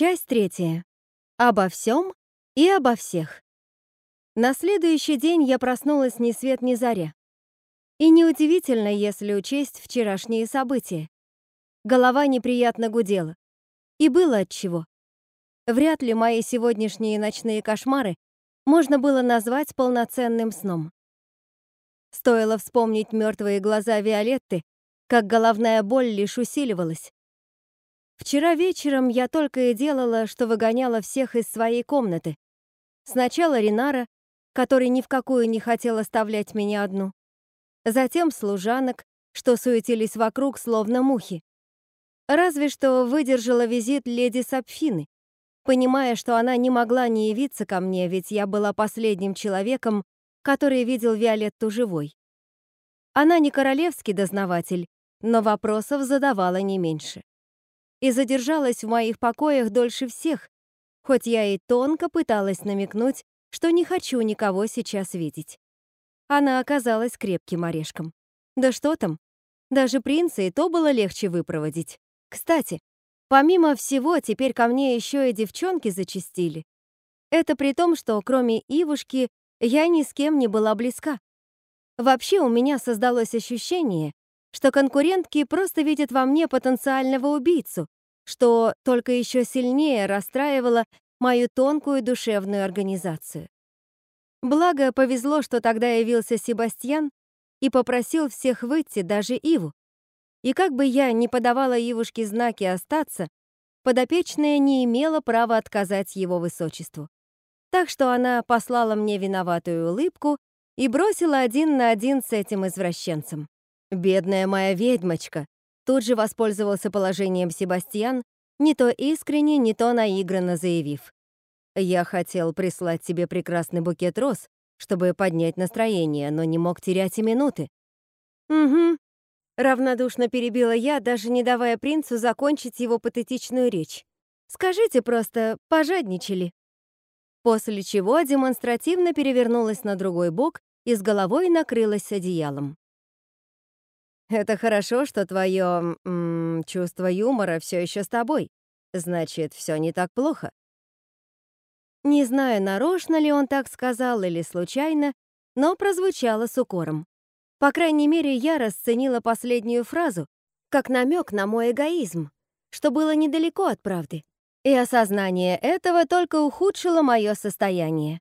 Часть третья. Обо всем и обо всех. На следующий день я проснулась ни свет ни заря. И неудивительно, если учесть вчерашние события. Голова неприятно гудела. И было отчего. Вряд ли мои сегодняшние ночные кошмары можно было назвать полноценным сном. Стоило вспомнить мертвые глаза Виолетты, как головная боль лишь усиливалась. Вчера вечером я только и делала, что выгоняла всех из своей комнаты. Сначала Ринара, который ни в какую не хотел оставлять меня одну. Затем служанок, что суетились вокруг, словно мухи. Разве что выдержала визит леди Сапфины, понимая, что она не могла не явиться ко мне, ведь я была последним человеком, который видел Виолетту живой. Она не королевский дознаватель, но вопросов задавала не меньше и задержалась в моих покоях дольше всех, хоть я и тонко пыталась намекнуть, что не хочу никого сейчас видеть. Она оказалась крепким орешком. Да что там, даже принца и то было легче выпроводить. Кстати, помимо всего, теперь ко мне еще и девчонки зачастили. Это при том, что кроме Ивушки я ни с кем не была близка. Вообще у меня создалось ощущение, что конкурентки просто видят во мне потенциального убийцу, что только еще сильнее расстраивало мою тонкую душевную организацию. Благо, повезло, что тогда явился Себастьян и попросил всех выйти, даже Иву. И как бы я ни подавала Ивушке знаки остаться, подопечная не имела права отказать его высочеству. Так что она послала мне виноватую улыбку и бросила один на один с этим извращенцем. Бедная моя ведьмочка тут же воспользовался положением Себастьян, не то искренне, не то наигранно заявив. «Я хотел прислать тебе прекрасный букет роз, чтобы поднять настроение, но не мог терять и минуты». «Угу», — равнодушно перебила я, даже не давая принцу закончить его патетичную речь. «Скажите просто, пожадничали?» После чего демонстративно перевернулась на другой бок и с головой накрылась одеялом. Это хорошо, что твое чувство юмора все еще с тобой. Значит, все не так плохо. Не знаю, нарочно ли он так сказал или случайно, но прозвучало с укором. По крайней мере, я расценила последнюю фразу как намек на мой эгоизм, что было недалеко от правды. И осознание этого только ухудшило мое состояние.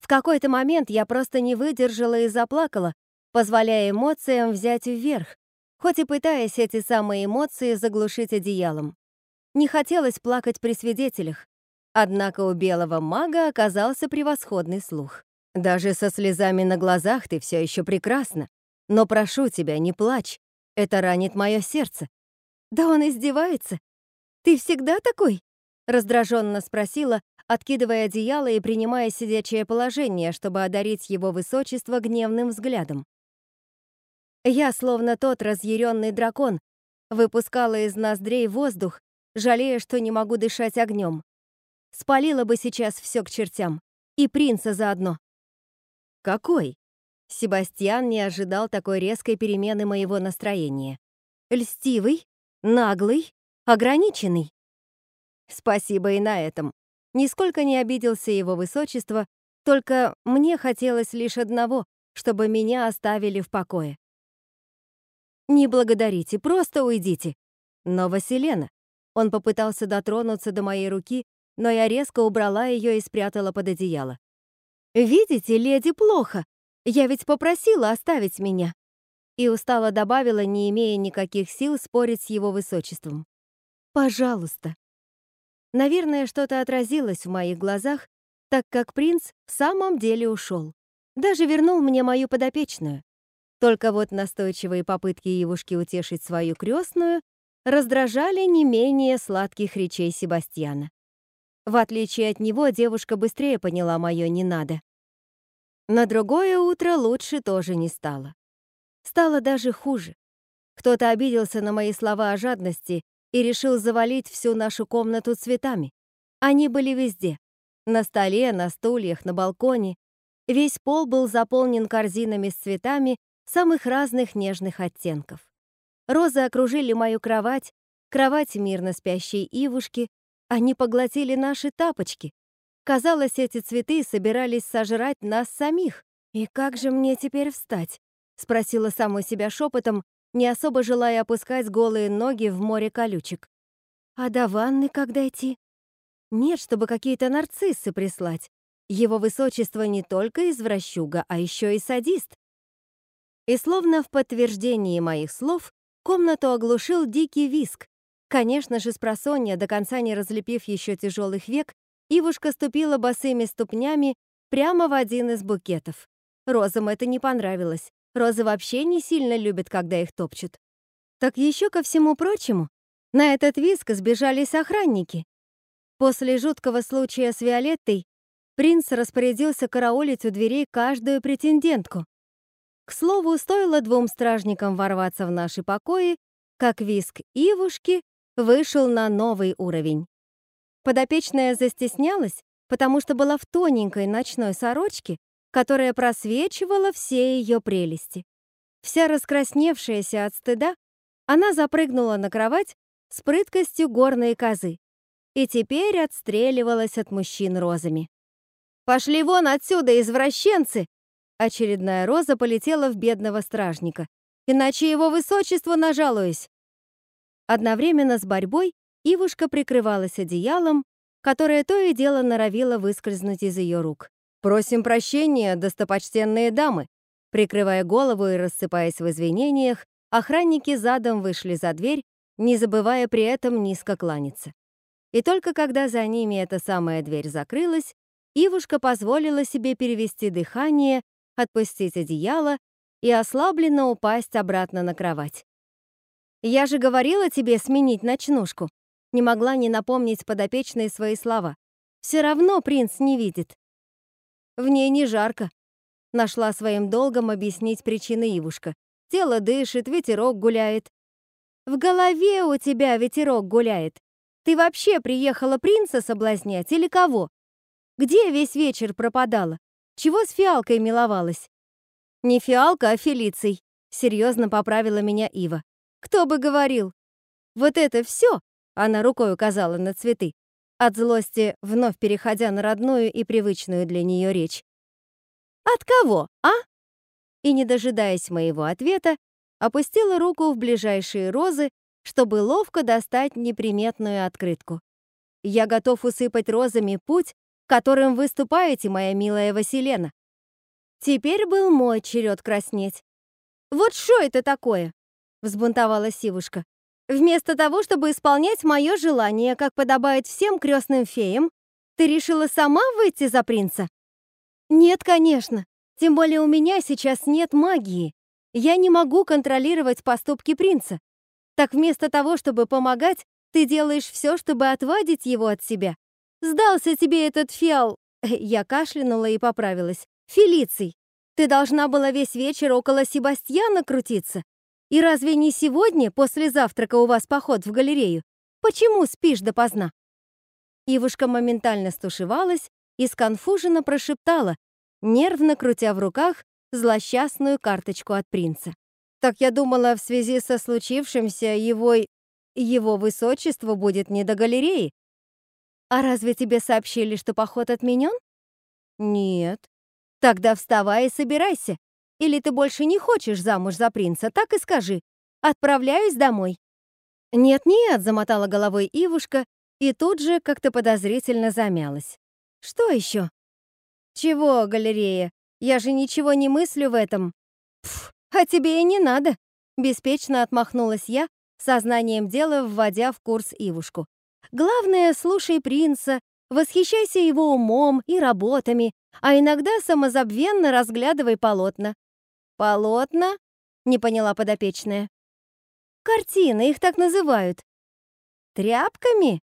В какой-то момент я просто не выдержала и заплакала, позволяя эмоциям взять вверх, хоть и пытаясь эти самые эмоции заглушить одеялом. Не хотелось плакать при свидетелях, однако у белого мага оказался превосходный слух. «Даже со слезами на глазах ты все еще прекрасна. Но прошу тебя, не плачь, это ранит мое сердце». «Да он издевается. Ты всегда такой?» раздраженно спросила, откидывая одеяло и принимая сидячее положение, чтобы одарить его высочество гневным взглядом. Я, словно тот разъяренный дракон, выпускала из ноздрей воздух, жалея, что не могу дышать огнем. Спалила бы сейчас все к чертям. И принца заодно. Какой? Себастьян не ожидал такой резкой перемены моего настроения. Льстивый, наглый, ограниченный. Спасибо и на этом. Нисколько не обиделся его высочество, только мне хотелось лишь одного, чтобы меня оставили в покое. «Не благодарите, просто уйдите». Но Василена. Он попытался дотронуться до моей руки, но я резко убрала ее и спрятала под одеяло. «Видите, леди, плохо. Я ведь попросила оставить меня». И устало добавила, не имея никаких сил спорить с его высочеством. «Пожалуйста». Наверное, что-то отразилось в моих глазах, так как принц в самом деле ушел. Даже вернул мне мою подопечную. Только вот настойчивые попытки Евушки утешить свою крестную раздражали не менее сладких речей Себастьяна. В отличие от него, девушка быстрее поняла мое «не надо». На другое утро лучше тоже не стало. Стало даже хуже. Кто-то обиделся на мои слова о жадности и решил завалить всю нашу комнату цветами. Они были везде. На столе, на стульях, на балконе. Весь пол был заполнен корзинами с цветами самых разных нежных оттенков. Розы окружили мою кровать, кровать мирно спящей Ивушки, Они поглотили наши тапочки. Казалось, эти цветы собирались сожрать нас самих. «И как же мне теперь встать?» — спросила самой себя шепотом, не особо желая опускать голые ноги в море колючек. «А до ванны как дойти?» «Нет, чтобы какие-то нарциссы прислать. Его высочество не только извращуга, а еще и садист». И словно в подтверждении моих слов, комнату оглушил дикий виск. Конечно же, с просонья, до конца не разлепив еще тяжелых век, Ивушка ступила босыми ступнями прямо в один из букетов. Розам это не понравилось. Розы вообще не сильно любят, когда их топчут. Так еще ко всему прочему, на этот виск сбежались охранники. После жуткого случая с Виолеттой принц распорядился караулить у дверей каждую претендентку. К слову, стоило двум стражникам ворваться в наши покои, как виск Ивушки вышел на новый уровень. Подопечная застеснялась, потому что была в тоненькой ночной сорочке, которая просвечивала все ее прелести. Вся раскрасневшаяся от стыда, она запрыгнула на кровать с прыткостью горной козы и теперь отстреливалась от мужчин розами. «Пошли вон отсюда, извращенцы!» Очередная роза полетела в бедного стражника. «Иначе его высочество нажалуюсь!» Одновременно с борьбой Ивушка прикрывалась одеялом, которое то и дело норовило выскользнуть из ее рук. «Просим прощения, достопочтенные дамы!» Прикрывая голову и рассыпаясь в извинениях, охранники задом вышли за дверь, не забывая при этом низко кланяться. И только когда за ними эта самая дверь закрылась, Ивушка позволила себе перевести дыхание, отпустить одеяло и ослабленно упасть обратно на кровать. «Я же говорила тебе сменить ночнушку», не могла не напомнить подопечные свои слова. Все равно принц не видит. В ней не жарко. Нашла своим долгом объяснить причины Ивушка. Тело дышит, ветерок гуляет. В голове у тебя ветерок гуляет. Ты вообще приехала принца соблазнять или кого? Где весь вечер пропадала? Чего с фиалкой миловалась? Не фиалка, а Фелиций. Серьезно поправила меня Ива. Кто бы говорил? Вот это все она рукой указала на цветы, от злости вновь переходя на родную и привычную для нее речь. «От кого, а?» И, не дожидаясь моего ответа, опустила руку в ближайшие розы, чтобы ловко достать неприметную открытку. «Я готов усыпать розами путь, которым выступаете, моя милая Василена». Теперь был мой черед краснеть. «Вот что это такое?» — взбунтовалась Сивушка. Вместо того, чтобы исполнять мое желание, как подобает всем крестным феям, ты решила сама выйти за принца? Нет, конечно. Тем более у меня сейчас нет магии. Я не могу контролировать поступки принца. Так вместо того, чтобы помогать, ты делаешь все, чтобы отвадить его от себя. Сдался тебе этот фиал... Я кашлянула и поправилась. Фелиций, ты должна была весь вечер около Себастьяна крутиться. И разве не сегодня, после завтрака, у вас поход в галерею? Почему спишь допоздна?» Ивушка моментально стушевалась и сконфуженно прошептала, нервно крутя в руках злосчастную карточку от принца. «Так я думала, в связи со случившимся его... его высочество будет не до галереи. А разве тебе сообщили, что поход отменен?» «Нет». «Тогда вставай и собирайся. Или ты больше не хочешь замуж за принца, так и скажи. Отправляюсь домой». «Нет-нет», — замотала головой Ивушка и тут же как-то подозрительно замялась. «Что еще?» «Чего, галерея? Я же ничего не мыслю в этом». «Пф, а тебе и не надо», — беспечно отмахнулась я, сознанием дела вводя в курс Ивушку. «Главное, слушай принца, восхищайся его умом и работами, а иногда самозабвенно разглядывай полотна. «Полотна?» — не поняла подопечная. «Картины, их так называют». «Тряпками?»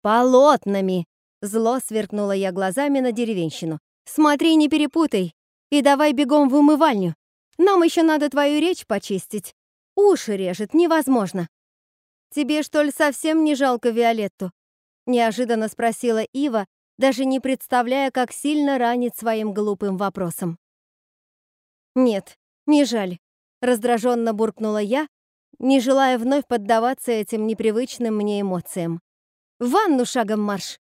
«Полотнами!» — зло сверкнула я глазами на деревенщину. «Смотри, не перепутай, и давай бегом в умывальню. Нам еще надо твою речь почистить. Уши режет, невозможно». «Тебе, что ли, совсем не жалко Виолетту?» — неожиданно спросила Ива, даже не представляя, как сильно ранит своим глупым вопросом. «Нет, «Не жаль», — раздраженно буркнула я, не желая вновь поддаваться этим непривычным мне эмоциям. В ванну шагом марш!»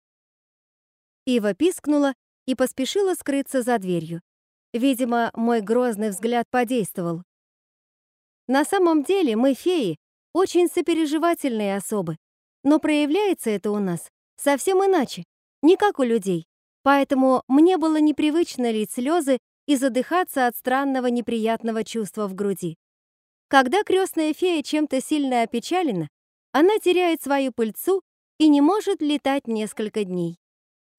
Ива пискнула и поспешила скрыться за дверью. Видимо, мой грозный взгляд подействовал. На самом деле мы, феи, очень сопереживательные особы, но проявляется это у нас совсем иначе, не как у людей. Поэтому мне было непривычно лить слезы и задыхаться от странного неприятного чувства в груди. Когда крестная фея чем-то сильно опечалена, она теряет свою пыльцу и не может летать несколько дней.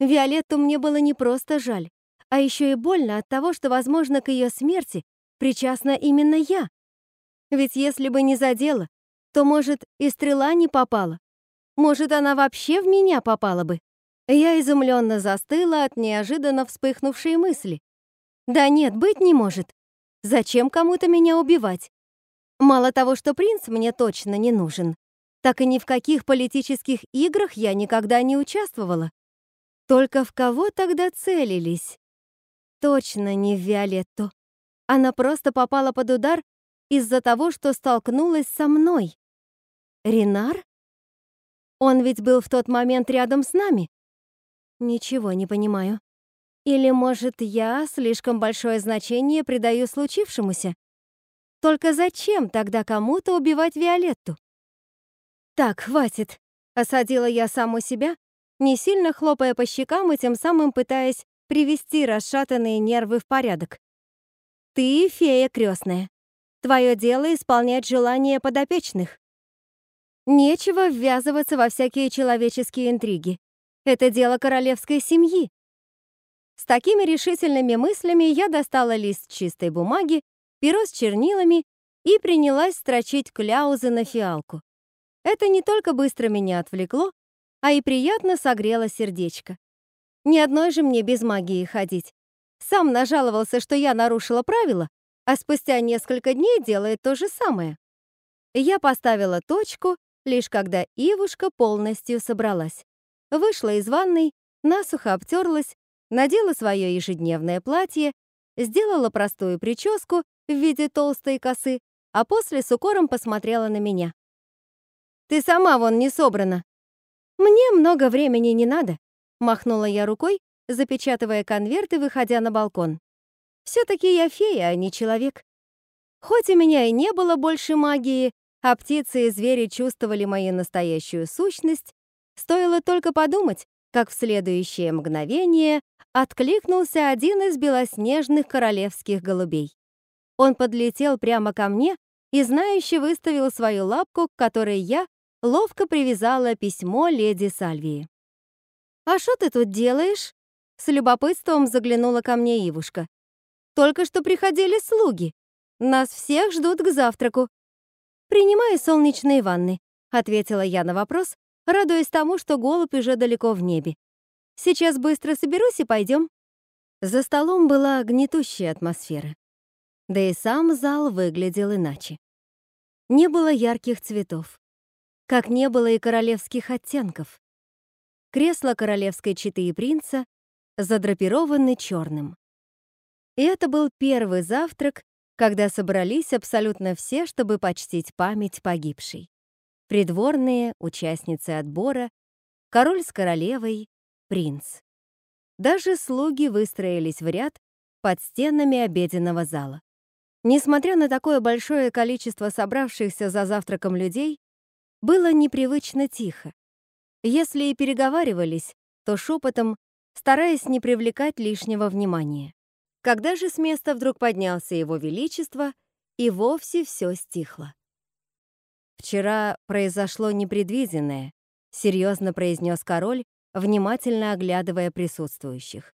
Виолетту мне было не просто жаль, а еще и больно от того, что, возможно, к ее смерти причастна именно я. Ведь если бы не задела, то, может, и стрела не попала. Может, она вообще в меня попала бы. Я изумленно застыла от неожиданно вспыхнувшей мысли. Да нет, быть не может. Зачем кому-то меня убивать? Мало того, что принц мне точно не нужен, так и ни в каких политических играх я никогда не участвовала. Только в кого тогда целились? Точно не в Виолетту. Она просто попала под удар из-за того, что столкнулась со мной. Ренар? Он ведь был в тот момент рядом с нами. Ничего не понимаю. Или, может, я слишком большое значение придаю случившемуся? Только зачем тогда кому-то убивать Виолетту? Так, хватит. Осадила я саму себя, не сильно хлопая по щекам и тем самым пытаясь привести расшатанные нервы в порядок. Ты фея крестная. Твое дело исполнять желания подопечных. Нечего ввязываться во всякие человеческие интриги. Это дело королевской семьи. С такими решительными мыслями я достала лист чистой бумаги, перо с чернилами и принялась строчить кляузы на фиалку. Это не только быстро меня отвлекло, а и приятно согрело сердечко. Ни одной же мне без магии ходить. Сам нажаловался, что я нарушила правила, а спустя несколько дней делает то же самое. Я поставила точку, лишь когда Ивушка полностью собралась. Вышла из ванной, насухо обтерлась, надела свое ежедневное платье, сделала простую прическу в виде толстой косы, а после с укором посмотрела на меня. «Ты сама вон не собрана». «Мне много времени не надо», — махнула я рукой, запечатывая конверт и выходя на балкон. «Все-таки я фея, а не человек. Хоть у меня и не было больше магии, а птицы и звери чувствовали мою настоящую сущность, Стоило только подумать, как в следующее мгновение откликнулся один из белоснежных королевских голубей. Он подлетел прямо ко мне и знающе выставил свою лапку, к которой я ловко привязала письмо леди Сальвии. «А что ты тут делаешь?» С любопытством заглянула ко мне Ивушка. «Только что приходили слуги. Нас всех ждут к завтраку». «Принимаю солнечные ванны», — ответила я на вопрос, радуясь тому, что голубь уже далеко в небе. «Сейчас быстро соберусь и пойдем». За столом была гнетущая атмосфера. Да и сам зал выглядел иначе. Не было ярких цветов, как не было и королевских оттенков. Кресло королевской четы и принца задрапированы черным. И это был первый завтрак, когда собрались абсолютно все, чтобы почтить память погибшей придворные, участницы отбора, король с королевой, принц. Даже слуги выстроились в ряд под стенами обеденного зала. Несмотря на такое большое количество собравшихся за завтраком людей, было непривычно тихо. Если и переговаривались, то шепотом, стараясь не привлекать лишнего внимания. Когда же с места вдруг поднялся его величество, и вовсе все стихло. «Вчера произошло непредвиденное», — серьезно произнес король, внимательно оглядывая присутствующих.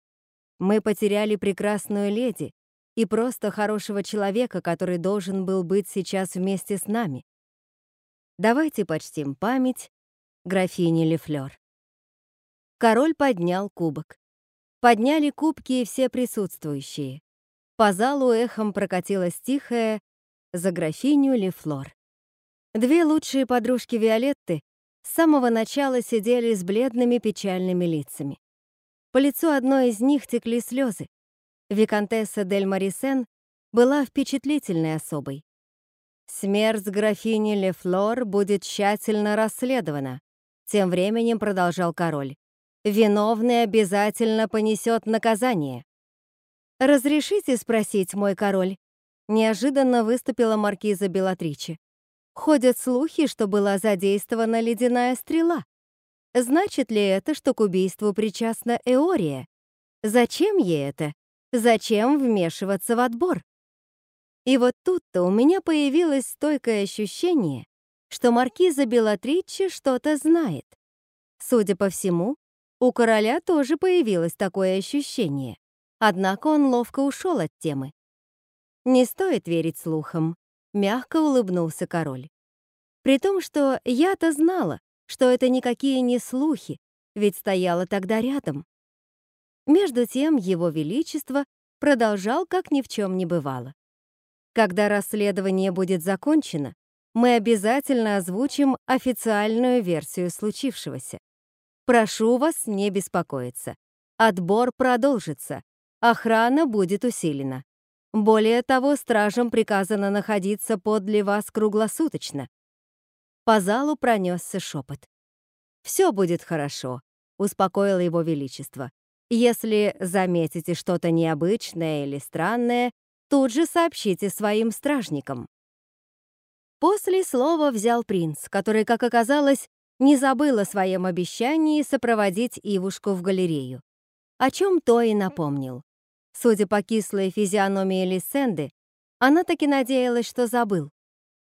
«Мы потеряли прекрасную леди и просто хорошего человека, который должен был быть сейчас вместе с нами. Давайте почтим память графини Лефлёр». Король поднял кубок. Подняли кубки все присутствующие. По залу эхом прокатилась тихая «За графиню Лефлор». Две лучшие подружки Виолетты с самого начала сидели с бледными печальными лицами. По лицу одной из них текли слезы. Викантесса Дель Марисен была впечатлительной особой. Смерть графини Лефлор будет тщательно расследована, Тем временем продолжал король. Виновный обязательно понесет наказание. «Разрешите спросить, мой король?» Неожиданно выступила маркиза Белатричи. Ходят слухи, что была задействована ледяная стрела. Значит ли это, что к убийству причастна Эория? Зачем ей это? Зачем вмешиваться в отбор? И вот тут-то у меня появилось стойкое ощущение, что маркиза Белатричи что-то знает. Судя по всему, у короля тоже появилось такое ощущение. Однако он ловко ушел от темы. «Не стоит верить слухам», — мягко улыбнулся король. При том, что я-то знала, что это никакие не слухи, ведь стояла тогда рядом. Между тем его величество продолжал, как ни в чем не бывало. Когда расследование будет закончено, мы обязательно озвучим официальную версию случившегося. Прошу вас не беспокоиться. Отбор продолжится. Охрана будет усилена. Более того, стражам приказано находиться подле вас круглосуточно. По залу пронесся шепот. «Все будет хорошо», — успокоило его величество. «Если заметите что-то необычное или странное, тут же сообщите своим стражникам». После слова взял принц, который, как оказалось, не забыл о своем обещании сопроводить Ивушку в галерею. О чем то и напомнил. Судя по кислой физиономии Лисенды, она таки надеялась, что забыл.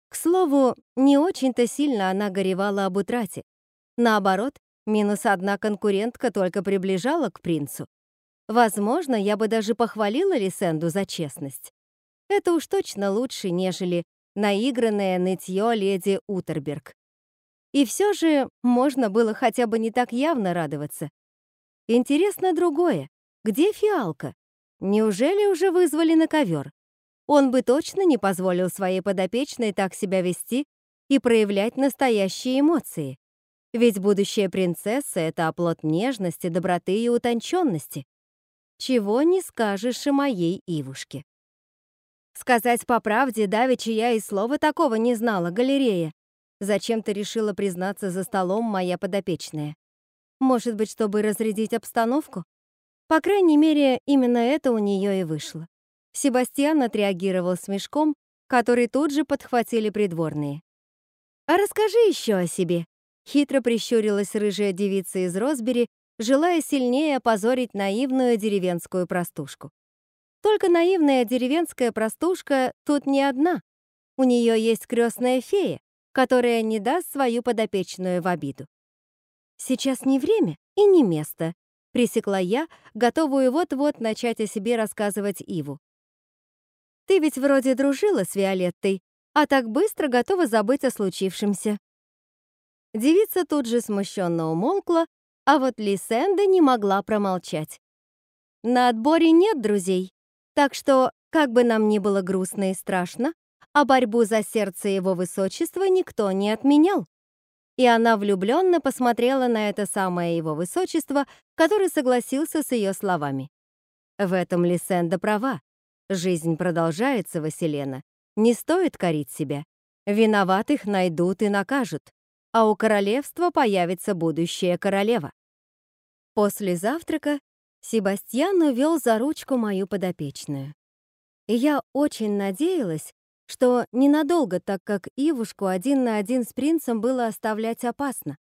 К слову, не очень-то сильно она горевала об утрате. Наоборот, минус одна конкурентка только приближала к принцу. Возможно, я бы даже похвалила Лисенду за честность. Это уж точно лучше, нежели наигранное нытье леди Утерберг. И все же можно было хотя бы не так явно радоваться. Интересно другое. Где фиалка? Неужели уже вызвали на ковер? Он бы точно не позволил своей подопечной так себя вести и проявлять настоящие эмоции. Ведь будущая принцесса — это оплот нежности, доброты и утонченности. Чего не скажешь о моей Ивушке. Сказать по правде, давеча я и слова такого не знала, галерея. Зачем-то решила признаться за столом моя подопечная. Может быть, чтобы разрядить обстановку? По крайней мере, именно это у нее и вышло. Себастьян отреагировал смешком, который тут же подхватили придворные. «А расскажи еще о себе», — хитро прищурилась рыжая девица из Росбери, желая сильнее опозорить наивную деревенскую простушку. Только наивная деревенская простушка тут не одна. У нее есть крестная фея, которая не даст свою подопечную в обиду. Сейчас не время и не место, пресекла я, готовую вот-вот начать о себе рассказывать Иву. Ты ведь вроде дружила с Виолеттой, а так быстро готова забыть о случившемся. Девица тут же смущенно умолкла, а вот Лисенда не могла промолчать. На отборе нет друзей, так что, как бы нам ни было грустно и страшно, а борьбу за сердце его высочества никто не отменял. И она влюбленно посмотрела на это самое его высочество, который согласился с ее словами. В этом Лисенда права. Жизнь продолжается, Василена. Не стоит корить себя. Виноватых найдут и накажут. А у королевства появится будущая королева. После завтрака Себастьян увел за ручку мою подопечную. И я очень надеялась, что ненадолго, так как Ивушку один на один с принцем было оставлять опасно.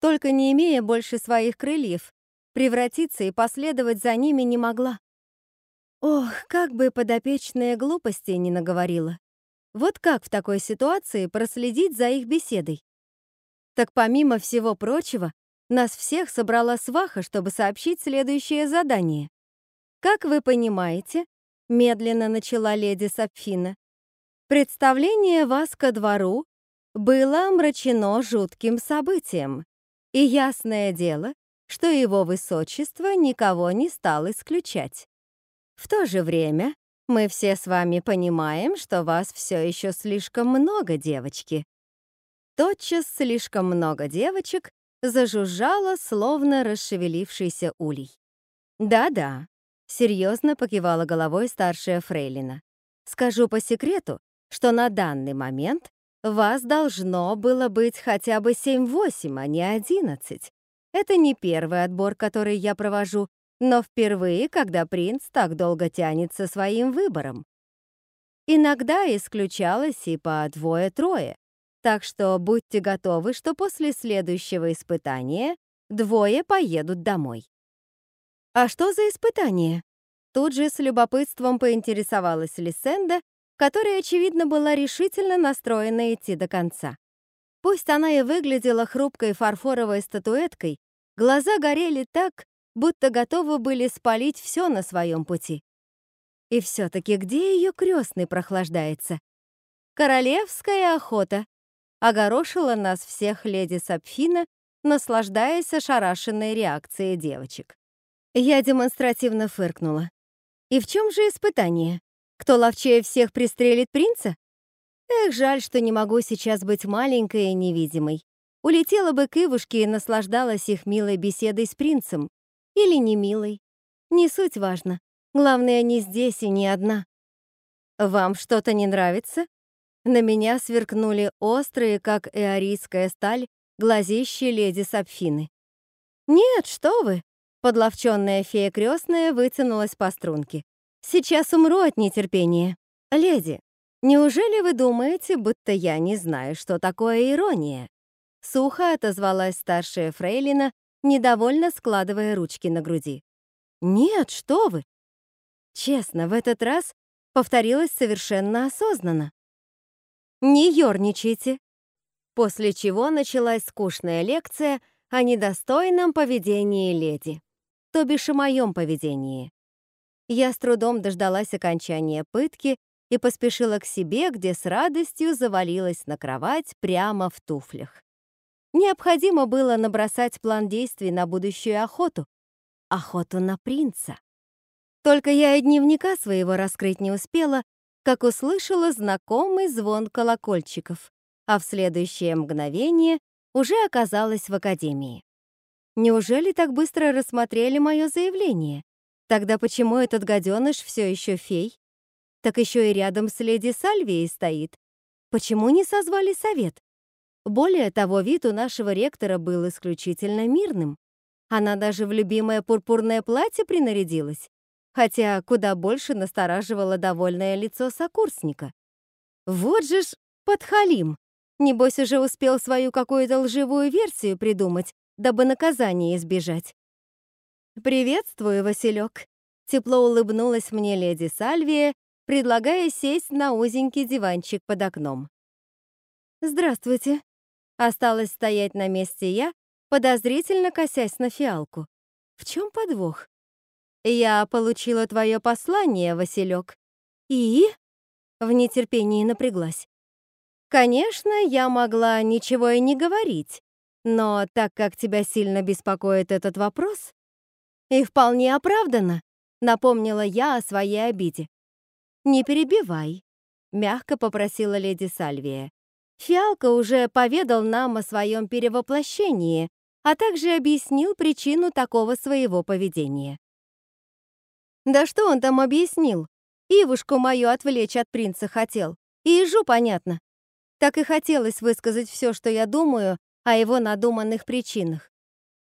Только не имея больше своих крыльев, превратиться и последовать за ними не могла. Ох, как бы подопечная глупости не наговорила. Вот как в такой ситуации проследить за их беседой? Так помимо всего прочего, нас всех собрала сваха, чтобы сообщить следующее задание. Как вы понимаете, медленно начала леди Сапфина, представление вас ко двору было омрачено жутким событием, и ясное дело, что его высочество никого не стал исключать. В то же время мы все с вами понимаем, что вас все еще слишком много, девочки. Тотчас слишком много девочек зажужжала, словно расшевелившийся улей. «Да-да», — серьезно покивала головой старшая фрейлина. «Скажу по секрету, что на данный момент Вас должно было быть хотя бы 7-8, а не 11. Это не первый отбор, который я провожу, но впервые, когда принц так долго тянет со своим выбором. Иногда исключалось и по двое-трое, так что будьте готовы, что после следующего испытания двое поедут домой. А что за испытание? Тут же с любопытством поинтересовалась Лисенда, которая, очевидно, была решительно настроена идти до конца. Пусть она и выглядела хрупкой фарфоровой статуэткой, глаза горели так, будто готовы были спалить все на своем пути. И все-таки где ее крестный прохлаждается? Королевская охота. Огорошила нас всех леди Сапфина, наслаждаясь ошарашенной реакцией девочек. Я демонстративно фыркнула. И в чем же испытание? Кто ловчее всех пристрелит принца? Эх, жаль, что не могу сейчас быть маленькой и невидимой. Улетела бы к Ивушке и наслаждалась их милой беседой с принцем. Или не милой. Не суть важно. Главное, не здесь и не одна. Вам что-то не нравится? На меня сверкнули острые, как эорийская сталь, глазищи леди Сапфины. «Нет, что вы!» Подловченная фея крестная вытянулась по струнке. Сейчас умру от нетерпения. Леди, неужели вы думаете, будто я не знаю, что такое ирония? Сухо отозвалась старшая фрейлина, недовольно складывая ручки на груди. Нет, что вы? Честно, в этот раз повторилось совершенно осознанно. Не ерничайте. После чего началась скучная лекция о недостойном поведении леди, то бишь о моем поведении. Я с трудом дождалась окончания пытки и поспешила к себе, где с радостью завалилась на кровать прямо в туфлях. Необходимо было набросать план действий на будущую охоту. Охоту на принца. Только я и дневника своего раскрыть не успела, как услышала знакомый звон колокольчиков, а в следующее мгновение уже оказалась в академии. Неужели так быстро рассмотрели мое заявление? Тогда почему этот гаденыш все еще фей? Так еще и рядом с леди Сальвией стоит. Почему не созвали совет? Более того, вид у нашего ректора был исключительно мирным. Она даже в любимое пурпурное платье принарядилась, хотя куда больше настораживало довольное лицо сокурсника. Вот же ж подхалим! Небось, уже успел свою какую-то лживую версию придумать, дабы наказание избежать. «Приветствую, Василек!» Тепло улыбнулась мне леди Сальвия, предлагая сесть на узенький диванчик под окном. «Здравствуйте!» Осталось стоять на месте я, подозрительно косясь на фиалку. В чем подвох? «Я получила твое послание, Василек. И?» В нетерпении напряглась. Конечно, я могла ничего и не говорить, но так как тебя сильно беспокоит этот вопрос, «И вполне оправданно», — напомнила я о своей обиде. «Не перебивай», — мягко попросила леди Сальвия. «Фиалка уже поведал нам о своем перевоплощении, а также объяснил причину такого своего поведения». «Да что он там объяснил? Ивушку мою отвлечь от принца хотел. И ежу понятно. Так и хотелось высказать все, что я думаю о его надуманных причинах.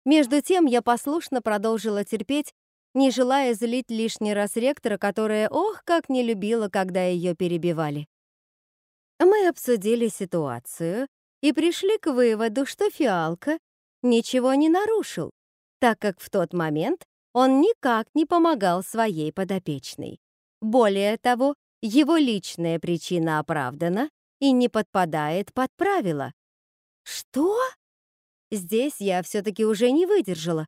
Между тем я послушно продолжила терпеть, не желая злить лишний раз ректора, которая, ох, как не любила, когда ее перебивали. Мы обсудили ситуацию и пришли к выводу, что Фиалка ничего не нарушил, так как в тот момент он никак не помогал своей подопечной. Более того, его личная причина оправдана и не подпадает под правила. «Что?» Здесь я все-таки уже не выдержала.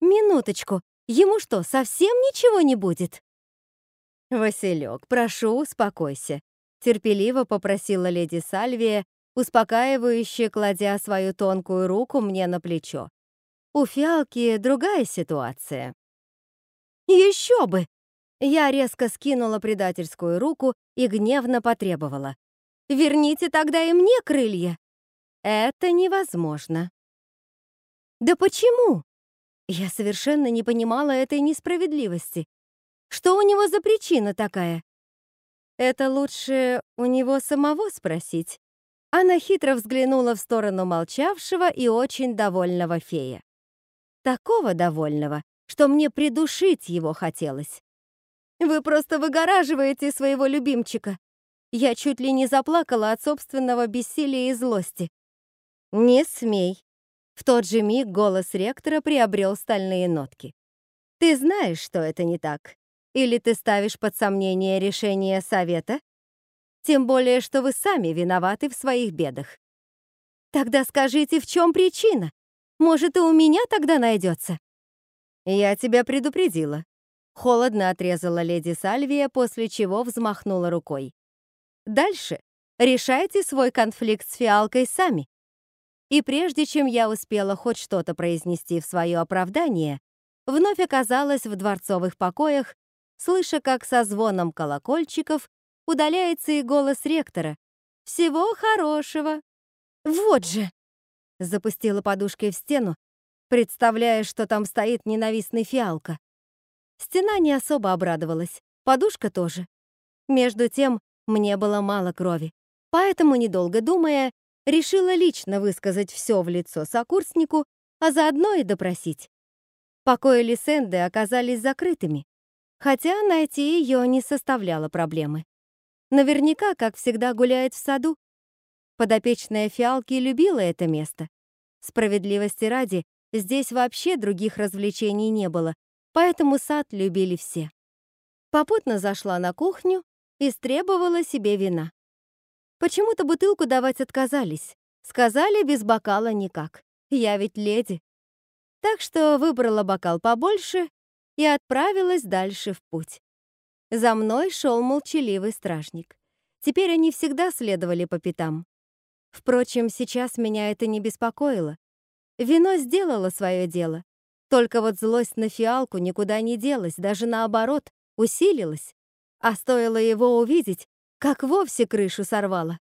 Минуточку, ему что, совсем ничего не будет? Василек, прошу, успокойся. Терпеливо попросила леди Сальвия, успокаивающе кладя свою тонкую руку мне на плечо. У фиалки другая ситуация. Еще бы! Я резко скинула предательскую руку и гневно потребовала. «Верните тогда и мне крылья!» Это невозможно. Да почему? Я совершенно не понимала этой несправедливости. Что у него за причина такая? Это лучше у него самого спросить, Она хитро взглянула в сторону молчавшего и очень довольного фея. Такого довольного, что мне придушить его хотелось. «Вы просто выгораживаете своего любимчика!» Я чуть ли не заплакала от собственного бессилия и злости. «Не смей!» В тот же миг голос ректора приобрел стальные нотки. «Ты знаешь, что это не так? Или ты ставишь под сомнение решение совета? Тем более, что вы сами виноваты в своих бедах. Тогда скажите, в чем причина? Может, и у меня тогда найдется?» «Я тебя предупредила», — холодно отрезала леди Сальвия, после чего взмахнула рукой. «Дальше решайте свой конфликт с фиалкой сами». И прежде чем я успела хоть что-то произнести в свое оправдание, вновь оказалась в дворцовых покоях, слыша, как со звоном колокольчиков удаляется и голос ректора. «Всего хорошего!» «Вот же!» Запустила подушкой в стену, представляя, что там стоит ненавистный фиалка. Стена не особо обрадовалась, подушка тоже. Между тем, мне было мало крови, поэтому, недолго думая, решила лично высказать все в лицо сокурснику, а заодно и допросить. Покои Лисенды оказались закрытыми, хотя найти ее не составляло проблемы. Наверняка, как всегда, гуляет в саду. Подопечная фиалки любила это место. Справедливости ради, здесь вообще других развлечений не было, поэтому сад любили все. Попутно зашла на кухню и стребовала себе вина. Почему-то бутылку давать отказались. Сказали, без бокала никак. Я ведь леди. Так что выбрала бокал побольше и отправилась дальше в путь. За мной шел молчаливый стражник. Теперь они всегда следовали по пятам. Впрочем, сейчас меня это не беспокоило. Вино сделало свое дело. Только вот злость на фиалку никуда не делась, даже наоборот, усилилась. А стоило его увидеть, как вовсе крышу сорвало.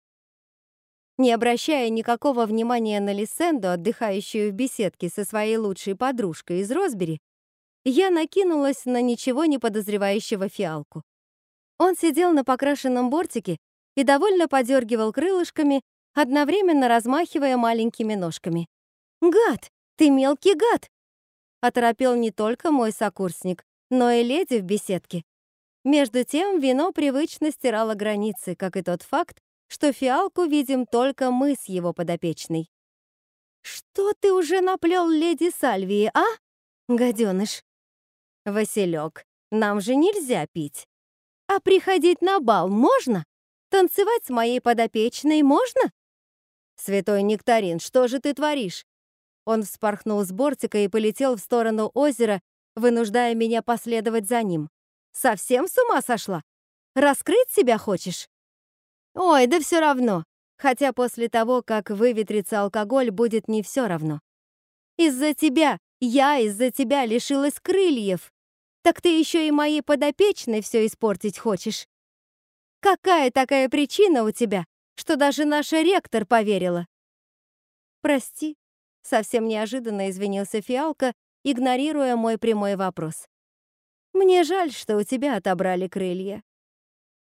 Не обращая никакого внимания на Лисенду, отдыхающую в беседке со своей лучшей подружкой из Росбери, я накинулась на ничего не подозревающего фиалку. Он сидел на покрашенном бортике и довольно подергивал крылышками, одновременно размахивая маленькими ножками. «Гад! Ты мелкий гад!» Оторопел не только мой сокурсник, но и леди в беседке. Между тем вино привычно стирало границы, как и тот факт, что фиалку видим только мы с его подопечной. «Что ты уже наплел леди Сальвии, а, гаденыш?» «Василек, нам же нельзя пить. А приходить на бал можно? Танцевать с моей подопечной можно?» «Святой Нектарин, что же ты творишь?» Он вспорхнул с бортика и полетел в сторону озера, вынуждая меня последовать за ним. Совсем с ума сошла? Раскрыть себя хочешь? Ой, да все равно. Хотя после того, как выветрится алкоголь, будет не все равно. Из-за тебя, я из-за тебя лишилась крыльев. Так ты еще и моей подопечной все испортить хочешь. Какая такая причина у тебя, что даже наша ректор поверила? Прости, совсем неожиданно извинился Фиалка, игнорируя мой прямой вопрос. Мне жаль, что у тебя отобрали крылья.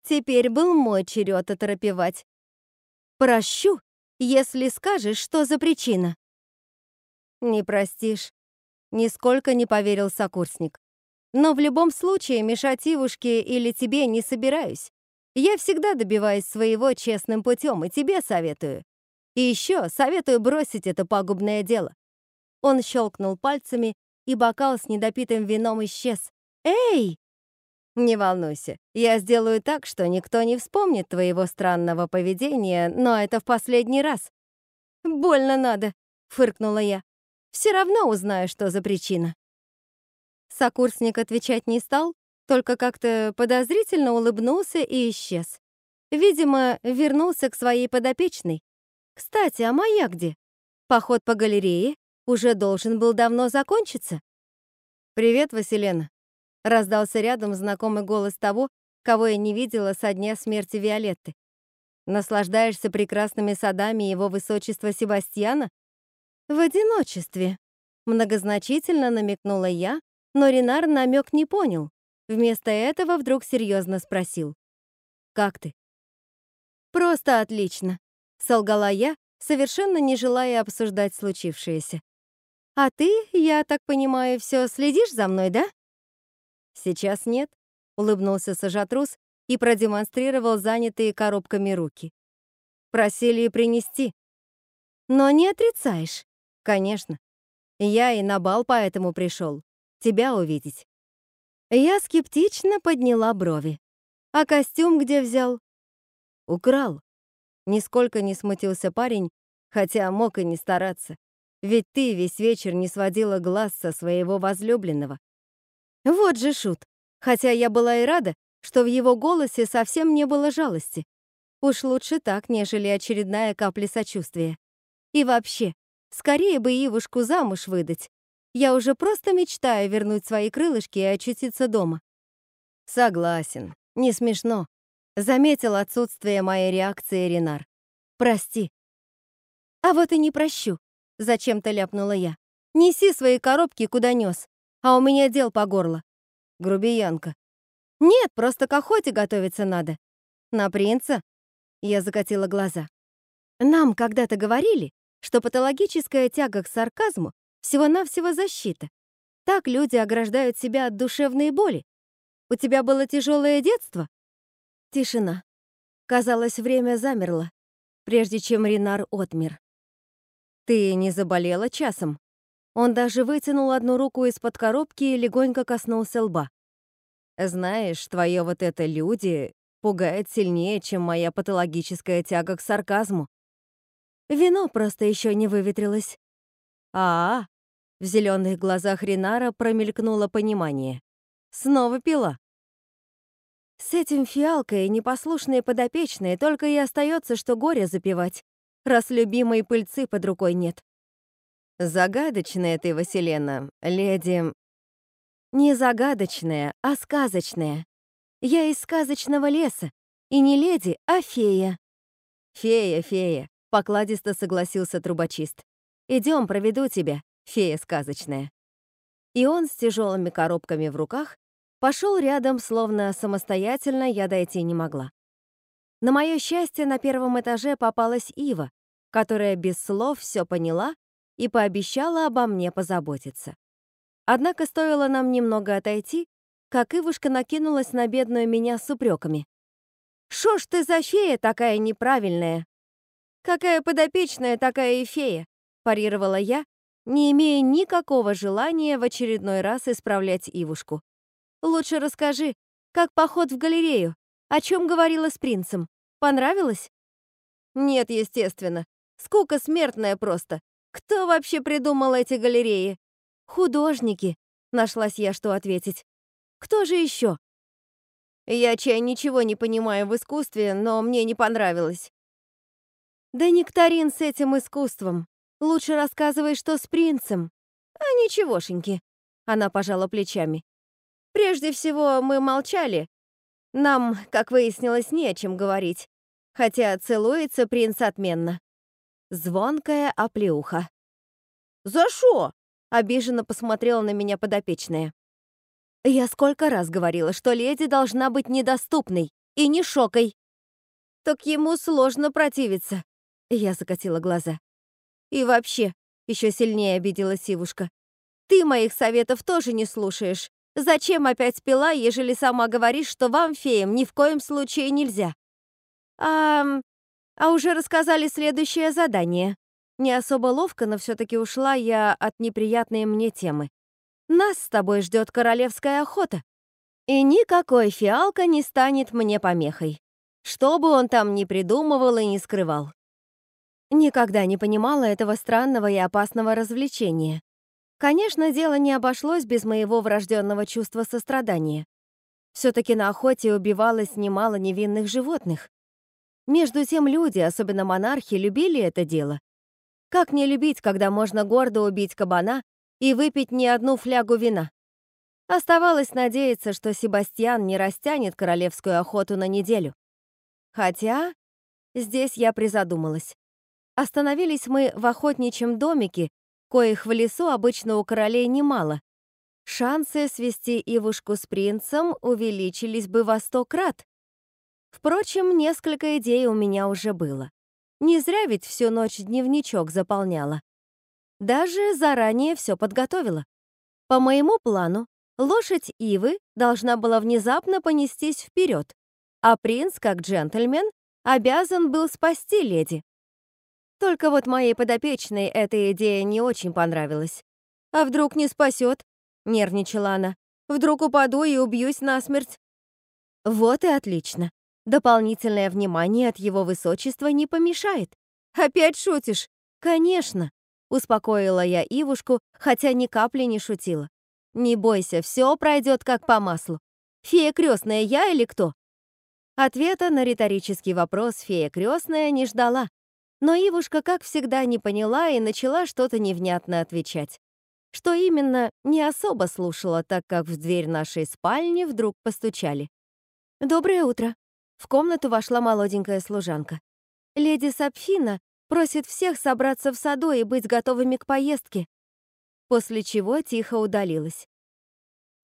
Теперь был мой черед оторопевать. Прощу, если скажешь, что за причина. Не простишь. Нисколько не поверил сокурсник. Но в любом случае мешать Ивушке или тебе не собираюсь. Я всегда добиваюсь своего честным путем и тебе советую. И еще советую бросить это пагубное дело. Он щелкнул пальцами, и бокал с недопитым вином исчез, «Эй!» «Не волнуйся, я сделаю так, что никто не вспомнит твоего странного поведения, но это в последний раз». «Больно надо», — фыркнула я. «Все равно узнаю, что за причина». Сокурсник отвечать не стал, только как-то подозрительно улыбнулся и исчез. Видимо, вернулся к своей подопечной. Кстати, а моя где? Поход по галерее уже должен был давно закончиться. «Привет, Василена», Раздался рядом знакомый голос того, кого я не видела со дня смерти Виолетты. Наслаждаешься прекрасными садами его высочества Себастьяна? В одиночестве. Многозначительно намекнула я, но Ренар намек не понял. Вместо этого вдруг серьезно спросил. «Как ты?» «Просто отлично. — солгала я, совершенно не желая обсуждать случившееся. «А ты, я так понимаю, все следишь за мной, да?» «Сейчас нет», — улыбнулся Сажатрус и продемонстрировал занятые коробками руки. «Просили принести». «Но не отрицаешь?» «Конечно. Я и на бал поэтому пришел. Тебя увидеть». Я скептично подняла брови. «А костюм где взял?» «Украл». Нисколько не смутился парень, хотя мог и не стараться. Ведь ты весь вечер не сводила глаз со своего возлюбленного. Вот же шут. Хотя я была и рада, что в его голосе совсем не было жалости. Уж лучше так, нежели очередная капля сочувствия. И вообще, скорее бы Ивушку замуж выдать. Я уже просто мечтаю вернуть свои крылышки и очутиться дома. Согласен, не смешно. Заметил отсутствие моей реакции Ренар. Прости. А вот и не прощу. Зачем-то ляпнула я. Неси свои коробки куда нес, а у меня дел по горло. Грубиянка. Нет, просто к охоте готовиться надо. На принца? Я закатила глаза. Нам когда-то говорили, что патологическая тяга к сарказму всего-навсего защита. Так люди ограждают себя от душевной боли. У тебя было тяжелое детство? Тишина. Казалось, время замерло, прежде чем Ринар отмер. «Ты не заболела часом?» Он даже вытянул одну руку из-под коробки и легонько коснулся лба. «Знаешь, твое вот это «люди» пугает сильнее, чем моя патологическая тяга к сарказму. Вино просто еще не выветрилось. А, -а, а В зеленых глазах Ринара промелькнуло понимание. Снова пила. С этим фиалкой непослушные подопечные только и остается, что горе запивать раз любимой пыльцы под рукой нет. Загадочная ты, Василена, леди... Не загадочная, а сказочная. Я из сказочного леса, и не леди, а фея. Фея, фея, покладисто согласился трубочист. Идем, проведу тебя, фея сказочная. И он с тяжелыми коробками в руках пошел рядом, словно самостоятельно я дойти не могла. На мое счастье, на первом этаже попалась Ива, которая без слов все поняла и пообещала обо мне позаботиться. Однако стоило нам немного отойти, как Ивушка накинулась на бедную меня с упреками. «Шо ж ты за фея такая неправильная?» «Какая подопечная, такая и фея», — парировала я, не имея никакого желания в очередной раз исправлять Ивушку. «Лучше расскажи, как поход в галерею, о чем говорила с принцем. Понравилось? Нет, естественно. Скука смертная просто. Кто вообще придумал эти галереи? Художники. Нашлась я, что ответить. Кто же еще? Я чай ничего не понимаю в искусстве, но мне не понравилось. Да нектарин с этим искусством. Лучше рассказывай, что с принцем. А ничегошеньки. Она пожала плечами. Прежде всего, мы молчали. Нам, как выяснилось, не о чем говорить хотя целуется принц отменно. Звонкая оплеуха. «За шо?» — обиженно посмотрела на меня подопечная. «Я сколько раз говорила, что леди должна быть недоступной и не шокой». «Так ему сложно противиться», — я закатила глаза. «И вообще», — еще сильнее обиделась Сивушка, «ты моих советов тоже не слушаешь. Зачем опять пила, ежели сама говоришь, что вам, феям, ни в коем случае нельзя?» А, а уже рассказали следующее задание. Не особо ловко, но все-таки ушла я от неприятной мне темы. Нас с тобой ждет королевская охота. И никакой фиалка не станет мне помехой. Что бы он там ни придумывал и не скрывал. Никогда не понимала этого странного и опасного развлечения. Конечно, дело не обошлось без моего врожденного чувства сострадания. Все-таки на охоте убивалось немало невинных животных. Между тем люди, особенно монархи, любили это дело. Как не любить, когда можно гордо убить кабана и выпить не одну флягу вина? Оставалось надеяться, что Себастьян не растянет королевскую охоту на неделю. Хотя здесь я призадумалась. Остановились мы в охотничьем домике, коих в лесу обычно у королей немало. Шансы свести Ивушку с принцем увеличились бы во сто крат. Впрочем, несколько идей у меня уже было. Не зря ведь всю ночь дневничок заполняла. Даже заранее все подготовила. По моему плану, лошадь Ивы должна была внезапно понестись вперед, а принц, как джентльмен, обязан был спасти леди. Только вот моей подопечной эта идея не очень понравилась. «А вдруг не спасет?» — нервничала она. «Вдруг упаду и убьюсь насмерть?» Вот и отлично. Дополнительное внимание от его высочества не помешает. «Опять шутишь?» «Конечно», — успокоила я Ивушку, хотя ни капли не шутила. «Не бойся, все пройдет как по маслу. Фея крестная я или кто?» Ответа на риторический вопрос фея крестная не ждала. Но Ивушка, как всегда, не поняла и начала что-то невнятно отвечать. Что именно, не особо слушала, так как в дверь нашей спальни вдруг постучали. «Доброе утро!» В комнату вошла молоденькая служанка. «Леди Сапфина просит всех собраться в саду и быть готовыми к поездке», после чего тихо удалилась.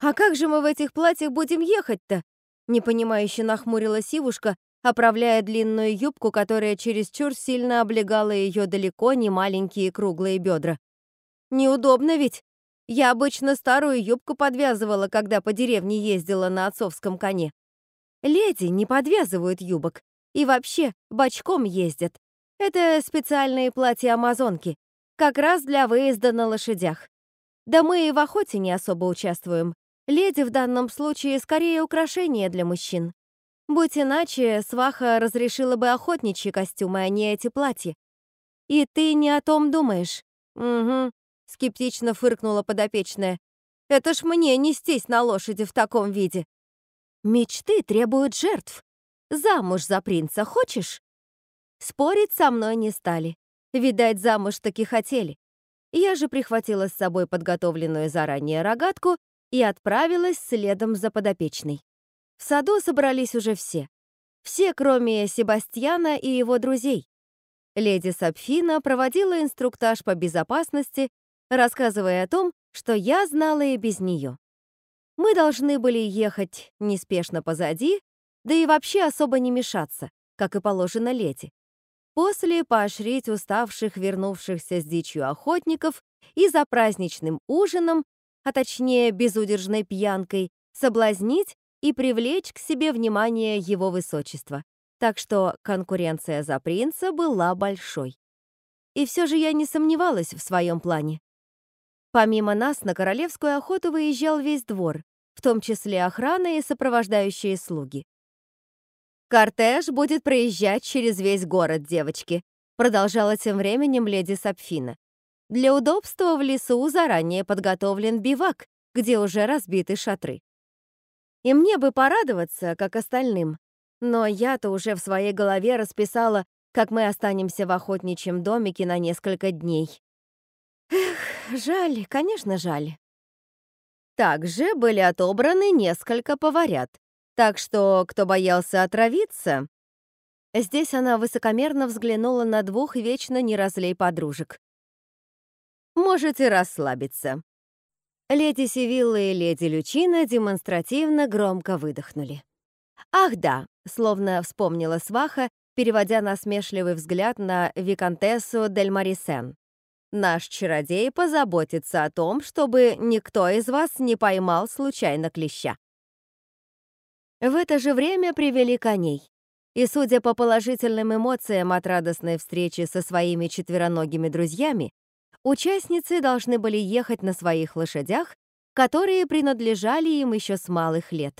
«А как же мы в этих платьях будем ехать-то?» непонимающе нахмурилась Ивушка, оправляя длинную юбку, которая чересчур сильно облегала ее далеко не маленькие круглые бедра. «Неудобно ведь. Я обычно старую юбку подвязывала, когда по деревне ездила на отцовском коне. Леди не подвязывают юбок и вообще бочком ездят. Это специальные платья амазонки, как раз для выезда на лошадях. Да мы и в охоте не особо участвуем. Леди в данном случае скорее украшение для мужчин. Будь иначе, сваха разрешила бы охотничьи костюмы, а не эти платья. И ты не о том думаешь. Угу, скептично фыркнула подопечная. Это ж мне нестись на лошади в таком виде. Мечты требуют жертв. Замуж за принца хочешь? Спорить со мной не стали. Видать, замуж таки хотели. Я же прихватила с собой подготовленную заранее рогатку и отправилась следом за подопечной. В саду собрались уже все. Все, кроме Себастьяна и его друзей. Леди Сапфина проводила инструктаж по безопасности, рассказывая о том, что я знала и без нее. Мы должны были ехать неспешно позади, да и вообще особо не мешаться, как и положено леди. После поощрить уставших, вернувшихся с дичью охотников и за праздничным ужином, а точнее безудержной пьянкой, соблазнить и привлечь к себе внимание его высочества. Так что конкуренция за принца была большой. И все же я не сомневалась в своем плане. Помимо нас на королевскую охоту выезжал весь двор, в том числе охрана и сопровождающие слуги. «Кортеж будет проезжать через весь город, девочки», продолжала тем временем леди Сапфина. «Для удобства в лесу заранее подготовлен бивак, где уже разбиты шатры. И мне бы порадоваться, как остальным, но я-то уже в своей голове расписала, как мы останемся в охотничьем домике на несколько дней. Эх, жаль, конечно, жаль. Также были отобраны несколько поварят, так что, кто боялся отравиться... Здесь она высокомерно взглянула на двух вечно не разлей подружек. «Можете расслабиться». Леди Сивилла и леди Лючина демонстративно громко выдохнули. «Ах да», — словно вспомнила сваха, переводя насмешливый взгляд на виконтессу Дель Марисен. Наш чародей позаботится о том, чтобы никто из вас не поймал случайно клеща. В это же время привели коней. И, судя по положительным эмоциям от радостной встречи со своими четвероногими друзьями, участницы должны были ехать на своих лошадях, которые принадлежали им еще с малых лет.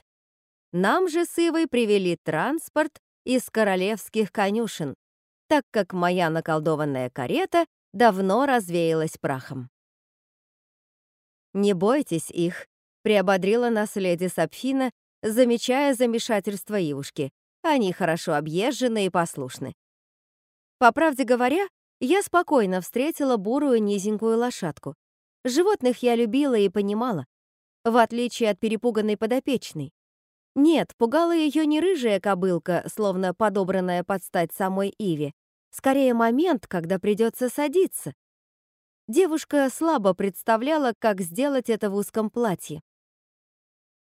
Нам же с Ивой привели транспорт из королевских конюшен, так как моя наколдованная карета давно развеялась прахом. «Не бойтесь их», — приободрила нас леди Сапфина, замечая замешательство Ивушки. Они хорошо объезжены и послушны. По правде говоря, я спокойно встретила бурую низенькую лошадку. Животных я любила и понимала, в отличие от перепуганной подопечной. Нет, пугала ее не рыжая кобылка, словно подобранная под стать самой Иве, Скорее момент, когда придется садиться. Девушка слабо представляла, как сделать это в узком платье.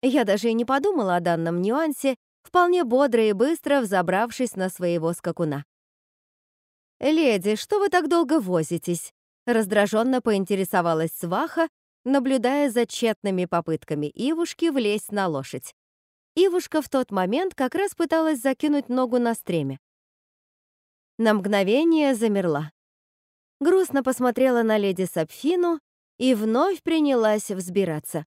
Я даже и не подумала о данном нюансе, вполне бодро и быстро взобравшись на своего скакуна. «Леди, что вы так долго возитесь?» Раздраженно поинтересовалась сваха, наблюдая за тщетными попытками Ивушки влезть на лошадь. Ивушка в тот момент как раз пыталась закинуть ногу на стреме. На мгновение замерла. Грустно посмотрела на леди Сапфину и вновь принялась взбираться.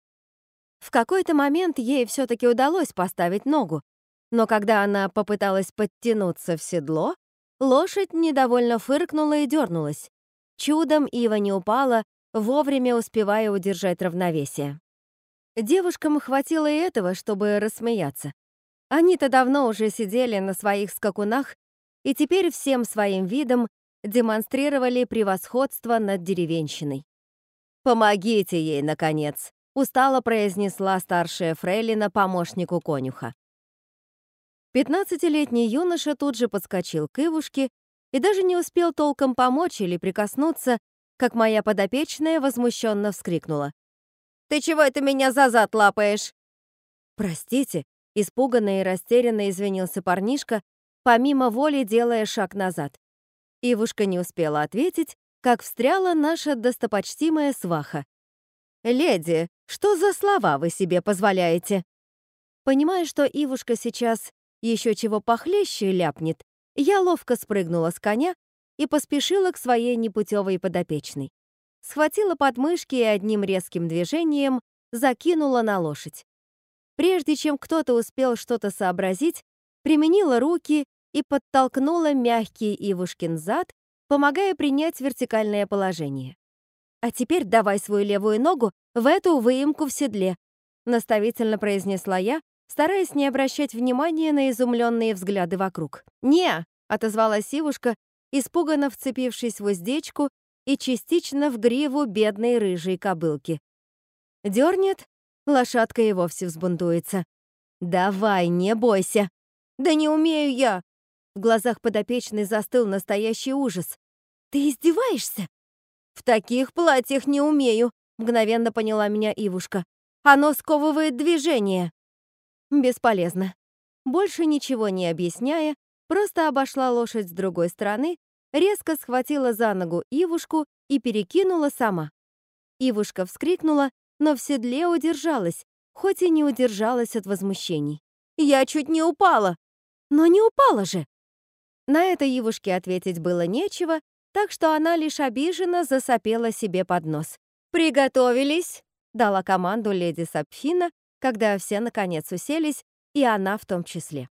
В какой-то момент ей все-таки удалось поставить ногу, но когда она попыталась подтянуться в седло, лошадь недовольно фыркнула и дернулась. Чудом Ива не упала, вовремя успевая удержать равновесие. Девушкам хватило и этого, чтобы рассмеяться. Они-то давно уже сидели на своих скакунах и теперь всем своим видом демонстрировали превосходство над деревенщиной. «Помогите ей, наконец!» — устало произнесла старшая фрейлина помощнику конюха. Пятнадцатилетний юноша тут же подскочил к Ивушке и даже не успел толком помочь или прикоснуться, как моя подопечная возмущенно вскрикнула. «Ты чего это меня за зад лапаешь?» «Простите», — испуганно и растерянно извинился парнишка, помимо воли делая шаг назад. Ивушка не успела ответить, как встряла наша достопочтимая сваха. «Леди, что за слова вы себе позволяете?» Понимая, что Ивушка сейчас еще чего похлеще ляпнет, я ловко спрыгнула с коня и поспешила к своей непутевой подопечной. Схватила подмышки и одним резким движением закинула на лошадь. Прежде чем кто-то успел что-то сообразить, применила руки и подтолкнула мягкий Ивушкин зад, помогая принять вертикальное положение. «А теперь давай свою левую ногу в эту выемку в седле», наставительно произнесла я, стараясь не обращать внимания на изумленные взгляды вокруг. «Не!» — отозвалась Ивушка, испуганно вцепившись в уздечку и частично в гриву бедной рыжей кобылки. Дернет, лошадка и вовсе взбунтуется. «Давай, не бойся!» «Да не умею я!» В глазах подопечной застыл настоящий ужас. «Ты издеваешься?» «В таких платьях не умею», — мгновенно поняла меня Ивушка. «Оно сковывает движение». Бесполезно. Больше ничего не объясняя, просто обошла лошадь с другой стороны, резко схватила за ногу Ивушку и перекинула сама. Ивушка вскрикнула, но в седле удержалась, хоть и не удержалась от возмущений. «Я чуть не упала!» «Но не упала же!» На это Ивушке ответить было нечего, так что она лишь обиженно засопела себе под нос. «Приготовились!» — дала команду леди Сапфина, когда все наконец уселись, и она в том числе.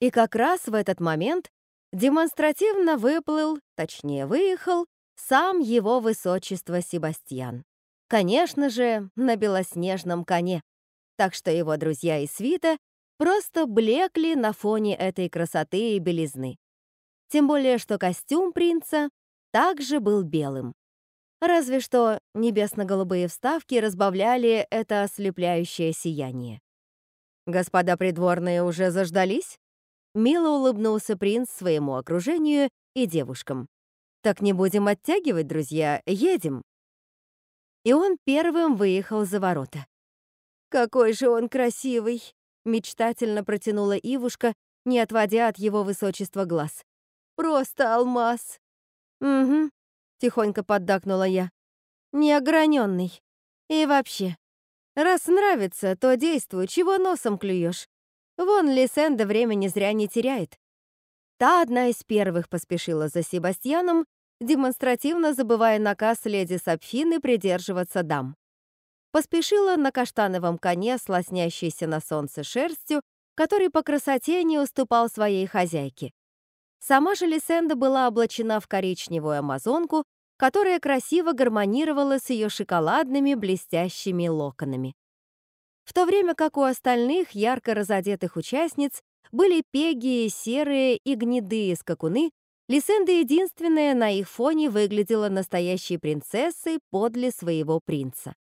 И как раз в этот момент демонстративно выплыл, точнее выехал, сам его высочество Себастьян. Конечно же, на белоснежном коне, так что его друзья и свита просто блекли на фоне этой красоты и белизны. Тем более, что костюм принца также был белым. Разве что небесно-голубые вставки разбавляли это ослепляющее сияние. «Господа придворные уже заждались?» Мило улыбнулся принц своему окружению и девушкам. «Так не будем оттягивать, друзья, едем!» И он первым выехал за ворота. «Какой же он красивый!» Мечтательно протянула Ивушка, не отводя от его высочества глаз. «Просто алмаз!» «Угу», — тихонько поддакнула я. «Неограненный. И вообще, раз нравится, то действуй, чего носом клюешь. Вон Лисенда времени зря не теряет». Та одна из первых поспешила за Себастьяном, демонстративно забывая наказ леди Сапфины придерживаться дам поспешила на каштановом коне с лоснящейся на солнце шерстью, который по красоте не уступал своей хозяйке. Сама же Лисенда была облачена в коричневую амазонку, которая красиво гармонировала с ее шоколадными блестящими локонами. В то время как у остальных ярко разодетых участниц были пегие, серые и гнедые скакуны, Лисенда единственная на их фоне выглядела настоящей принцессой подле своего принца.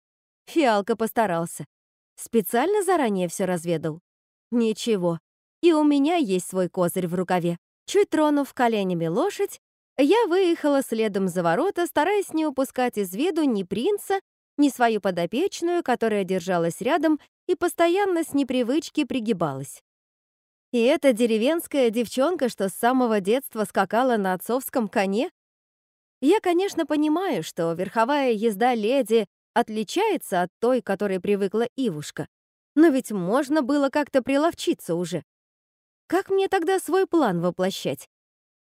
Фиалка постарался. Специально заранее все разведал? Ничего. И у меня есть свой козырь в рукаве. Чуть тронув коленями лошадь, я выехала следом за ворота, стараясь не упускать из виду ни принца, ни свою подопечную, которая держалась рядом и постоянно с непривычки пригибалась. И эта деревенская девчонка, что с самого детства скакала на отцовском коне? Я, конечно, понимаю, что верховая езда леди отличается от той, к которой привыкла Ивушка. Но ведь можно было как-то приловчиться уже. Как мне тогда свой план воплощать?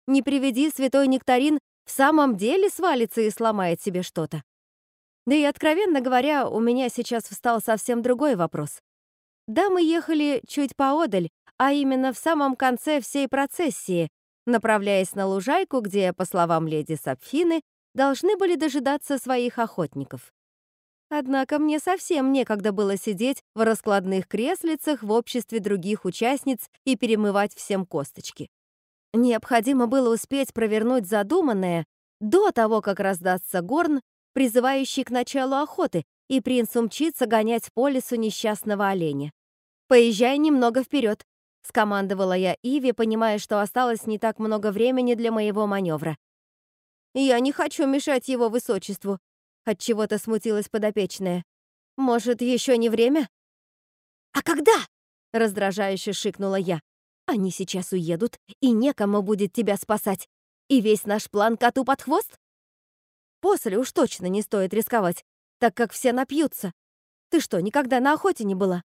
Не приведи святой нектарин в самом деле свалится и сломает себе что-то. Да и, откровенно говоря, у меня сейчас встал совсем другой вопрос. Да, мы ехали чуть поодаль, а именно в самом конце всей процессии, направляясь на лужайку, где, по словам леди Сапфины, должны были дожидаться своих охотников. Однако мне совсем некогда было сидеть в раскладных креслицах в обществе других участниц и перемывать всем косточки. Необходимо было успеть провернуть задуманное до того, как раздастся горн, призывающий к началу охоты, и принц умчится гонять по лесу несчастного оленя. «Поезжай немного вперед», — скомандовала я Иве, понимая, что осталось не так много времени для моего маневра. «Я не хочу мешать его высочеству», — отчего-то смутилась подопечная. «Может, еще не время?» «А когда?» — раздражающе шикнула я. Они сейчас уедут, и некому будет тебя спасать. И весь наш план коту под хвост? После уж точно не стоит рисковать, так как все напьются. Ты что, никогда на охоте не была?»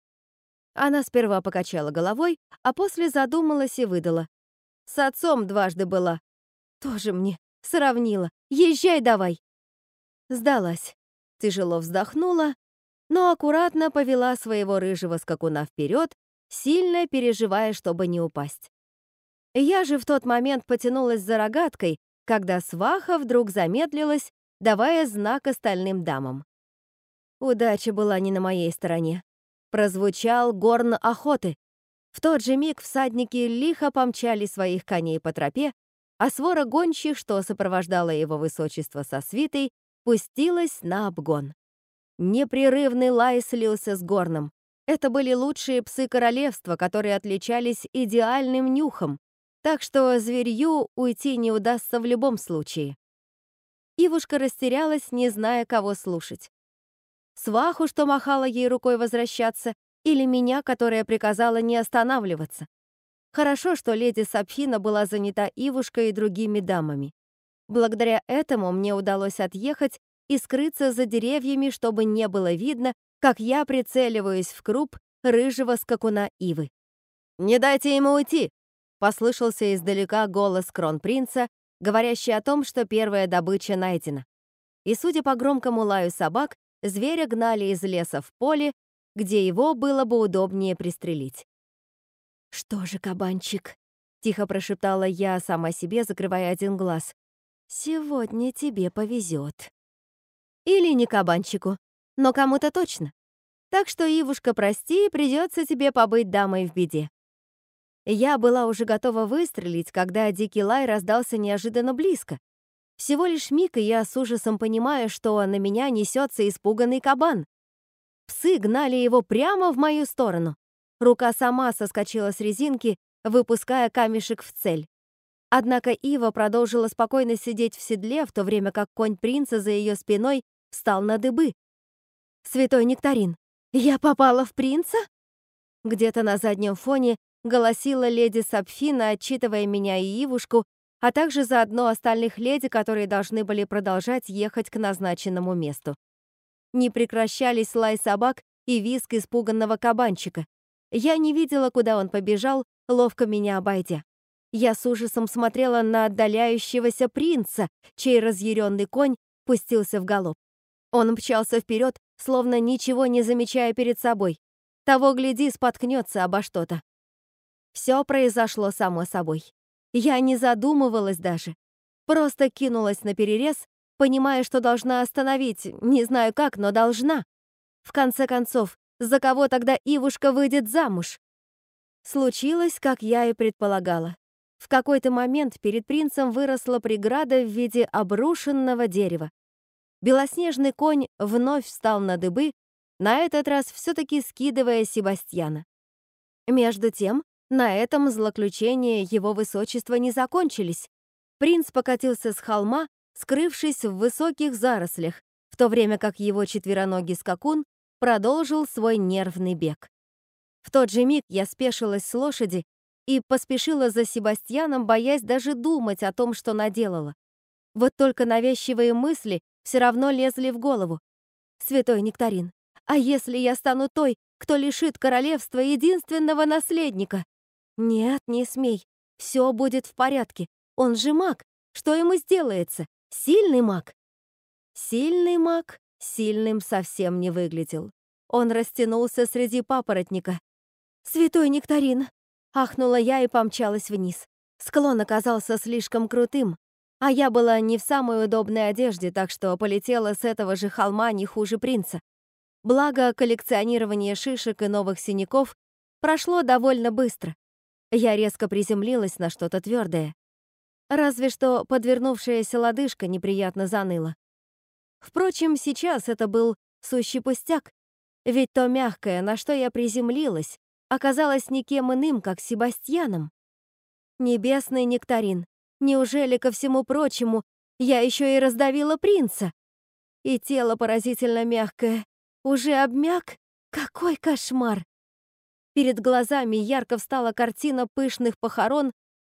Она сперва покачала головой, а после задумалась и выдала. «С отцом дважды была. Тоже мне. Сравнила. Езжай давай!» Сдалась. Тяжело вздохнула, но аккуратно повела своего рыжего скакуна вперед сильно переживая, чтобы не упасть. Я же в тот момент потянулась за рогаткой, когда сваха вдруг замедлилась, давая знак остальным дамам. Удача была не на моей стороне. Прозвучал горн охоты. В тот же миг всадники лихо помчали своих коней по тропе, а свора гонщих, что сопровождало его высочество со свитой, пустилась на обгон. Непрерывный лай слился с горном. Это были лучшие псы королевства, которые отличались идеальным нюхом, так что зверью уйти не удастся в любом случае. Ивушка растерялась, не зная, кого слушать. Сваху, что махала ей рукой возвращаться, или меня, которая приказала не останавливаться. Хорошо, что леди Сапфина была занята Ивушкой и другими дамами. Благодаря этому мне удалось отъехать и скрыться за деревьями, чтобы не было видно, как я прицеливаюсь в круп рыжего скакуна Ивы. «Не дайте ему уйти!» — послышался издалека голос кронпринца, говорящий о том, что первая добыча найдена. И, судя по громкому лаю собак, зверя гнали из леса в поле, где его было бы удобнее пристрелить. «Что же, кабанчик?» — тихо прошептала я сама себе, закрывая один глаз. «Сегодня тебе повезет». Или не кабанчику но кому-то точно. Так что, Ивушка, прости, придется тебе побыть дамой в беде. Я была уже готова выстрелить, когда дикий лай раздался неожиданно близко. Всего лишь миг, и я с ужасом понимаю, что на меня несется испуганный кабан. Псы гнали его прямо в мою сторону. Рука сама соскочила с резинки, выпуская камешек в цель. Однако Ива продолжила спокойно сидеть в седле, в то время как конь принца за ее спиной встал на дыбы. Святой Нектарин, я попала в принца? Где-то на заднем фоне голосила леди Сапфина, отчитывая меня и Ивушку, а также заодно остальных леди, которые должны были продолжать ехать к назначенному месту. Не прекращались лай собак и визг испуганного кабанчика. Я не видела, куда он побежал, ловко меня обойдя. Я с ужасом смотрела на отдаляющегося принца, чей разъяренный конь пустился в галоп. Он мчался вперед, словно ничего не замечая перед собой. Того, гляди, споткнется обо что-то. Все произошло само собой. Я не задумывалась даже. Просто кинулась на перерез, понимая, что должна остановить, не знаю как, но должна. В конце концов, за кого тогда Ивушка выйдет замуж? Случилось, как я и предполагала. В какой-то момент перед принцем выросла преграда в виде обрушенного дерева. Белоснежный конь вновь встал на дыбы, на этот раз все-таки скидывая Себастьяна. Между тем, на этом злоключения его высочества не закончились. Принц покатился с холма, скрывшись в высоких зарослях, в то время как его четвероногий скакун продолжил свой нервный бег. В тот же миг я спешилась с лошади и поспешила за Себастьяном, боясь даже думать о том, что наделала. Вот только навязчивые мысли все равно лезли в голову. Святой Нектарин, а если я стану той, кто лишит королевства единственного наследника? Нет, не смей. Все будет в порядке. Он же маг. Что ему сделается? Сильный маг. Сильный маг сильным совсем не выглядел. Он растянулся среди папоротника. «Святой нектарин!» — ахнула я и помчалась вниз. Склон оказался слишком крутым, а я была не в самой удобной одежде, так что полетела с этого же холма не хуже принца. Благо, коллекционирование шишек и новых синяков прошло довольно быстро. Я резко приземлилась на что-то твердое. Разве что подвернувшаяся лодыжка неприятно заныла. Впрочем, сейчас это был сущий пустяк, ведь то мягкое, на что я приземлилась, оказалось никем иным, как Себастьяном. Небесный нектарин, неужели ко всему прочему я еще и раздавила принца? И тело поразительно мягкое. Уже обмяк? Какой кошмар! Перед глазами ярко встала картина пышных похорон,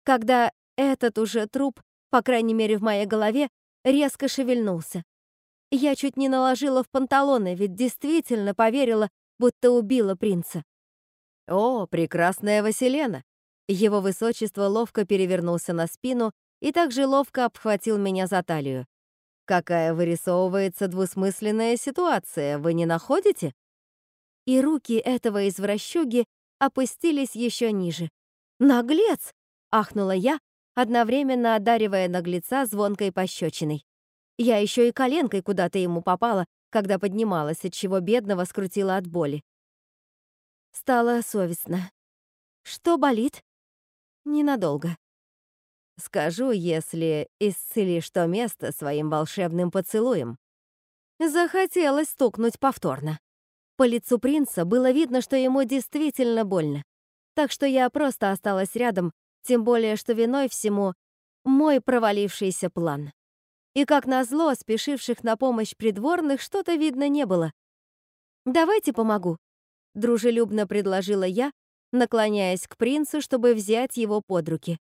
когда этот уже труп, по крайней мере в моей голове, резко шевельнулся. Я чуть не наложила в панталоны, ведь действительно поверила, будто убила принца. «О, прекрасная Василена!» Его высочество ловко перевернулся на спину и также ловко обхватил меня за талию. «Какая вырисовывается двусмысленная ситуация, вы не находите?» И руки этого извращуги опустились еще ниже. «Наглец!» — ахнула я, одновременно одаривая наглеца звонкой пощечиной. Я еще и коленкой куда-то ему попала, когда поднималась, от чего бедного скрутила от боли. Стало совестно. Что болит? Ненадолго. Скажу, если исцелишь то место своим волшебным поцелуем. Захотелось стукнуть повторно. По лицу принца было видно, что ему действительно больно. Так что я просто осталась рядом, тем более, что виной всему мой провалившийся план. И, как назло, спешивших на помощь придворных что-то видно не было. «Давайте помогу», — дружелюбно предложила я, наклоняясь к принцу, чтобы взять его под руки.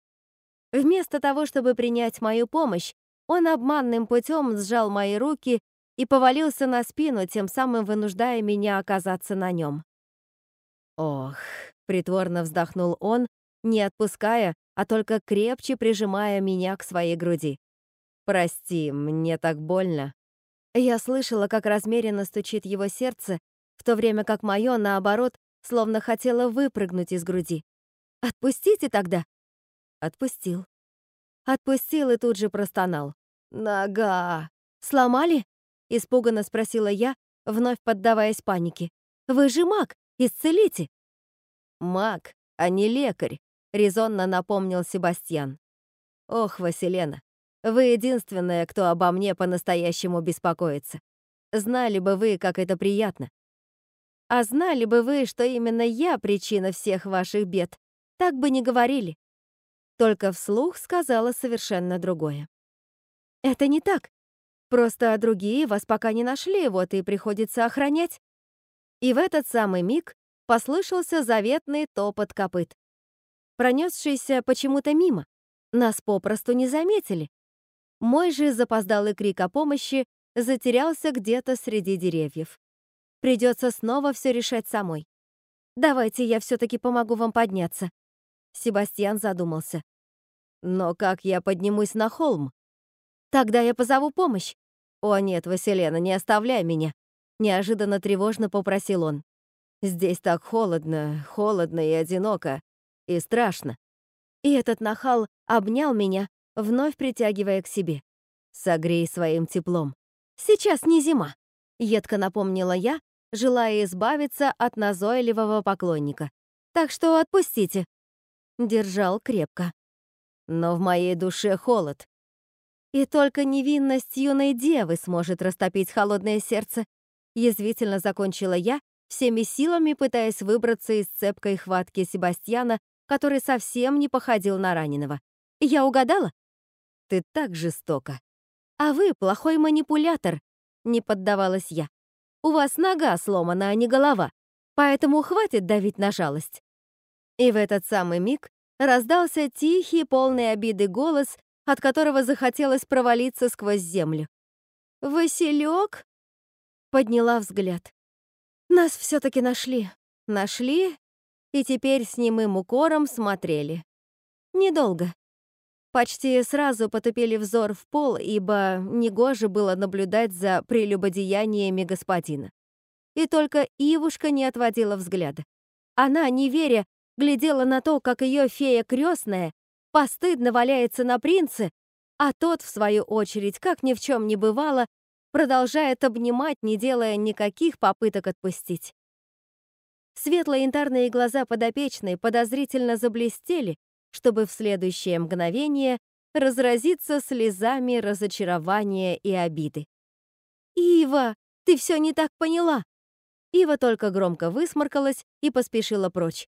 Вместо того, чтобы принять мою помощь, он обманным путем сжал мои руки и повалился на спину, тем самым вынуждая меня оказаться на нем. «Ох», — притворно вздохнул он, не отпуская, а только крепче прижимая меня к своей груди. «Прости, мне так больно». Я слышала, как размеренно стучит его сердце, то время как мое, наоборот, словно хотело выпрыгнуть из груди. «Отпустите тогда!» Отпустил. Отпустил и тут же простонал. «Нога!» «Сломали?» — испуганно спросила я, вновь поддаваясь панике. «Вы же маг! Исцелите!» «Маг, а не лекарь», — резонно напомнил Себастьян. «Ох, Василена, вы единственная, кто обо мне по-настоящему беспокоится. Знали бы вы, как это приятно. А знали бы вы, что именно я причина всех ваших бед, так бы не говорили. Только вслух сказала совершенно другое. Это не так. Просто другие вас пока не нашли, вот и приходится охранять. И в этот самый миг послышался заветный топот копыт. Пронесшийся почему-то мимо. Нас попросту не заметили. Мой же запоздалый крик о помощи затерялся где-то среди деревьев. Придется снова все решать самой. Давайте я все-таки помогу вам подняться. Себастьян задумался. Но как я поднимусь на холм? Тогда я позову помощь. О нет, Василена, не оставляй меня. Неожиданно тревожно попросил он. Здесь так холодно, холодно и одиноко, и страшно. И этот нахал обнял меня, вновь притягивая к себе. «Согрей своим теплом». «Сейчас не зима», — едко напомнила я, желая избавиться от назойливого поклонника. «Так что отпустите». Держал крепко. «Но в моей душе холод». «И только невинность юной девы сможет растопить холодное сердце», язвительно закончила я, всеми силами пытаясь выбраться из цепкой хватки Себастьяна, который совсем не походил на раненого. «Я угадала?» Ты так жестока. А вы плохой манипулятор, не поддавалась я. У вас нога сломана, а не голова, поэтому хватит давить на жалость. И в этот самый миг раздался тихий, полный обиды голос, от которого захотелось провалиться сквозь землю. «Василек?» Подняла взгляд. Нас все-таки нашли. Нашли, и теперь с немым укором смотрели. Недолго. Почти сразу потупили взор в пол, ибо негоже было наблюдать за прелюбодеяниями господина. И только Ивушка не отводила взгляда. Она, не веря, глядела на то, как ее фея крестная постыдно валяется на принце, а тот, в свою очередь, как ни в чем не бывало, продолжает обнимать, не делая никаких попыток отпустить. Светло-янтарные глаза подопечной подозрительно заблестели, чтобы в следующее мгновение разразиться слезами разочарования и обиды. «Ива, ты все не так поняла!» Ива только громко высморкалась и поспешила прочь.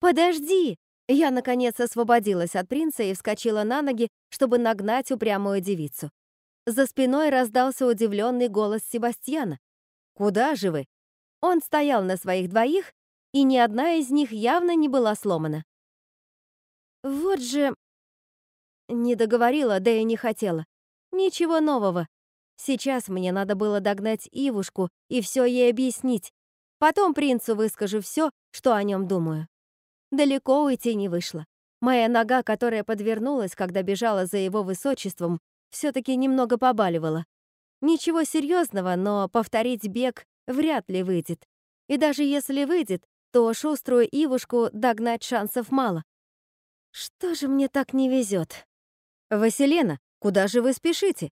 «Подожди!» Я, наконец, освободилась от принца и вскочила на ноги, чтобы нагнать упрямую девицу. За спиной раздался удивленный голос Себастьяна. «Куда же вы?» Он стоял на своих двоих, и ни одна из них явно не была сломана. «Вот же...» Не договорила, да и не хотела. Ничего нового. Сейчас мне надо было догнать Ивушку и все ей объяснить. Потом принцу выскажу все, что о нем думаю. Далеко уйти не вышло. Моя нога, которая подвернулась, когда бежала за его высочеством, все-таки немного побаливала. Ничего серьезного, но повторить бег вряд ли выйдет. И даже если выйдет, то шуструю Ивушку догнать шансов мало. Что же мне так не везет? Василена, куда же вы спешите?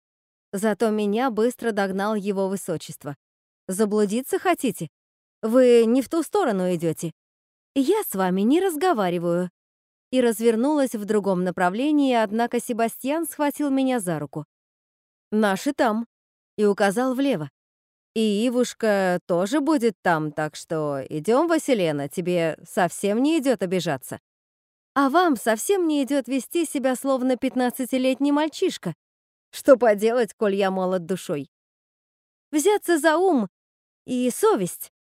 Зато меня быстро догнал его высочество. Заблудиться хотите? Вы не в ту сторону идете. «Я с вами не разговариваю». И развернулась в другом направлении, однако Себастьян схватил меня за руку. «Наши там», и указал влево. «И Ивушка тоже будет там, так что идем, Василена, тебе совсем не идет обижаться. А вам совсем не идет вести себя словно пятнадцатилетний мальчишка. Что поделать, коль я молод душой? Взяться за ум и совесть.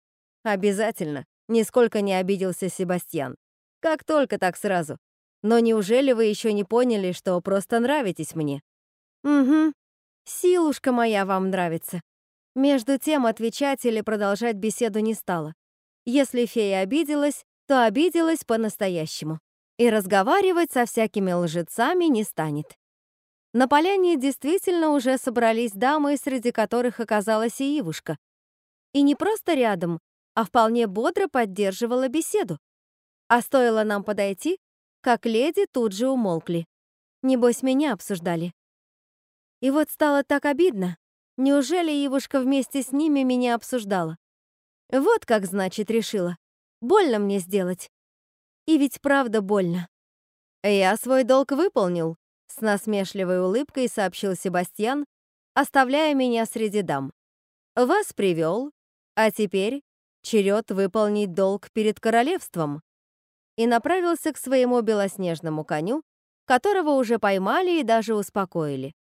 Обязательно. Нисколько не обиделся Себастьян. Как только так сразу. Но неужели вы еще не поняли, что просто нравитесь мне? Угу. Силушка моя вам нравится. Между тем отвечать или продолжать беседу не стала. Если фея обиделась, то обиделась по-настоящему. И разговаривать со всякими лжецами не станет. На поляне действительно уже собрались дамы, среди которых оказалась и Ивушка. И не просто рядом, а вполне бодро поддерживала беседу. А стоило нам подойти, как леди тут же умолкли. Небось, меня обсуждали. И вот стало так обидно. Неужели Ивушка вместе с ними меня обсуждала? Вот как, значит, решила. Больно мне сделать. И ведь правда больно. Я свой долг выполнил, с насмешливой улыбкой сообщил Себастьян, оставляя меня среди дам. Вас привел, а теперь черед выполнить долг перед королевством, и направился к своему белоснежному коню, которого уже поймали и даже успокоили.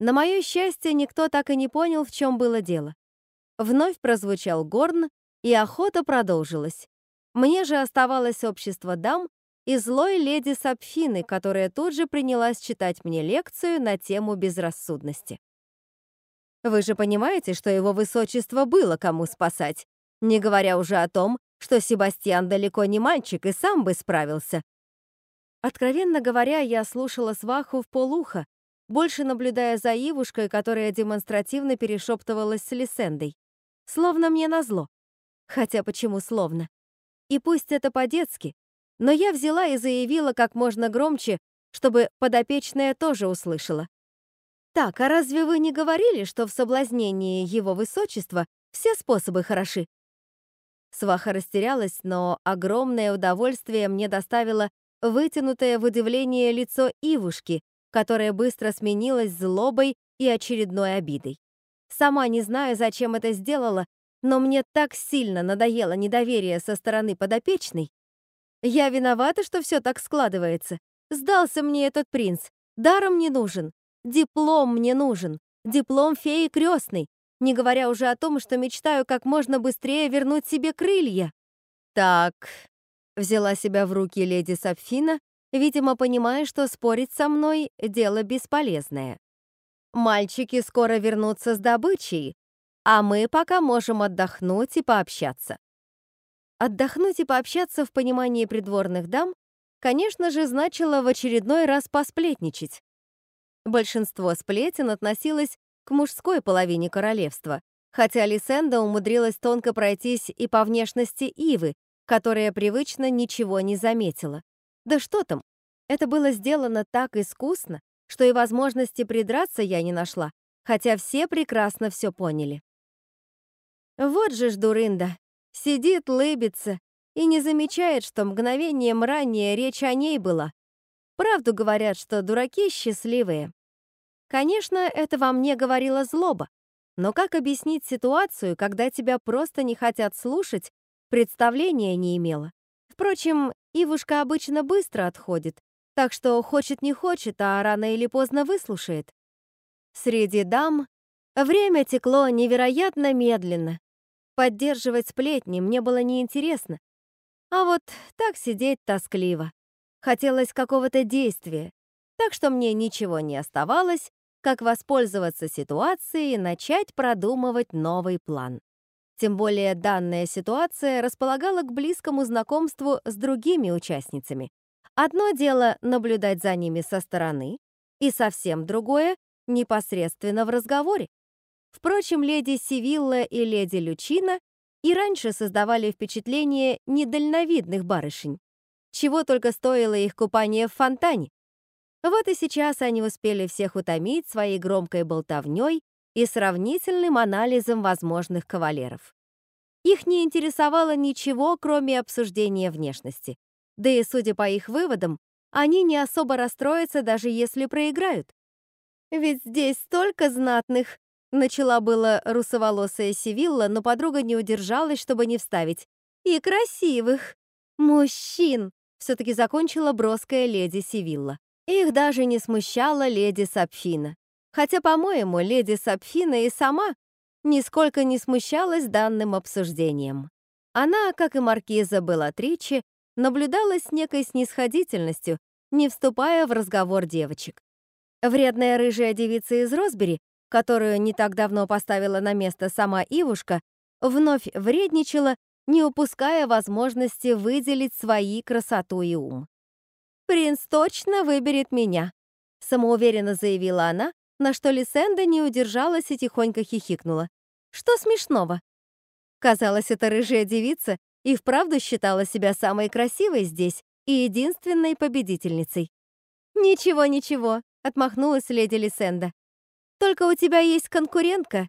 На мое счастье, никто так и не понял, в чем было дело. Вновь прозвучал горн, и охота продолжилась. Мне же оставалось общество дам и злой леди Сапфины, которая тут же принялась читать мне лекцию на тему безрассудности. Вы же понимаете, что его высочество было кому спасать, не говоря уже о том, что Себастьян далеко не мальчик и сам бы справился. Откровенно говоря, я слушала сваху в полуха, больше наблюдая за Ивушкой, которая демонстративно перешептывалась с Лисендой. Словно мне назло. Хотя почему словно? И пусть это по-детски, но я взяла и заявила как можно громче, чтобы подопечная тоже услышала. «Так, а разве вы не говорили, что в соблазнении его высочества все способы хороши?» Сваха растерялась, но огромное удовольствие мне доставило вытянутое в удивление лицо Ивушки, которое быстро сменилось злобой и очередной обидой. Сама не знаю, зачем это сделала, но мне так сильно надоело недоверие со стороны подопечной. Я виновата, что все так складывается. Сдался мне этот принц. Даром не нужен. Диплом мне нужен. Диплом феи крестной не говоря уже о том, что мечтаю как можно быстрее вернуть себе крылья. Так, взяла себя в руки леди Сапфина видимо, понимая, что спорить со мной — дело бесполезное. «Мальчики скоро вернутся с добычей, а мы пока можем отдохнуть и пообщаться». Отдохнуть и пообщаться в понимании придворных дам, конечно же, значило в очередной раз посплетничать. Большинство сплетен относилось к мужской половине королевства, хотя Лисенда умудрилась тонко пройтись и по внешности Ивы, которая привычно ничего не заметила. Да что там, это было сделано так искусно, что и возможности придраться я не нашла, хотя все прекрасно все поняли. Вот же ж дурында, сидит, лыбится и не замечает, что мгновением ранее речь о ней была. Правду говорят, что дураки счастливые. Конечно, это во мне говорила злоба, но как объяснить ситуацию, когда тебя просто не хотят слушать, представления не имела. Впрочем, Ивушка обычно быстро отходит, так что хочет не хочет, а рано или поздно выслушает. Среди дам время текло невероятно медленно. Поддерживать сплетни мне было неинтересно. А вот так сидеть тоскливо. Хотелось какого-то действия, так что мне ничего не оставалось, как воспользоваться ситуацией и начать продумывать новый план. Тем более данная ситуация располагала к близкому знакомству с другими участницами. Одно дело наблюдать за ними со стороны, и совсем другое — непосредственно в разговоре. Впрочем, леди Сивилла и леди Лючина и раньше создавали впечатление недальновидных барышень. Чего только стоило их купание в фонтане. Вот и сейчас они успели всех утомить своей громкой болтовней и сравнительным анализом возможных кавалеров. Их не интересовало ничего, кроме обсуждения внешности. Да и, судя по их выводам, они не особо расстроятся, даже если проиграют. «Ведь здесь столько знатных!» Начала было русоволосая Сивилла, но подруга не удержалась, чтобы не вставить. «И красивых! Мужчин!» Все-таки закончила броская леди Сивилла. Их даже не смущала леди Сапфина. Хотя, по-моему, леди Сапфина и сама нисколько не смущалась данным обсуждением. Она, как и маркиза Белатричи, наблюдала с некой снисходительностью, не вступая в разговор девочек. Вредная рыжая девица из Росбери, которую не так давно поставила на место сама Ивушка, вновь вредничала, не упуская возможности выделить свои красоту и ум. «Принц точно выберет меня», — самоуверенно заявила она, на что Лисенда не удержалась и тихонько хихикнула. «Что смешного?» Казалось, эта рыжая девица и вправду считала себя самой красивой здесь и единственной победительницей. «Ничего, ничего», — отмахнулась леди Лисенда. «Только у тебя есть конкурентка,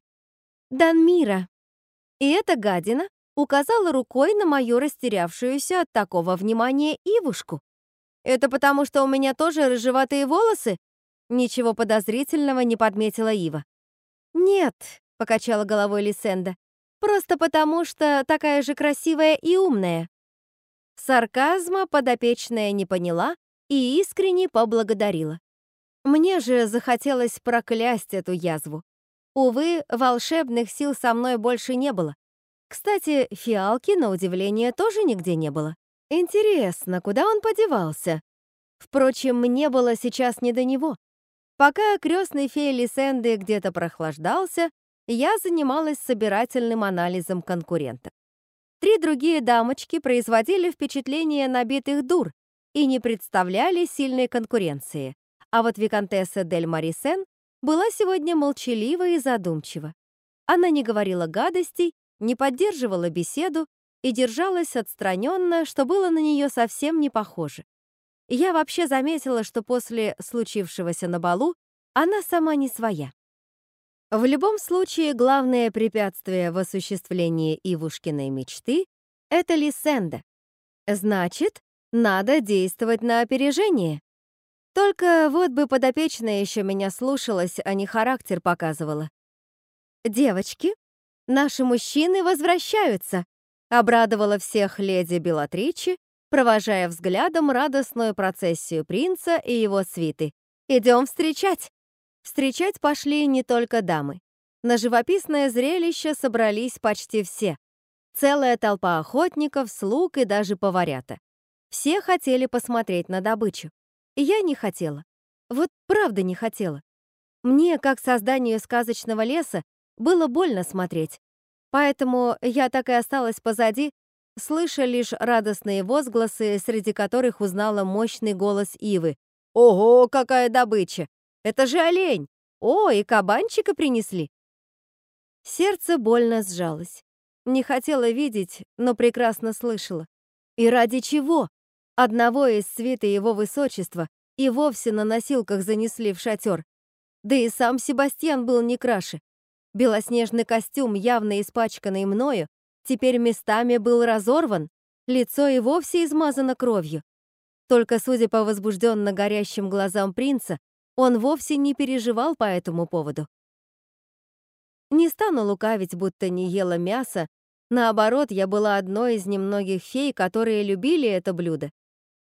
Данмира». И эта гадина указала рукой на мою растерявшуюся от такого внимания Ивушку. «Это потому, что у меня тоже рыжеватые волосы?» Ничего подозрительного не подметила Ива. «Нет», — покачала головой Лисенда, «просто потому, что такая же красивая и умная». Сарказма подопечная не поняла и искренне поблагодарила. Мне же захотелось проклясть эту язву. Увы, волшебных сил со мной больше не было. Кстати, фиалки, на удивление, тоже нигде не было. Интересно, куда он подевался? Впрочем, мне было сейчас не до него. Пока крестный фей Лисенды где-то прохлаждался, я занималась собирательным анализом конкурентов. Три другие дамочки производили впечатление набитых дур и не представляли сильной конкуренции, а вот виконтесса Дель Марисен была сегодня молчалива и задумчива. Она не говорила гадостей, не поддерживала беседу и держалась отстраненно, что было на нее совсем не похоже. Я вообще заметила, что после случившегося на балу она сама не своя. В любом случае, главное препятствие в осуществлении Ивушкиной мечты — это Лисенда. Значит, надо действовать на опережение. Только вот бы подопечная еще меня слушалась, а не характер показывала. «Девочки, наши мужчины возвращаются», Обрадовала всех леди Белатричи, провожая взглядом радостную процессию принца и его свиты. «Идем встречать!» Встречать пошли не только дамы. На живописное зрелище собрались почти все. Целая толпа охотников, слуг и даже поварята. Все хотели посмотреть на добычу. Я не хотела. Вот правда не хотела. Мне, как созданию сказочного леса, было больно смотреть. Поэтому я так и осталась позади, слыша лишь радостные возгласы, среди которых узнала мощный голос Ивы. «Ого, какая добыча! Это же олень! О, и кабанчика принесли!» Сердце больно сжалось. Не хотела видеть, но прекрасно слышала. И ради чего? Одного из свита его высочества и вовсе на носилках занесли в шатер. Да и сам Себастьян был не краше. Белоснежный костюм, явно испачканный мною, теперь местами был разорван, лицо и вовсе измазано кровью. Только судя по возбужденно горящим глазам принца, он вовсе не переживал по этому поводу. Не стану лукавить, будто не ела мясо, наоборот, я была одной из немногих фей, которые любили это блюдо.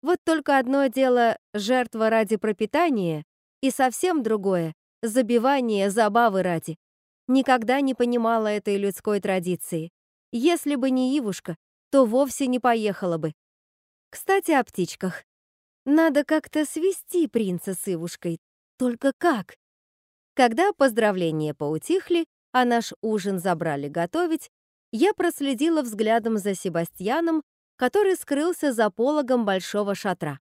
Вот только одно дело — жертва ради пропитания, и совсем другое — забивание забавы ради. Никогда не понимала этой людской традиции. Если бы не Ивушка, то вовсе не поехала бы. Кстати, о птичках. Надо как-то свести принца с Ивушкой. Только как? Когда поздравления поутихли, а наш ужин забрали готовить, я проследила взглядом за Себастьяном, который скрылся за пологом большого шатра.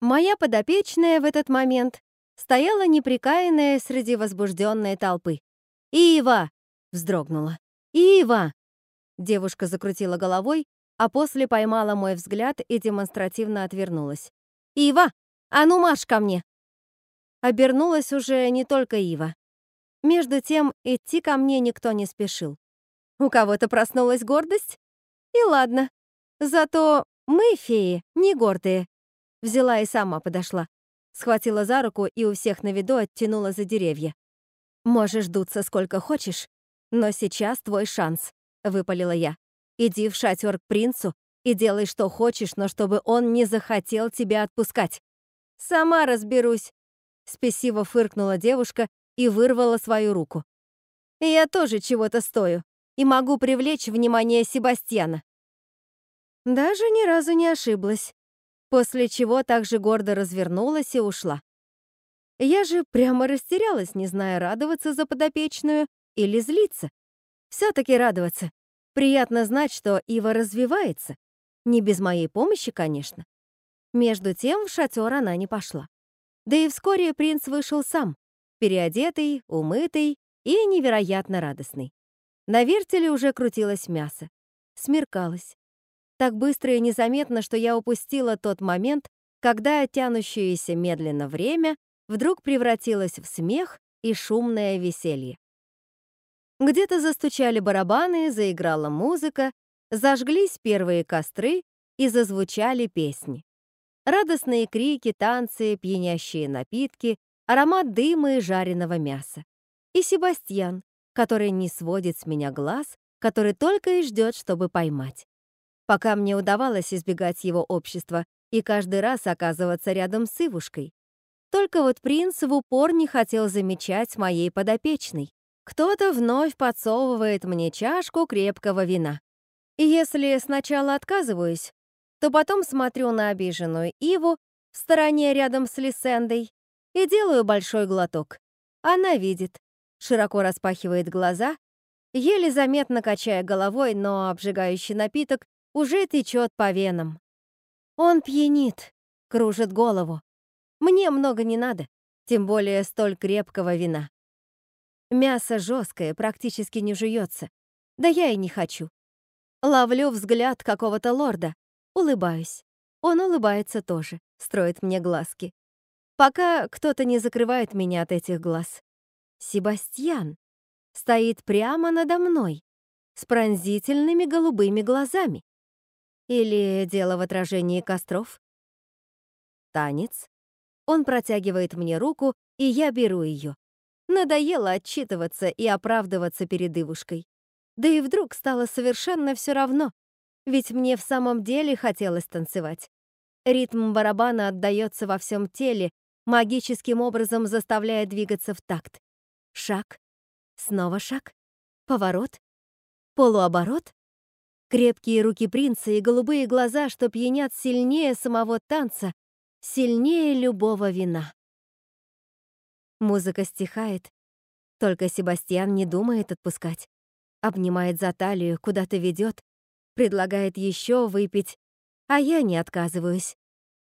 Моя подопечная в этот момент стояла неприкаянная среди возбужденной толпы. «Ива!» — вздрогнула. «Ива!» Девушка закрутила головой, а после поймала мой взгляд и демонстративно отвернулась. «Ива! А ну марш ко мне!» Обернулась уже не только Ива. Между тем, идти ко мне никто не спешил. У кого-то проснулась гордость? И ладно. Зато мы, феи, не гордые. Взяла и сама подошла. Схватила за руку и у всех на виду оттянула за деревья. «Можешь дуться сколько хочешь, но сейчас твой шанс», — выпалила я. «Иди в шатер к принцу и делай, что хочешь, но чтобы он не захотел тебя отпускать». «Сама разберусь», — спесиво фыркнула девушка и вырвала свою руку. «Я тоже чего-то стою и могу привлечь внимание Себастьяна». Даже ни разу не ошиблась, после чего также гордо развернулась и ушла. Я же прямо растерялась, не зная, радоваться за подопечную или злиться. Все-таки радоваться. Приятно знать, что Ива развивается. Не без моей помощи, конечно. Между тем в шатер она не пошла. Да и вскоре принц вышел сам, переодетый, умытый и невероятно радостный. На вертеле уже крутилось мясо. Смеркалось. Так быстро и незаметно, что я упустила тот момент, когда тянущееся медленно время вдруг превратилось в смех и шумное веселье. Где-то застучали барабаны, заиграла музыка, зажглись первые костры и зазвучали песни. Радостные крики, танцы, пьянящие напитки, аромат дыма и жареного мяса. И Себастьян, который не сводит с меня глаз, который только и ждет, чтобы поймать. Пока мне удавалось избегать его общества и каждый раз оказываться рядом с Ивушкой. Только вот принц в упор не хотел замечать моей подопечной. Кто-то вновь подсовывает мне чашку крепкого вина. И если сначала отказываюсь, то потом смотрю на обиженную Иву в стороне рядом с Лисендой и делаю большой глоток. Она видит, широко распахивает глаза, еле заметно качая головой, но обжигающий напиток уже течет по венам. Он пьянит, кружит голову. Мне много не надо, тем более столь крепкого вина. Мясо жесткое, практически не жуется. Да я и не хочу. Ловлю взгляд какого-то лорда, улыбаюсь. Он улыбается тоже, строит мне глазки. Пока кто-то не закрывает меня от этих глаз. Себастьян стоит прямо надо мной, с пронзительными голубыми глазами. Или дело в отражении костров? Танец. Он протягивает мне руку, и я беру ее. Надоело отчитываться и оправдываться перед Ивушкой. Да и вдруг стало совершенно все равно, ведь мне в самом деле хотелось танцевать. Ритм барабана отдаётся во всем теле, магическим образом заставляя двигаться в такт. Шаг, снова шаг, поворот, полуоборот. Крепкие руки принца и голубые глаза, что пьянят сильнее самого танца, сильнее любого вина. Музыка стихает, только Себастьян не думает отпускать. Обнимает за талию, куда-то ведет, предлагает еще выпить, а я не отказываюсь.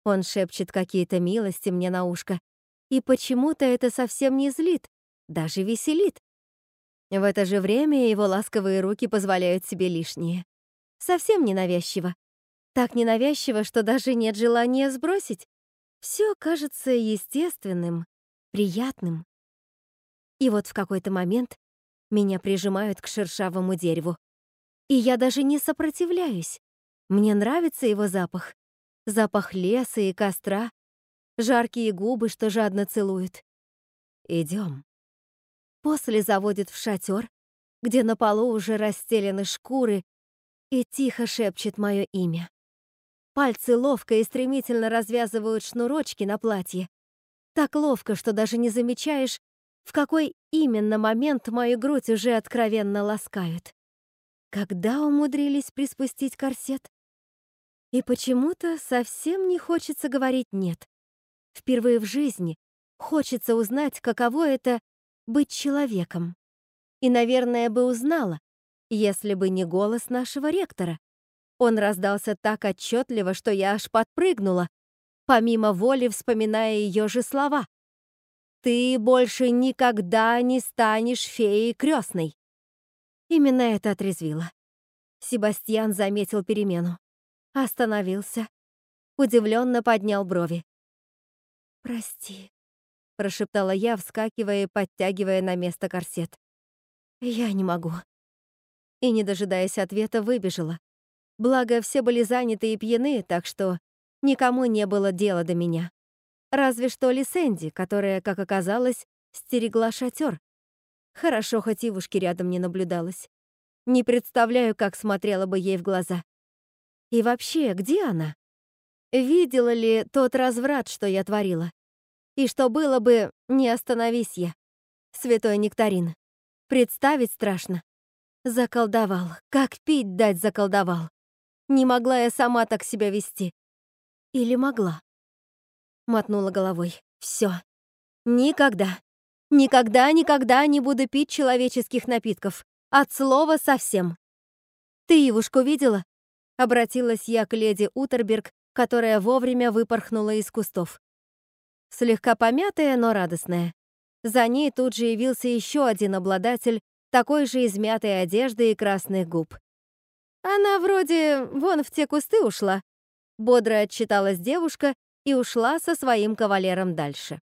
Он шепчет какие-то милости мне на ушко, и почему-то это совсем не злит, даже веселит. В это же время его ласковые руки позволяют себе лишнее. Совсем ненавязчиво. Так ненавязчиво, что даже нет желания сбросить. Все кажется естественным, приятным. И вот в какой-то момент меня прижимают к шершавому дереву. И я даже не сопротивляюсь. Мне нравится его запах. Запах леса и костра. Жаркие губы, что жадно целуют. Идем. После заводит в шатер, где на полу уже расстелены шкуры, и тихо шепчет мое имя. Пальцы ловко и стремительно развязывают шнурочки на платье. Так ловко, что даже не замечаешь, в какой именно момент мою грудь уже откровенно ласкают. Когда умудрились приспустить корсет? И почему-то совсем не хочется говорить «нет». Впервые в жизни хочется узнать, каково это — быть человеком. И, наверное, бы узнала, если бы не голос нашего ректора. Он раздался так отчетливо, что я аж подпрыгнула, помимо воли вспоминая ее же слова. «Ты больше никогда не станешь феей крестной». Именно это отрезвило. Себастьян заметил перемену. Остановился. Удивленно поднял брови. «Прости», — прошептала я, вскакивая и подтягивая на место корсет. «Я не могу» и, не дожидаясь ответа, выбежала. Благо, все были заняты и пьяны, так что никому не было дела до меня. Разве что Лисенди, которая, как оказалось, стерегла шатер. Хорошо, хоть Ивушки рядом не наблюдалось. Не представляю, как смотрела бы ей в глаза. И вообще, где она? Видела ли тот разврат, что я творила? И что было бы, не остановись я. Святой нектарин. Представить страшно. Заколдовал. Как пить дать заколдовал. Не могла я сама так себя вести. Или могла? Мотнула головой. Все. Никогда. Никогда, никогда не буду пить человеческих напитков. От слова совсем. Ты Ивушку видела? Обратилась я к леди Утерберг, которая вовремя выпорхнула из кустов. Слегка помятая, но радостная. За ней тут же явился еще один обладатель такой же измятой одежды и красных губ. Она вроде вон в те кусты ушла. Бодро отчиталась девушка и ушла со своим кавалером дальше.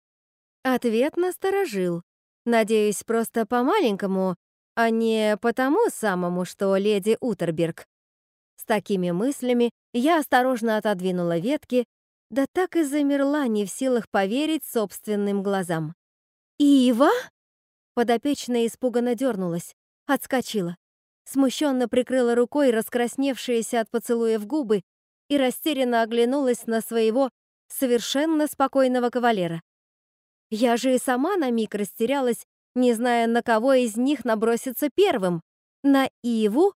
Ответ насторожил. Надеюсь, просто по-маленькому, а не потому самому, что леди Утерберг. С такими мыслями я осторожно отодвинула ветки, да так и замерла, не в силах поверить собственным глазам. «Ива?» Подопечная испуганно дернулась, отскочила. Смущенно прикрыла рукой раскрасневшиеся от поцелуя в губы и растерянно оглянулась на своего совершенно спокойного кавалера. Я же и сама на миг растерялась, не зная, на кого из них наброситься первым — на Иву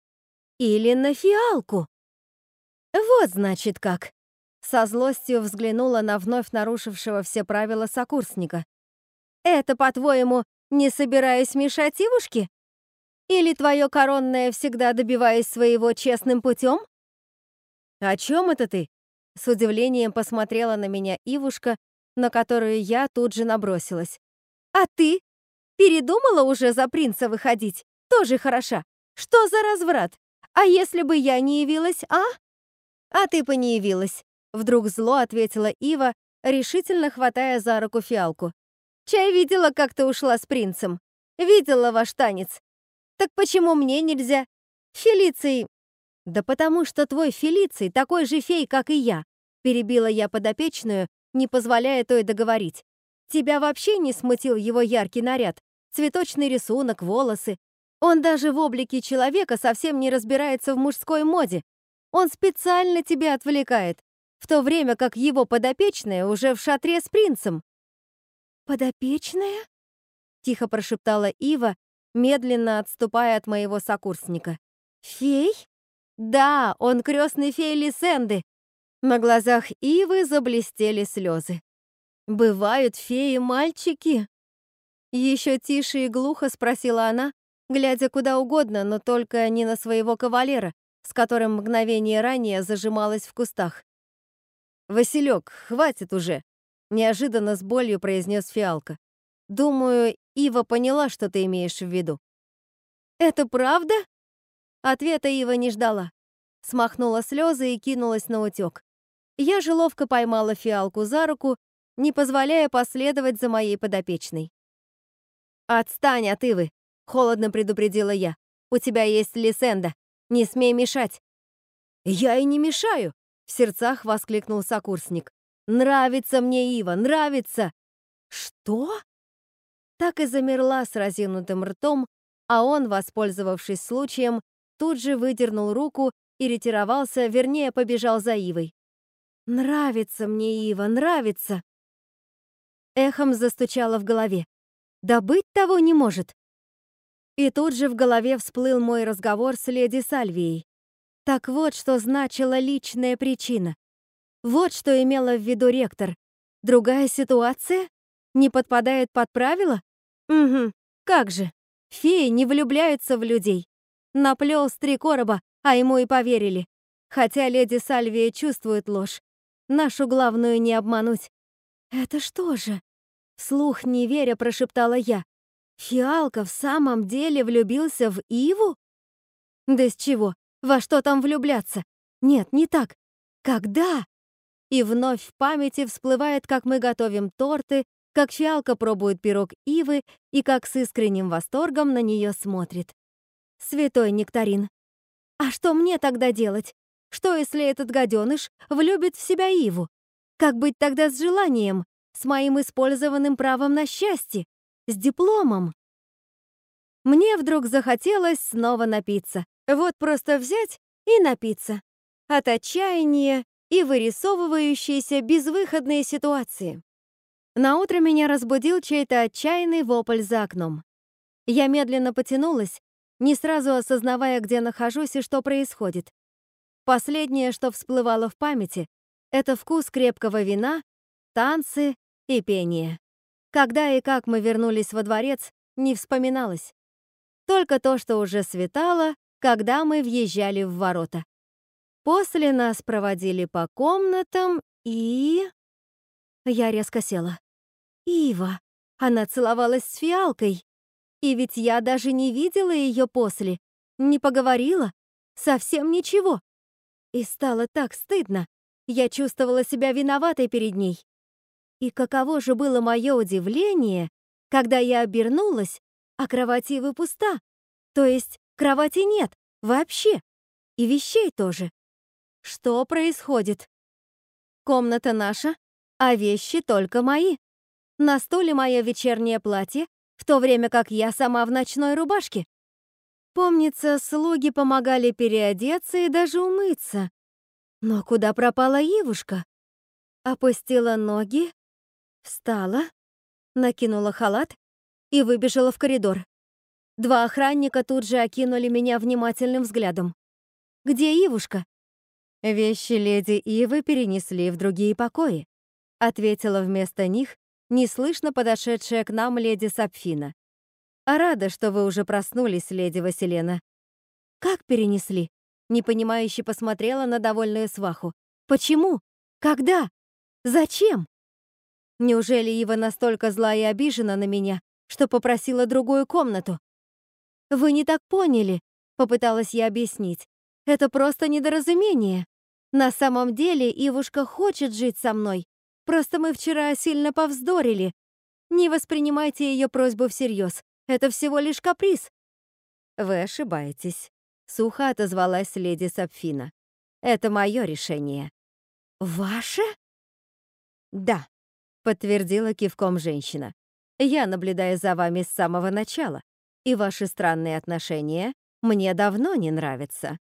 или на фиалку. Вот значит как. Со злостью взглянула на вновь нарушившего все правила сокурсника. «Это, по-твоему, не собираюсь мешать Ивушке? Или твое коронное всегда добиваясь своего честным путем? О чем это ты? С удивлением посмотрела на меня Ивушка, на которую я тут же набросилась. А ты? Передумала уже за принца выходить? Тоже хороша. Что за разврат? А если бы я не явилась, а? А ты бы не явилась. Вдруг зло ответила Ива, решительно хватая за руку фиалку. Чай видела, как ты ушла с принцем. Видела ваш танец. Так почему мне нельзя? Фелиций... Да потому что твой Фелиций такой же фей, как и я. Перебила я подопечную, не позволяя той договорить. Тебя вообще не смутил его яркий наряд, цветочный рисунок, волосы. Он даже в облике человека совсем не разбирается в мужской моде. Он специально тебя отвлекает, в то время как его подопечная уже в шатре с принцем. «Подопечная?» — тихо прошептала Ива, медленно отступая от моего сокурсника. «Фей? Да, он крестный фей Лисенды. На глазах Ивы заблестели слезы. Бывают феи-мальчики? Еще тише и глухо спросила она, глядя куда угодно, но только не на своего кавалера, с которым мгновение ранее зажималась в кустах. «Василек, хватит уже!» — неожиданно с болью произнес Фиалка. «Думаю, Ива поняла, что ты имеешь в виду». «Это правда?» Ответа Ива не ждала. Смахнула слезы и кинулась на утек. Я же ловко поймала фиалку за руку, не позволяя последовать за моей подопечной. «Отстань от Ивы!» — холодно предупредила я. «У тебя есть Лисенда. Не смей мешать!» «Я и не мешаю!» — в сердцах воскликнул сокурсник. «Нравится мне Ива, нравится!» «Что?» Так и замерла с разинутым ртом, а он, воспользовавшись случаем, тут же выдернул руку и ретировался, вернее, побежал за Ивой. «Нравится мне Ива, нравится!» Эхом застучало в голове. Да быть того не может. И тут же в голове всплыл мой разговор с леди Сальвией. Так вот, что значила личная причина. Вот что имела в виду ректор. Другая ситуация? Не подпадает под правила? Угу, как же. Феи не влюбляются в людей. Наплел с три короба, а ему и поверили. Хотя леди Сальвия чувствует ложь. Нашу главную не обмануть. Это что же? Слух не веря прошептала я. Фиалка в самом деле влюбился в Иву? Да с чего? Во что там влюбляться? Нет, не так. Когда? И вновь в памяти всплывает, как мы готовим торты, как фиалка пробует пирог Ивы и как с искренним восторгом на нее смотрит. Святой нектарин. А что мне тогда делать? Что, если этот гаденыш влюбит в себя Иву? Как быть тогда с желанием? с моим использованным правом на счастье, с дипломом. Мне вдруг захотелось снова напиться. Вот просто взять и напиться. От отчаяния и вырисовывающиеся безвыходные ситуации. Наутро меня разбудил чей-то отчаянный вопль за окном. Я медленно потянулась, не сразу осознавая, где нахожусь и что происходит. Последнее, что всплывало в памяти, это вкус крепкого вина, танцы и пение. Когда и как мы вернулись во дворец, не вспоминалось. Только то, что уже светало, когда мы въезжали в ворота. После нас проводили по комнатам и... Я резко села. Ива. Она целовалась с фиалкой. И ведь я даже не видела ее после. Не поговорила. Совсем ничего. И стало так стыдно. Я чувствовала себя виноватой перед ней. И каково же было мое удивление, когда я обернулась, а кровать Ивы пуста. То есть кровати нет, вообще. И вещей тоже. Что происходит? Комната наша, а вещи только мои. На стуле мое вечернее платье, в то время как я сама в ночной рубашке. Помнится, слуги помогали переодеться и даже умыться. Но куда пропала Ивушка? Опустила ноги, Встала, накинула халат и выбежала в коридор. Два охранника тут же окинули меня внимательным взглядом. «Где Ивушка?» «Вещи леди Ивы перенесли в другие покои», ответила вместо них неслышно подошедшая к нам леди Сапфина. «А рада, что вы уже проснулись, леди Василена». «Как перенесли?» Непонимающе посмотрела на довольную сваху. «Почему? Когда? Зачем?» Неужели Ива настолько зла и обижена на меня, что попросила другую комнату? «Вы не так поняли», — попыталась я объяснить. «Это просто недоразумение. На самом деле Ивушка хочет жить со мной. Просто мы вчера сильно повздорили. Не воспринимайте ее просьбу всерьез. Это всего лишь каприз». «Вы ошибаетесь», — сухо отозвалась леди Сапфина. «Это мое решение». «Ваше?» «Да», подтвердила кивком женщина. Я наблюдаю за вами с самого начала, и ваши странные отношения мне давно не нравятся.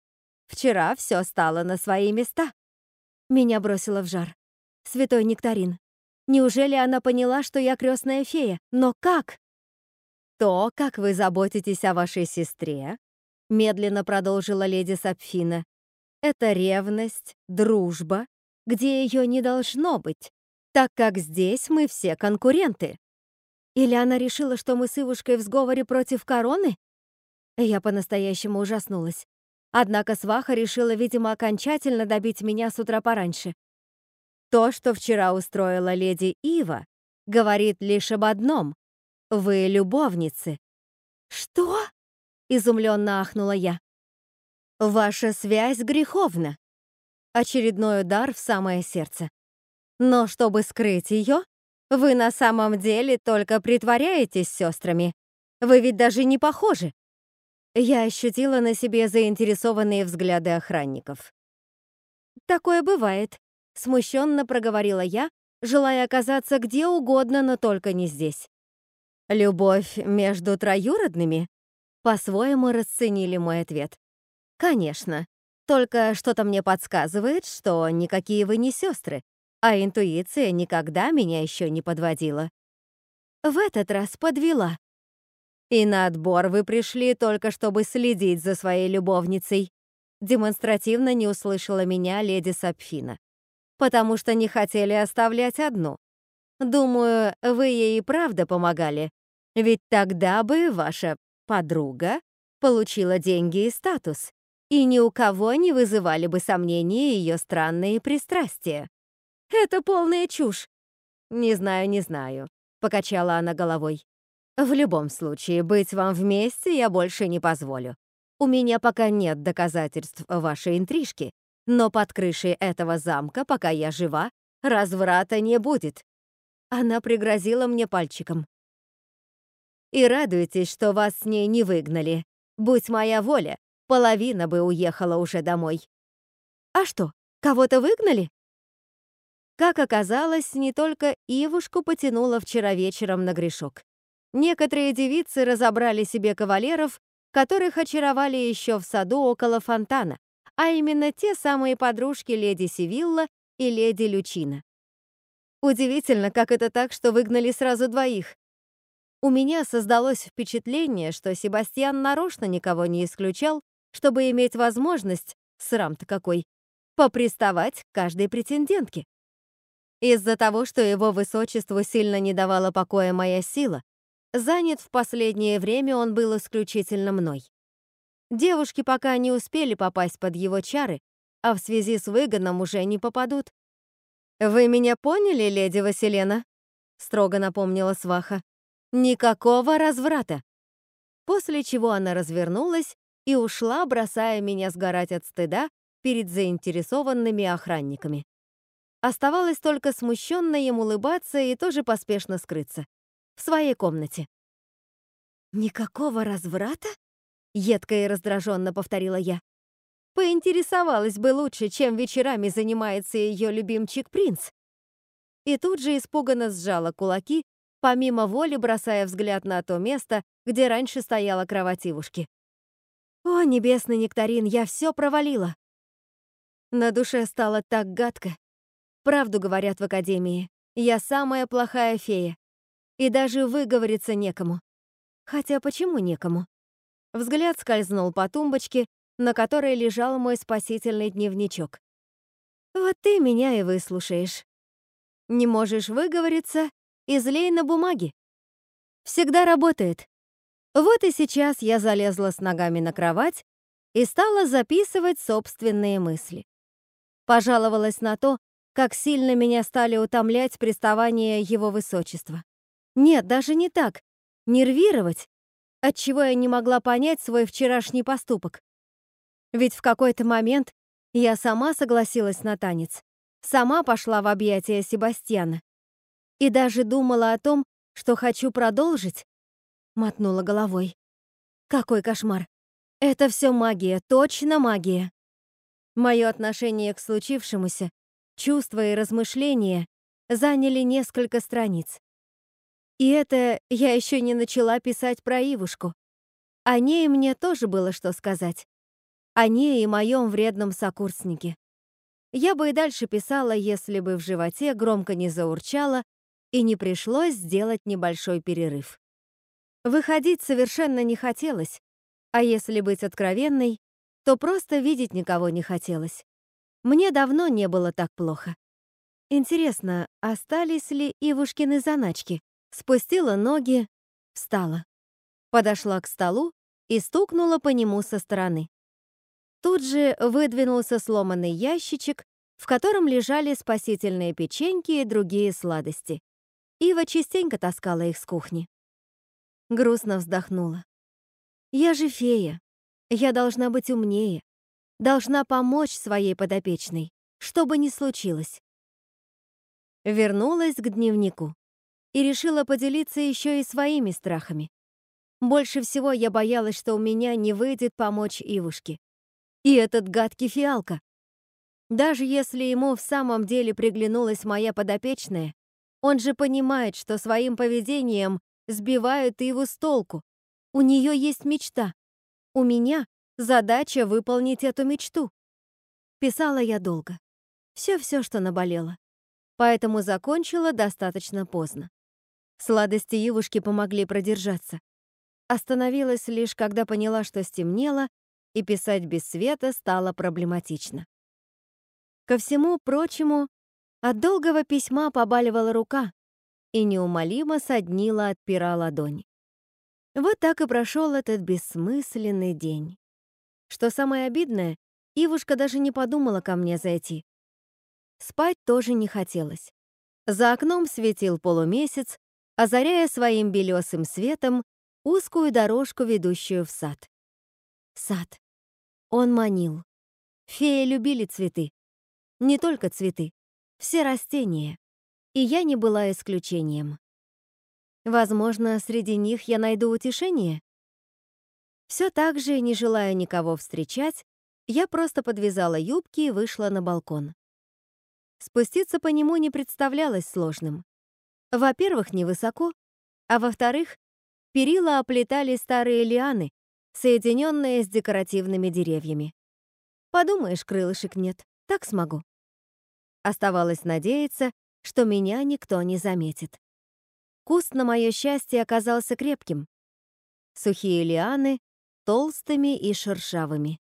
Вчера все стало на свои места. Меня бросило в жар. Святой Нектарин. Неужели она поняла, что я крестная фея? Но как? То, как вы заботитесь о вашей сестре, медленно продолжила леди Сапфина, это ревность, дружба, где ее не должно быть, так как здесь мы все конкуренты. Или она решила, что мы с Ивушкой в сговоре против короны? Я по-настоящему ужаснулась. Однако сваха решила, видимо, окончательно добить меня с утра пораньше. То, что вчера устроила леди Ива, говорит лишь об одном. Вы любовницы. Что? Изумленно ахнула я. Ваша связь греховна. Очередной удар в самое сердце. Но чтобы скрыть ее, вы на самом деле только притворяетесь сестрами. Вы ведь даже не похожи. Я ощутила на себе заинтересованные взгляды охранников. «Такое бывает», — смущенно проговорила я, желая оказаться где угодно, но только не здесь. «Любовь между троюродными?» По-своему расценили мой ответ. «Конечно. Только что-то мне подсказывает, что никакие вы не сестры, а интуиция никогда меня еще не подводила». В этот раз подвела. И на отбор вы пришли только чтобы следить за своей любовницей. Демонстративно не услышала меня леди Сапфина. Потому что не хотели оставлять одну. Думаю, вы ей и правда помогали. Ведь тогда бы ваша подруга получила деньги и статус, и ни у кого не вызывали бы сомнения ее странные пристрастия. Это полная чушь. Не знаю, не знаю, покачала она головой. В любом случае, быть вам вместе я больше не позволю. У меня пока нет доказательств вашей интрижки, но под крышей этого замка, пока я жива, разврата не будет. Она пригрозила мне пальчиком. И радуйтесь, что вас с ней не выгнали. Будь моя воля, половина бы уехала уже домой. А что, кого-то выгнали? Как оказалось, не только Ивушку потянула вчера вечером на грешок. Некоторые девицы разобрали себе кавалеров, которых очаровали еще в саду около фонтана, а именно те самые подружки леди Сивилла и леди Лючина. Удивительно, как это так, что выгнали сразу двоих. У меня создалось впечатление, что Себастьян нарочно никого не исключал, чтобы иметь возможность, срам-то какой, поприставать к каждой претендентке. Из-за того, что его высочеству сильно не давала покоя моя сила, Занят в последнее время он был исключительно мной. Девушки пока не успели попасть под его чары, а в связи с выгоном уже не попадут. «Вы меня поняли, леди Василена?» — строго напомнила сваха. «Никакого разврата!» После чего она развернулась и ушла, бросая меня сгорать от стыда перед заинтересованными охранниками. Оставалось только смущенно им улыбаться и тоже поспешно скрыться в своей комнате. «Никакого разврата?» — едко и раздраженно повторила я. Поинтересовалась бы лучше, чем вечерами занимается ее любимчик принц. И тут же испуганно сжала кулаки, помимо воли бросая взгляд на то место, где раньше стояла кровать Ивушки. О, небесный нектарин, я все провалила. На душе стало так гадко. Правду говорят в академии. Я самая плохая фея и даже выговориться некому. Хотя почему некому? Взгляд скользнул по тумбочке, на которой лежал мой спасительный дневничок. Вот ты меня и выслушаешь. Не можешь выговориться, излей на бумаге. Всегда работает. Вот и сейчас я залезла с ногами на кровать и стала записывать собственные мысли. Пожаловалась на то, как сильно меня стали утомлять приставания его высочества. Нет, даже не так. Нервировать, отчего я не могла понять свой вчерашний поступок. Ведь в какой-то момент я сама согласилась на танец, сама пошла в объятия Себастьяна. И даже думала о том, что хочу продолжить, мотнула головой. Какой кошмар. Это все магия, точно магия. Мое отношение к случившемуся, чувства и размышления заняли несколько страниц. И это я еще не начала писать про Ивушку. О ней мне тоже было что сказать. О ней и моем вредном сокурснике. Я бы и дальше писала, если бы в животе громко не заурчало и не пришлось сделать небольшой перерыв. Выходить совершенно не хотелось, а если быть откровенной, то просто видеть никого не хотелось. Мне давно не было так плохо. Интересно, остались ли Ивушкины заначки? Спустила ноги, встала. Подошла к столу и стукнула по нему со стороны. Тут же выдвинулся сломанный ящичек, в котором лежали спасительные печеньки и другие сладости. Ива частенько таскала их с кухни. Грустно вздохнула. «Я же фея. Я должна быть умнее. Должна помочь своей подопечной, что бы ни случилось». Вернулась к дневнику и решила поделиться еще и своими страхами. Больше всего я боялась, что у меня не выйдет помочь Ивушке. И этот гадкий фиалка. Даже если ему в самом деле приглянулась моя подопечная, он же понимает, что своим поведением сбивают Иву с толку. У нее есть мечта. У меня задача выполнить эту мечту. Писала я долго. Все-все, что наболело. Поэтому закончила достаточно поздно. Сладости Ивушки помогли продержаться. Остановилась лишь, когда поняла, что стемнело, и писать без света стало проблематично. Ко всему прочему, от долгого письма побаливала рука и неумолимо соднила от пера ладонь. Вот так и прошел этот бессмысленный день. Что самое обидное, Ивушка даже не подумала ко мне зайти. Спать тоже не хотелось. За окном светил полумесяц, озаряя своим белесым светом узкую дорожку, ведущую в сад. Сад. Он манил. Феи любили цветы. Не только цветы, все растения. И я не была исключением. Возможно, среди них я найду утешение? Все так же, не желая никого встречать, я просто подвязала юбки и вышла на балкон. Спуститься по нему не представлялось сложным. Во-первых, невысоко, а во-вторых, перила оплетали старые лианы, соединенные с декоративными деревьями. Подумаешь, крылышек нет, так смогу. Оставалось надеяться, что меня никто не заметит. Куст, на мое счастье, оказался крепким. Сухие лианы, толстыми и шершавыми.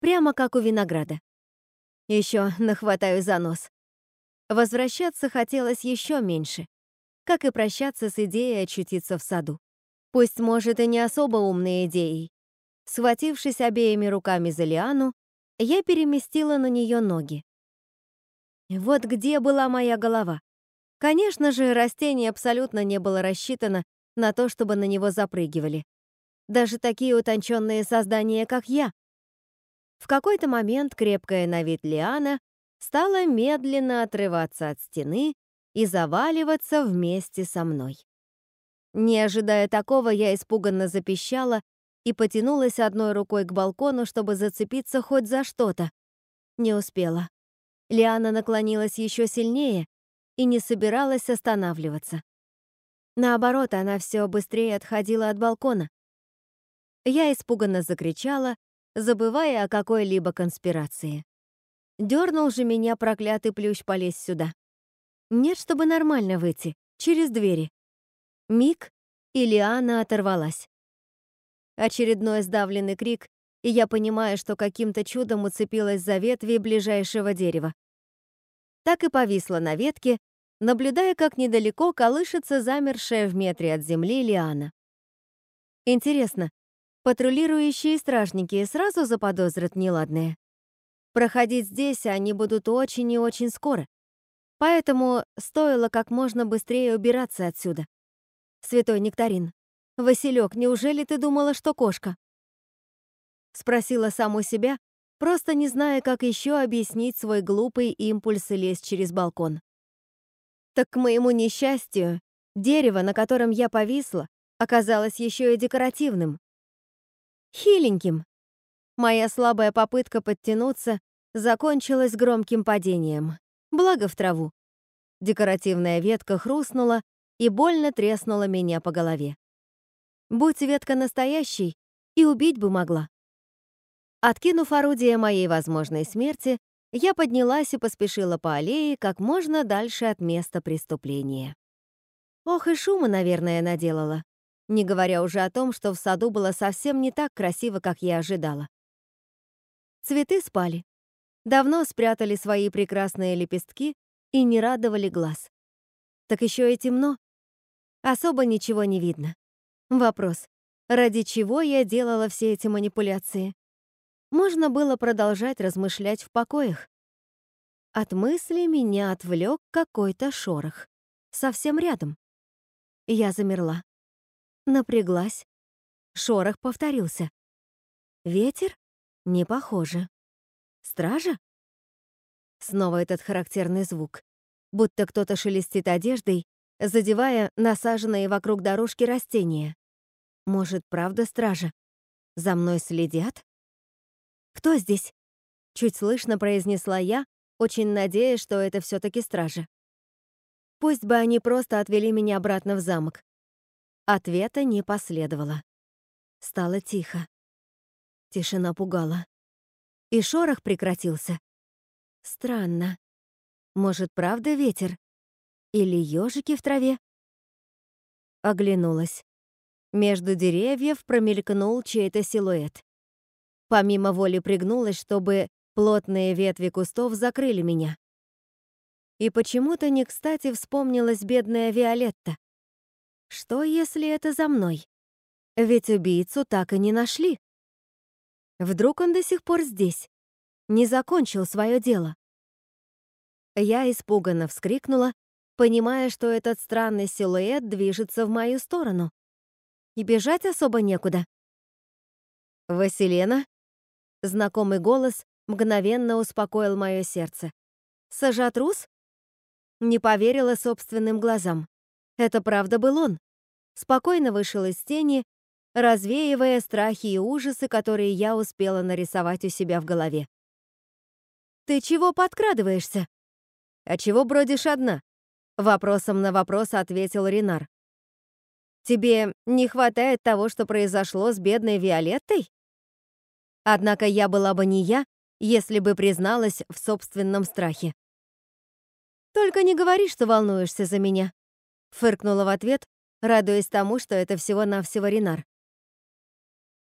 Прямо как у винограда. Еще нахватаю за нос. Возвращаться хотелось еще меньше, как и прощаться с идеей очутиться в саду. Пусть, может, и не особо умной идеей, Схватившись обеими руками за лиану, я переместила на нее ноги. Вот где была моя голова. Конечно же, растение абсолютно не было рассчитано на то, чтобы на него запрыгивали. Даже такие утонченные создания, как я. В какой-то момент крепкая на вид лиана стала медленно отрываться от стены и заваливаться вместе со мной. Не ожидая такого, я испуганно запищала и потянулась одной рукой к балкону, чтобы зацепиться хоть за что-то. Не успела. Лиана наклонилась еще сильнее и не собиралась останавливаться. Наоборот, она все быстрее отходила от балкона. Я испуганно закричала, забывая о какой-либо конспирации. Дернул же меня проклятый плющ полезть сюда. Нет, чтобы нормально выйти, через двери. Миг, и Лиана оторвалась. Очередной сдавленный крик, и я понимаю, что каким-то чудом уцепилась за ветви ближайшего дерева. Так и повисла на ветке, наблюдая, как недалеко колышется замершая в метре от земли лиана. Интересно, патрулирующие стражники сразу заподозрят неладное? Проходить здесь они будут очень и очень скоро. Поэтому стоило как можно быстрее убираться отсюда. Святой Нектарин, «Василек, неужели ты думала, что кошка?» Спросила саму себя, просто не зная, как еще объяснить свой глупый импульс лезть через балкон. Так к моему несчастью, дерево, на котором я повисла, оказалось еще и декоративным. Хиленьким. Моя слабая попытка подтянуться закончилась громким падением. Благо в траву. Декоративная ветка хрустнула и больно треснула меня по голове. Будь ветка настоящей, и убить бы могла. Откинув орудие моей возможной смерти, я поднялась и поспешила по аллее как можно дальше от места преступления. Ох и шума, наверное, наделала, не говоря уже о том, что в саду было совсем не так красиво, как я ожидала. Цветы спали. Давно спрятали свои прекрасные лепестки и не радовали глаз. Так еще и темно. Особо ничего не видно. Вопрос. Ради чего я делала все эти манипуляции? Можно было продолжать размышлять в покоях. От мысли меня отвлек какой-то шорох. Совсем рядом. Я замерла. Напряглась. Шорох повторился. Ветер? Не похоже. Стража? Снова этот характерный звук. Будто кто-то шелестит одеждой, задевая насаженные вокруг дорожки растения. Может, правда стража? За мной следят? «Кто здесь?» Чуть слышно произнесла я, очень надеясь, что это все таки стража. Пусть бы они просто отвели меня обратно в замок. Ответа не последовало. Стало тихо. Тишина пугала. И шорох прекратился. Странно. Может, правда ветер? Или ежики в траве? Оглянулась. Между деревьев промелькнул чей-то силуэт. Помимо воли пригнулась, чтобы плотные ветви кустов закрыли меня. И почему-то не кстати вспомнилась бедная Виолетта. Что, если это за мной? Ведь убийцу так и не нашли. Вдруг он до сих пор здесь, не закончил свое дело. Я испуганно вскрикнула, понимая, что этот странный силуэт движется в мою сторону. И бежать особо некуда. «Василена?» Знакомый голос мгновенно успокоил мое сердце. «Сажатрус?» Не поверила собственным глазам. Это правда был он. Спокойно вышел из тени, развеивая страхи и ужасы, которые я успела нарисовать у себя в голове. «Ты чего подкрадываешься?» «А чего бродишь одна?» Вопросом на вопрос ответил Ренар. «Тебе не хватает того, что произошло с бедной Виолеттой?» Однако я была бы не я, если бы призналась в собственном страхе. «Только не говори, что волнуешься за меня», — фыркнула в ответ, радуясь тому, что это всего-навсего Ренар.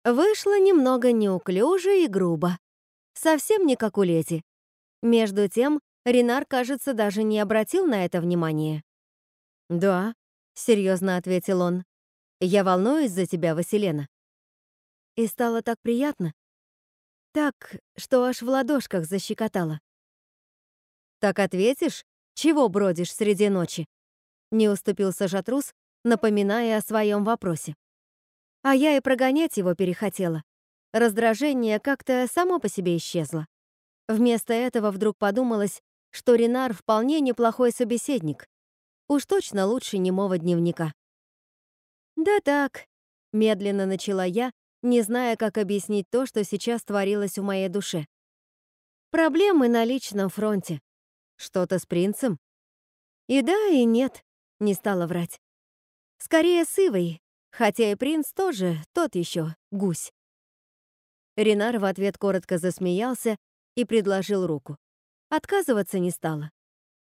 Вышло немного неуклюже и грубо. Совсем не как у леди. Между тем, Ренар, кажется, даже не обратил на это внимания. «Да», — серьезно ответил он, — «я волнуюсь за тебя, Василена». И стало так приятно. Так, что аж в ладошках защекотало. «Так ответишь, чего бродишь среди ночи?» Не уступил Сажатрус, напоминая о своем вопросе. А я и прогонять его перехотела. Раздражение как-то само по себе исчезло. Вместо этого вдруг подумалось, что Ренар вполне неплохой собеседник. Уж точно лучше немого дневника. «Да так», — медленно начала я, не зная, как объяснить то, что сейчас творилось в моей душе. «Проблемы на личном фронте. Что-то с принцем?» И да, и нет, не стала врать. Скорее с Ивой, хотя и принц тоже тот еще гусь. Ренар в ответ коротко засмеялся и предложил руку. Отказываться не стала.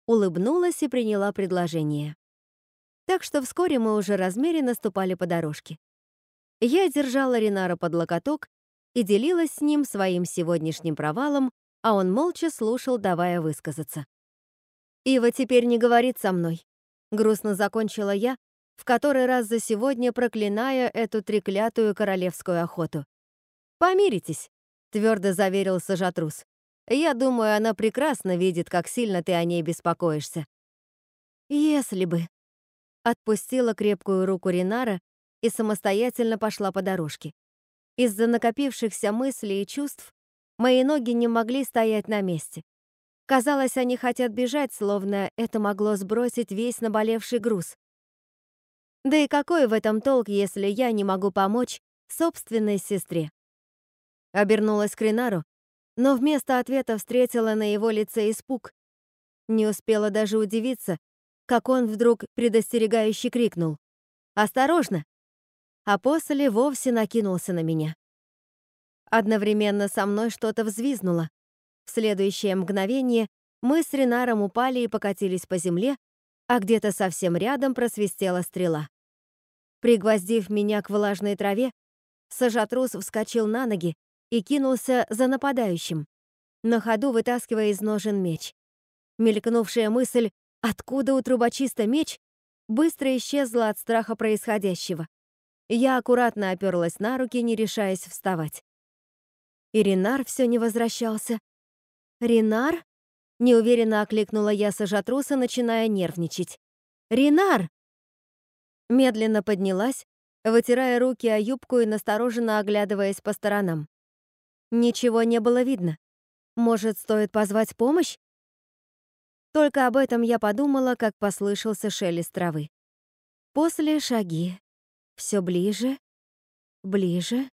Улыбнулась и приняла предложение. Так что вскоре мы уже размеренно ступали по дорожке. Я держала Ренара под локоток и делилась с ним своим сегодняшним провалом, а он молча слушал, давая высказаться. «Ива теперь не говорит со мной», — грустно закончила я, в который раз за сегодня проклиная эту треклятую королевскую охоту. «Помиритесь», — твердо заверил Сажатрус. «Я думаю, она прекрасно видит, как сильно ты о ней беспокоишься». «Если бы...» Отпустила крепкую руку Ринара и самостоятельно пошла по дорожке. Из-за накопившихся мыслей и чувств мои ноги не могли стоять на месте. Казалось, они хотят бежать, словно это могло сбросить весь наболевший груз. Да и какой в этом толк, если я не могу помочь собственной сестре? Обернулась к Ренару, но вместо ответа встретила на его лице испуг. Не успела даже удивиться, как он вдруг предостерегающе крикнул. «Осторожно!» А после вовсе накинулся на меня. Одновременно со мной что-то взвизнуло. В следующее мгновение мы с Ренаром упали и покатились по земле, а где-то совсем рядом просвистела стрела. Пригвоздив меня к влажной траве, Сажатрус вскочил на ноги и кинулся за нападающим, на ходу вытаскивая из ножен меч. Мелькнувшая мысль «Откуда у трубочиста меч?» быстро исчезла от страха происходящего. Я аккуратно оперлась на руки, не решаясь вставать. И Ренар все не возвращался. «Ренар?» — неуверенно окликнула я сажатруса, начиная нервничать. «Ренар!» Медленно поднялась, вытирая руки о юбку и настороженно оглядываясь по сторонам. Ничего не было видно. Может, стоит позвать помощь? Только об этом я подумала, как послышался шелест травы. После шаги. Все ближе, ближе.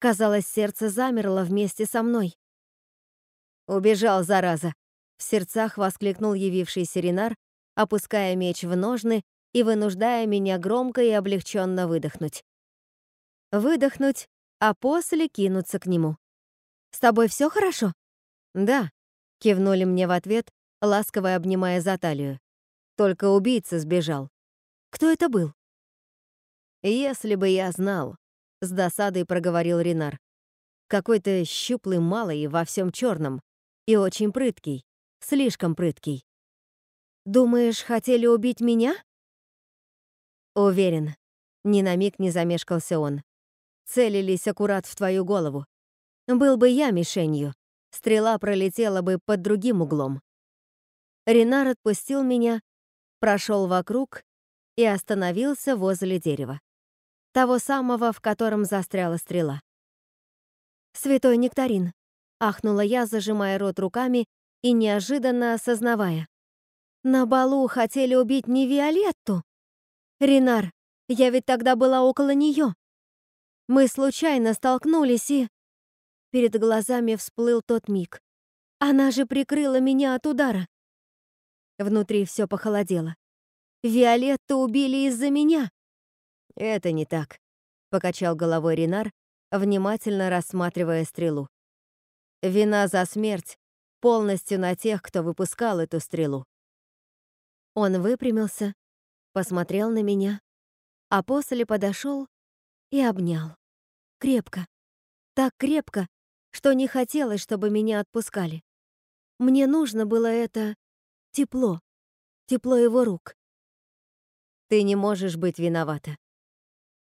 Казалось, сердце замерло вместе со мной. «Убежал, зараза!» — в сердцах воскликнул явившийся Ренар, опуская меч в ножны и вынуждая меня громко и облегченно выдохнуть. Выдохнуть, а после кинуться к нему. «С тобой все хорошо?» «Да», — кивнули мне в ответ, ласково обнимая за талию. «Только убийца сбежал». «Кто это был?» «Если бы я знал», — с досадой проговорил Ренар. «Какой-то щуплый малый во всем черном и очень прыткий, слишком прыткий». «Думаешь, хотели убить меня?» Уверен. Ни на миг не замешкался он. Целились аккурат в твою голову. Был бы я мишенью, стрела пролетела бы под другим углом. Ренар отпустил меня, прошел вокруг и остановился возле дерева. Того самого, в котором застряла стрела. «Святой нектарин», — ахнула я, зажимая рот руками и неожиданно осознавая. «На балу хотели убить не Виолетту, Ренар, я ведь тогда была около нее. Мы случайно столкнулись и... Перед глазами всплыл тот миг. Она же прикрыла меня от удара. Внутри все похолодело. Виолетту убили из-за меня. Это не так, покачал головой Ренар, внимательно рассматривая стрелу. Вина за смерть полностью на тех, кто выпускал эту стрелу. Он выпрямился, посмотрел на меня, а после подошел и обнял. Крепко. Так крепко, что не хотелось, чтобы меня отпускали. Мне нужно было это тепло, тепло его рук. Ты не можешь быть виновата.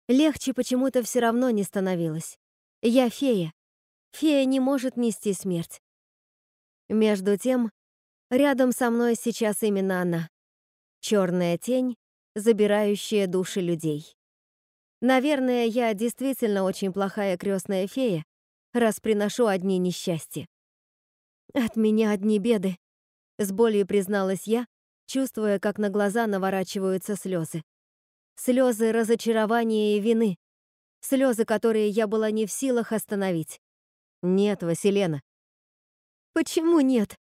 Легче почему-то все равно не становилось. Я фея. Фея не может нести смерть. Между тем, рядом со мной сейчас именно она. Черная тень, забирающая души людей. Наверное, я действительно очень плохая крестная фея, раз приношу одни несчастья. От меня одни беды, с болью призналась я, чувствуя, как на глаза наворачиваются слезы. Слезы разочарования и вины. Слезы, которые я была не в силах остановить. Нет, Василена. Почему нет?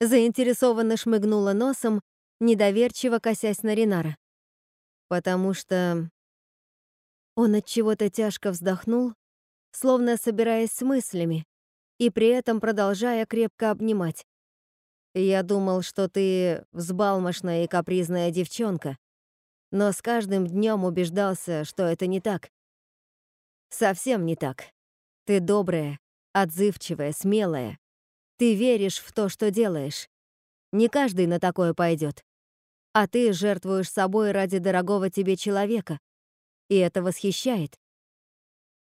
Заинтересованно шмыгнула носом, недоверчиво косясь на Ринара потому что он от чего-то тяжко вздохнул, словно собираясь с мыслями, и при этом продолжая крепко обнимать. Я думал, что ты взбалмошная и капризная девчонка, но с каждым днем убеждался, что это не так. Совсем не так. Ты добрая, отзывчивая, смелая. Ты веришь в то, что делаешь. Не каждый на такое пойдет а ты жертвуешь собой ради дорогого тебе человека. И это восхищает.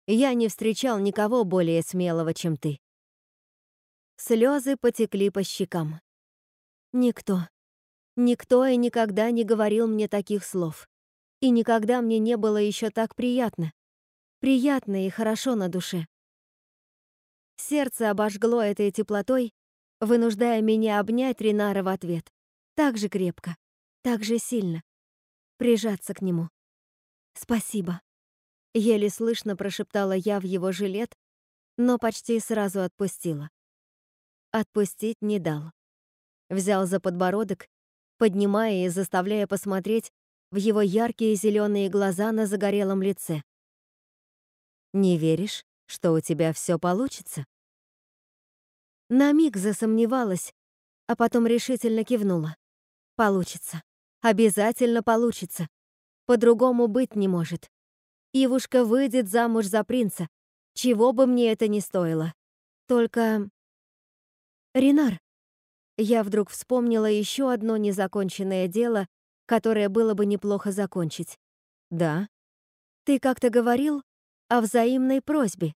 Я не встречал никого более смелого, чем ты. Слезы потекли по щекам. Никто, никто и никогда не говорил мне таких слов. И никогда мне не было еще так приятно. Приятно и хорошо на душе. Сердце обожгло этой теплотой, вынуждая меня обнять Ринара в ответ. Так же крепко так же сильно. Прижаться к нему. «Спасибо», — еле слышно прошептала я в его жилет, но почти сразу отпустила. Отпустить не дал. Взял за подбородок, поднимая и заставляя посмотреть в его яркие зеленые глаза на загорелом лице. «Не веришь, что у тебя все получится?» На миг засомневалась, а потом решительно кивнула. «Получится». Обязательно получится. По-другому быть не может. Ивушка выйдет замуж за принца. чего бы мне это ни стоило. Только... Ренар, я вдруг вспомнила еще одно незаконченное дело, которое было бы неплохо закончить. Да. Ты как-то говорил о взаимной просьбе.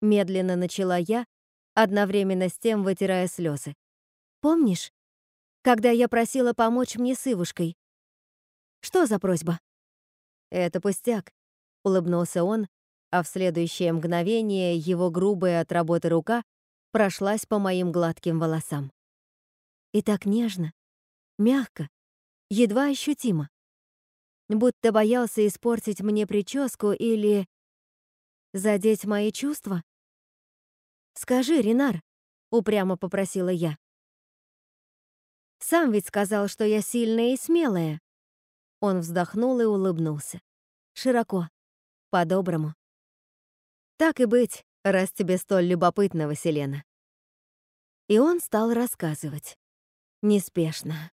Медленно начала я, одновременно с тем вытирая слезы. Помнишь, когда я просила помочь мне с Ивушкой? Что за просьба? Это пустяк, улыбнулся он, а в следующее мгновение его грубая от работы рука прошлась по моим гладким волосам. И так нежно, мягко, едва ощутимо. Будто боялся испортить мне прическу или задеть мои чувства. «Скажи, Ренар», — упрямо попросила я. «Сам ведь сказал, что я сильная и смелая». Он вздохнул и улыбнулся. Широко, по-доброму. «Так и быть, раз тебе столь любопытно, Василена». И он стал рассказывать. Неспешно,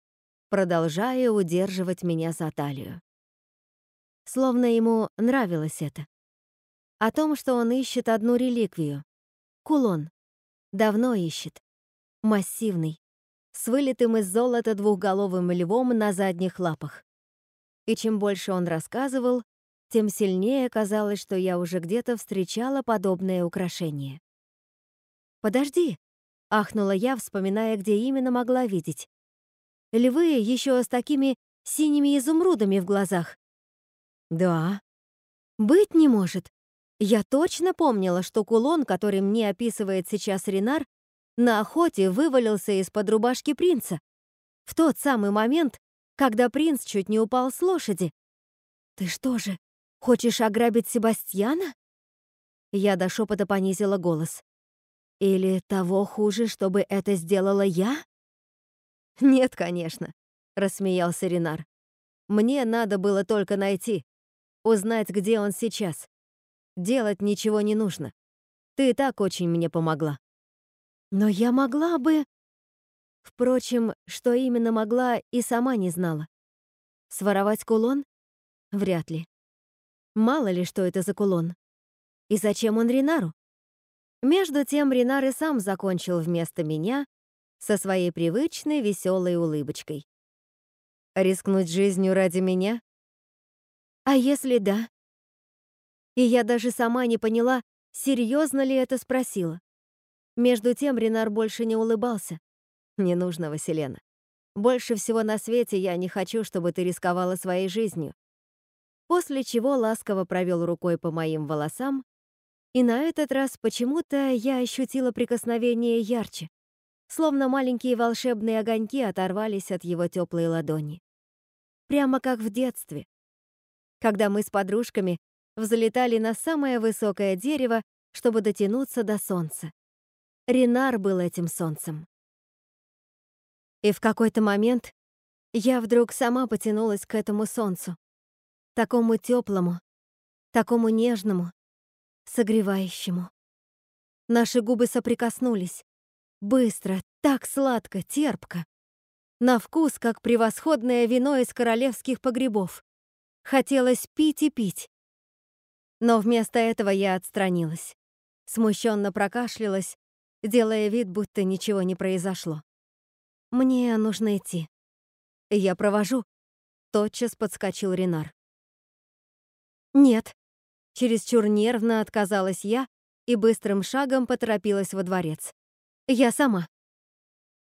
продолжая удерживать меня за талию. Словно ему нравилось это. О том, что он ищет одну реликвию, Кулон. Давно ищет. Массивный. С вылитым из золота двухголовым львом на задних лапах. И чем больше он рассказывал, тем сильнее казалось, что я уже где-то встречала подобное украшение. «Подожди!» — ахнула я, вспоминая, где именно могла видеть. «Львы еще с такими синими изумрудами в глазах». «Да». «Быть не может!» Я точно помнила, что кулон, который мне описывает сейчас Ренар, на охоте вывалился из-под рубашки принца. В тот самый момент, когда принц чуть не упал с лошади. «Ты что же, хочешь ограбить Себастьяна?» Я до шепота понизила голос. «Или того хуже, чтобы это сделала я?» «Нет, конечно», — рассмеялся Ренар. «Мне надо было только найти, узнать, где он сейчас. Делать ничего не нужно. Ты и так очень мне помогла. Но я могла бы... Впрочем, что именно могла, и сама не знала. Своровать кулон? Вряд ли. Мало ли, что это за кулон. И зачем он Ринару? Между тем Ринар и сам закончил вместо меня со своей привычной веселой улыбочкой. Рискнуть жизнью ради меня? А если да? И я даже сама не поняла, серьезно ли это спросила. Между тем Ренар больше не улыбался. «Не нужно, Василена. Больше всего на свете я не хочу, чтобы ты рисковала своей жизнью». После чего ласково провел рукой по моим волосам, и на этот раз почему-то я ощутила прикосновение ярче, словно маленькие волшебные огоньки оторвались от его теплой ладони. Прямо как в детстве, когда мы с подружками взлетали на самое высокое дерево, чтобы дотянуться до солнца. Ренар был этим солнцем. И в какой-то момент я вдруг сама потянулась к этому солнцу, такому теплому, такому нежному, согревающему. Наши губы соприкоснулись. Быстро, так сладко, терпко. На вкус, как превосходное вино из королевских погребов. Хотелось пить и пить. Но вместо этого я отстранилась. Смущенно прокашлялась, делая вид, будто ничего не произошло. «Мне нужно идти». «Я провожу», — тотчас подскочил Ренар. «Нет». Чересчур нервно отказалась я и быстрым шагом поторопилась во дворец. «Я сама».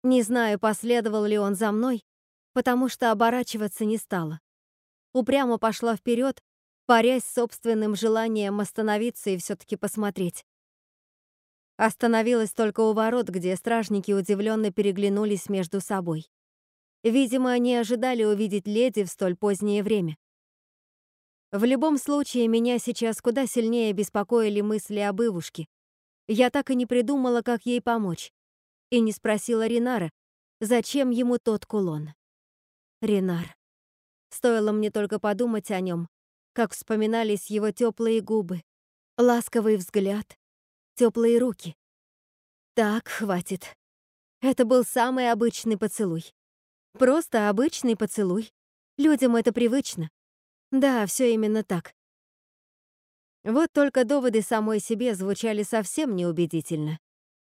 Не знаю, последовал ли он за мной, потому что оборачиваться не стала. Упрямо пошла вперед, парясь собственным желанием остановиться и все-таки посмотреть. Остановилась только у ворот, где стражники удивленно переглянулись между собой. Видимо, они ожидали увидеть леди в столь позднее время. В любом случае, меня сейчас куда сильнее беспокоили мысли об Ивушке. Я так и не придумала, как ей помочь. И не спросила Ринара, зачем ему тот кулон. Ринар. Стоило мне только подумать о нем, как вспоминались его теплые губы, ласковый взгляд, теплые руки. Так, хватит. Это был самый обычный поцелуй. Просто обычный поцелуй. Людям это привычно. Да, все именно так. Вот только доводы самой себе звучали совсем неубедительно.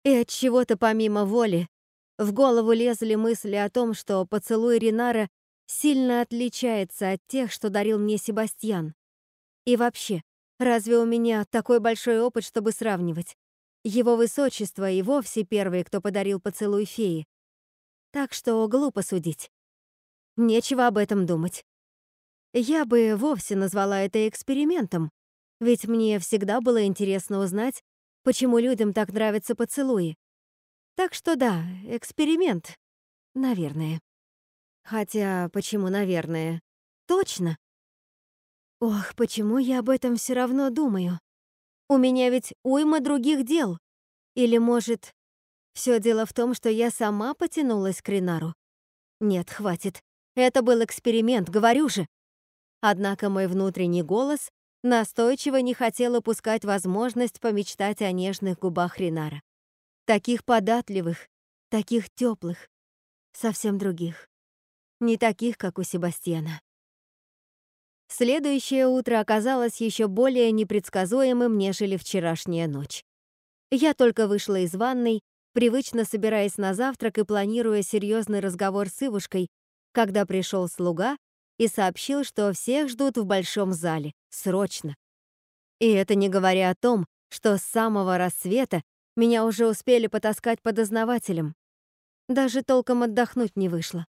И от чего-то помимо воли в голову лезли мысли о том, что поцелуй Ринара сильно отличается от тех, что дарил мне Себастьян. И вообще, разве у меня такой большой опыт, чтобы сравнивать? Его высочество и вовсе первый, кто подарил поцелуй феи. Так что глупо судить. Нечего об этом думать. Я бы вовсе назвала это экспериментом, ведь мне всегда было интересно узнать, почему людям так нравятся поцелуи. Так что да, эксперимент, наверное. Хотя, почему наверное? Точно. Ох, почему я об этом все равно думаю? У меня ведь уйма других дел. Или, может, все дело в том, что я сама потянулась к Ринару? Нет, хватит. Это был эксперимент, говорю же. Однако мой внутренний голос настойчиво не хотел упускать возможность помечтать о нежных губах Ринара. Таких податливых, таких теплых, совсем других. Не таких, как у Себастьяна. Следующее утро оказалось еще более непредсказуемым, нежели вчерашняя ночь. Я только вышла из ванной, привычно собираясь на завтрак и планируя серьезный разговор с Ивушкой, когда пришел слуга и сообщил, что всех ждут в большом зале, срочно. И это не говоря о том, что с самого рассвета меня уже успели потаскать по дознавателям. Даже толком отдохнуть не вышло.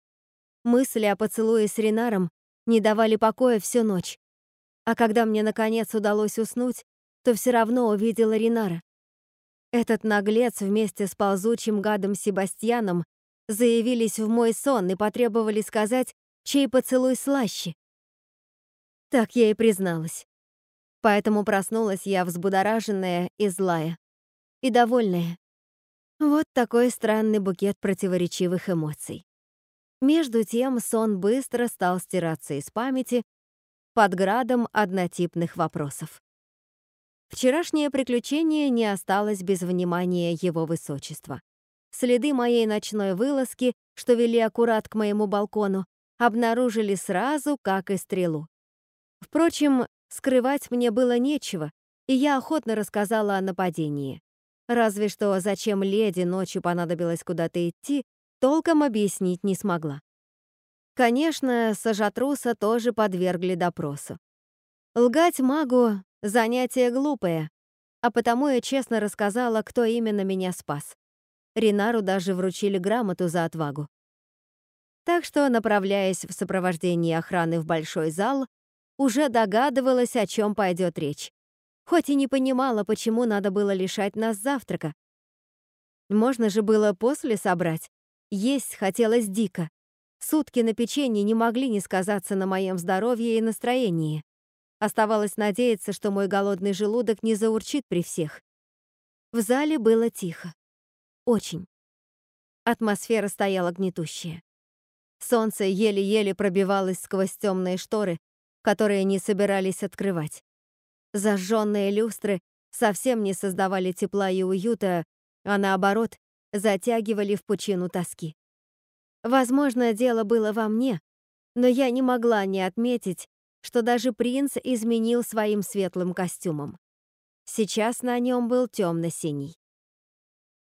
Мысли о поцелуе с Ренаром не давали покоя всю ночь. А когда мне, наконец, удалось уснуть, то все равно увидела Ринара. Этот наглец вместе с ползучим гадом Себастьяном заявились в мой сон и потребовали сказать, чей поцелуй слаще. Так я и призналась. Поэтому проснулась я взбудораженная и злая. И довольная. Вот такой странный букет противоречивых эмоций. Между тем сон быстро стал стираться из памяти под градом однотипных вопросов. Вчерашнее приключение не осталось без внимания его высочества. Следы моей ночной вылазки, что вели аккурат к моему балкону, обнаружили сразу, как и стрелу. Впрочем, скрывать мне было нечего, и я охотно рассказала о нападении. Разве что зачем леди ночью понадобилось куда-то идти, толком объяснить не смогла. Конечно, Сажатруса тоже подвергли допросу. Лгать магу — занятие глупое, а потому я честно рассказала, кто именно меня спас. Ринару даже вручили грамоту за отвагу. Так что, направляясь в сопровождении охраны в большой зал, уже догадывалась, о чем пойдет речь. Хоть и не понимала, почему надо было лишать нас завтрака. Можно же было после собрать, есть хотелось дико. Сутки на печенье не могли не сказаться на моем здоровье и настроении. Оставалось надеяться, что мой голодный желудок не заурчит при всех. В зале было тихо. Очень. Атмосфера стояла гнетущая. Солнце еле-еле пробивалось сквозь темные шторы, которые не собирались открывать. Зажженные люстры совсем не создавали тепла и уюта, а наоборот, затягивали в пучину тоски. Возможно, дело было во мне, но я не могла не отметить, что даже принц изменил своим светлым костюмом. Сейчас на нем был темно-синий.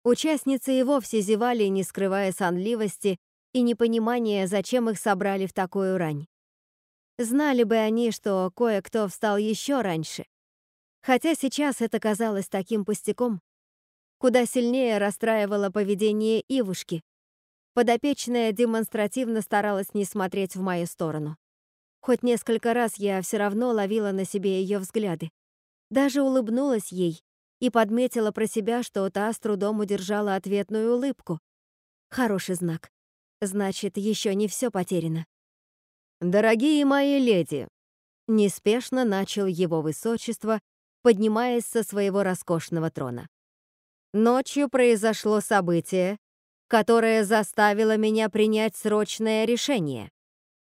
Участницы и вовсе зевали, не скрывая сонливости и непонимания, зачем их собрали в такую рань. Знали бы они, что кое-кто встал еще раньше. Хотя сейчас это казалось таким пустяком. Куда сильнее расстраивало поведение Ивушки. Подопечная демонстративно старалась не смотреть в мою сторону. Хоть несколько раз я все равно ловила на себе ее взгляды. Даже улыбнулась ей и подметила про себя, что та с трудом удержала ответную улыбку. Хороший знак. Значит, еще не все потеряно. «Дорогие мои леди!» Неспешно начал его высочество, поднимаясь со своего роскошного трона. Ночью произошло событие, которое заставило меня принять срочное решение.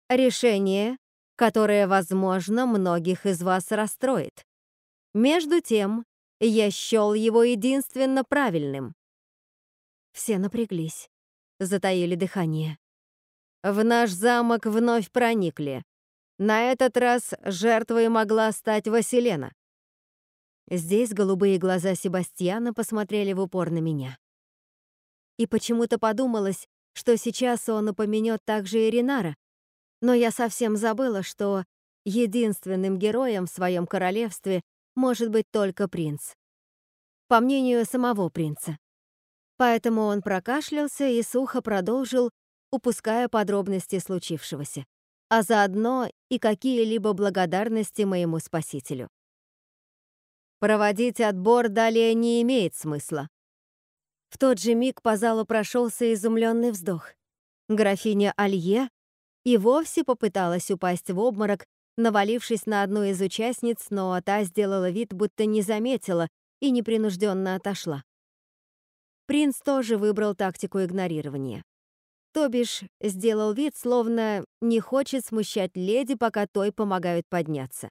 Решение, которое, возможно, многих из вас расстроит. Между тем, я счел его единственно правильным. Все напряглись, затаили дыхание. В наш замок вновь проникли. На этот раз жертвой могла стать Василена. Здесь голубые глаза Себастьяна посмотрели в упор на меня. И почему-то подумалось, что сейчас он упомянет также и Ринара, но я совсем забыла, что единственным героем в своем королевстве может быть только принц. По мнению самого принца. Поэтому он прокашлялся и сухо продолжил, упуская подробности случившегося, а заодно и какие-либо благодарности моему спасителю. Проводить отбор далее не имеет смысла. В тот же миг по залу прошелся изумленный вздох. Графиня Алье и вовсе попыталась упасть в обморок, навалившись на одну из участниц, но та сделала вид, будто не заметила и непринужденно отошла. Принц тоже выбрал тактику игнорирования. То бишь, сделал вид, словно не хочет смущать леди, пока той помогают подняться.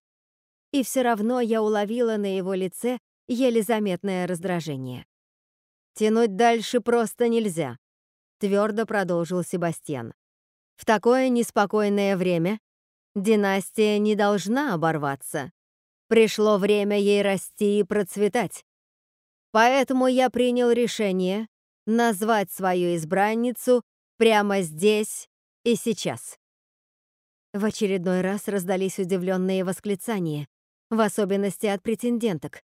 И все равно я уловила на его лице еле заметное раздражение. «Тянуть дальше просто нельзя», — твердо продолжил Себастьян. «В такое неспокойное время династия не должна оборваться. Пришло время ей расти и процветать. Поэтому я принял решение назвать свою избранницу прямо здесь и сейчас. В очередной раз раздались удивленные восклицания, в особенности от претенденток.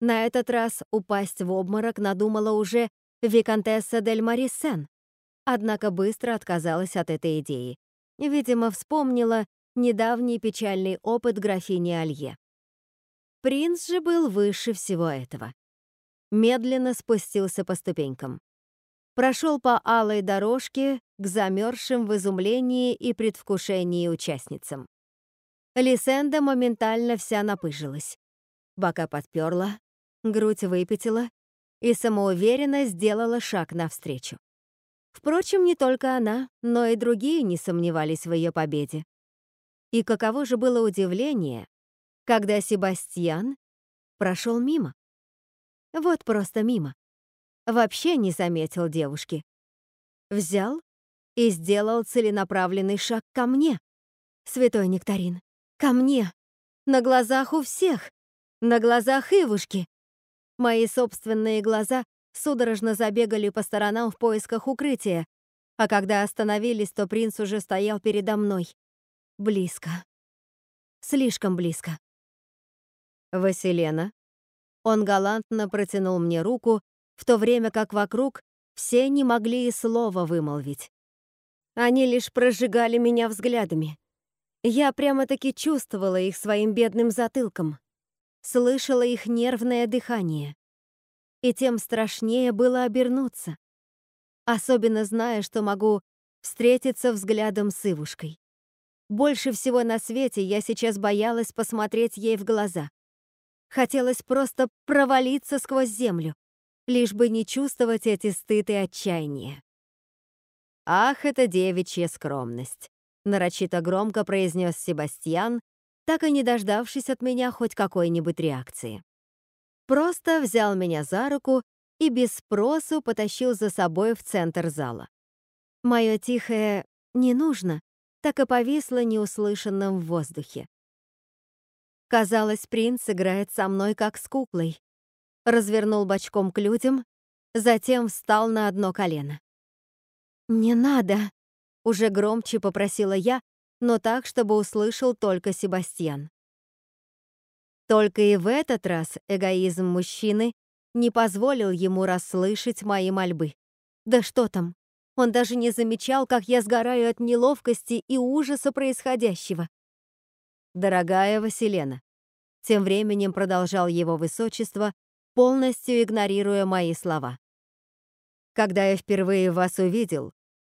На этот раз упасть в обморок надумала уже виконтесса дель Марисен, однако быстро отказалась от этой идеи. Видимо, вспомнила недавний печальный опыт графини Алье. Принц же был выше всего этого медленно спустился по ступенькам. Прошел по алой дорожке к замерзшим в изумлении и предвкушении участницам. Лисенда моментально вся напыжилась. Бока подперла, грудь выпятила и самоуверенно сделала шаг навстречу. Впрочем, не только она, но и другие не сомневались в ее победе. И каково же было удивление, когда Себастьян прошел мимо. Вот просто мимо. Вообще не заметил девушки. Взял и сделал целенаправленный шаг ко мне. Святой Нектарин, ко мне. На глазах у всех. На глазах Ивушки. Мои собственные глаза судорожно забегали по сторонам в поисках укрытия, а когда остановились, то принц уже стоял передо мной. Близко. Слишком близко. «Василена», он галантно протянул мне руку, в то время как вокруг все не могли и слова вымолвить. Они лишь прожигали меня взглядами. Я прямо-таки чувствовала их своим бедным затылком, слышала их нервное дыхание. И тем страшнее было обернуться, особенно зная, что могу встретиться взглядом с Ивушкой. Больше всего на свете я сейчас боялась посмотреть ей в глаза. Хотелось просто провалиться сквозь землю, лишь бы не чувствовать эти стыд и отчаяние. «Ах, это девичья скромность!» — нарочито громко произнес Себастьян, так и не дождавшись от меня хоть какой-нибудь реакции. Просто взял меня за руку и без спросу потащил за собой в центр зала. Мое тихое «не нужно» так и повисло неуслышанным в воздухе. Казалось, принц играет со мной как с куклой. Развернул бочком к людям, затем встал на одно колено. «Не надо!» — уже громче попросила я, но так, чтобы услышал только Себастьян. Только и в этот раз эгоизм мужчины не позволил ему расслышать мои мольбы. Да что там, он даже не замечал, как я сгораю от неловкости и ужаса происходящего. «Дорогая Василена», тем временем продолжал его высочество, полностью игнорируя мои слова. «Когда я впервые вас увидел,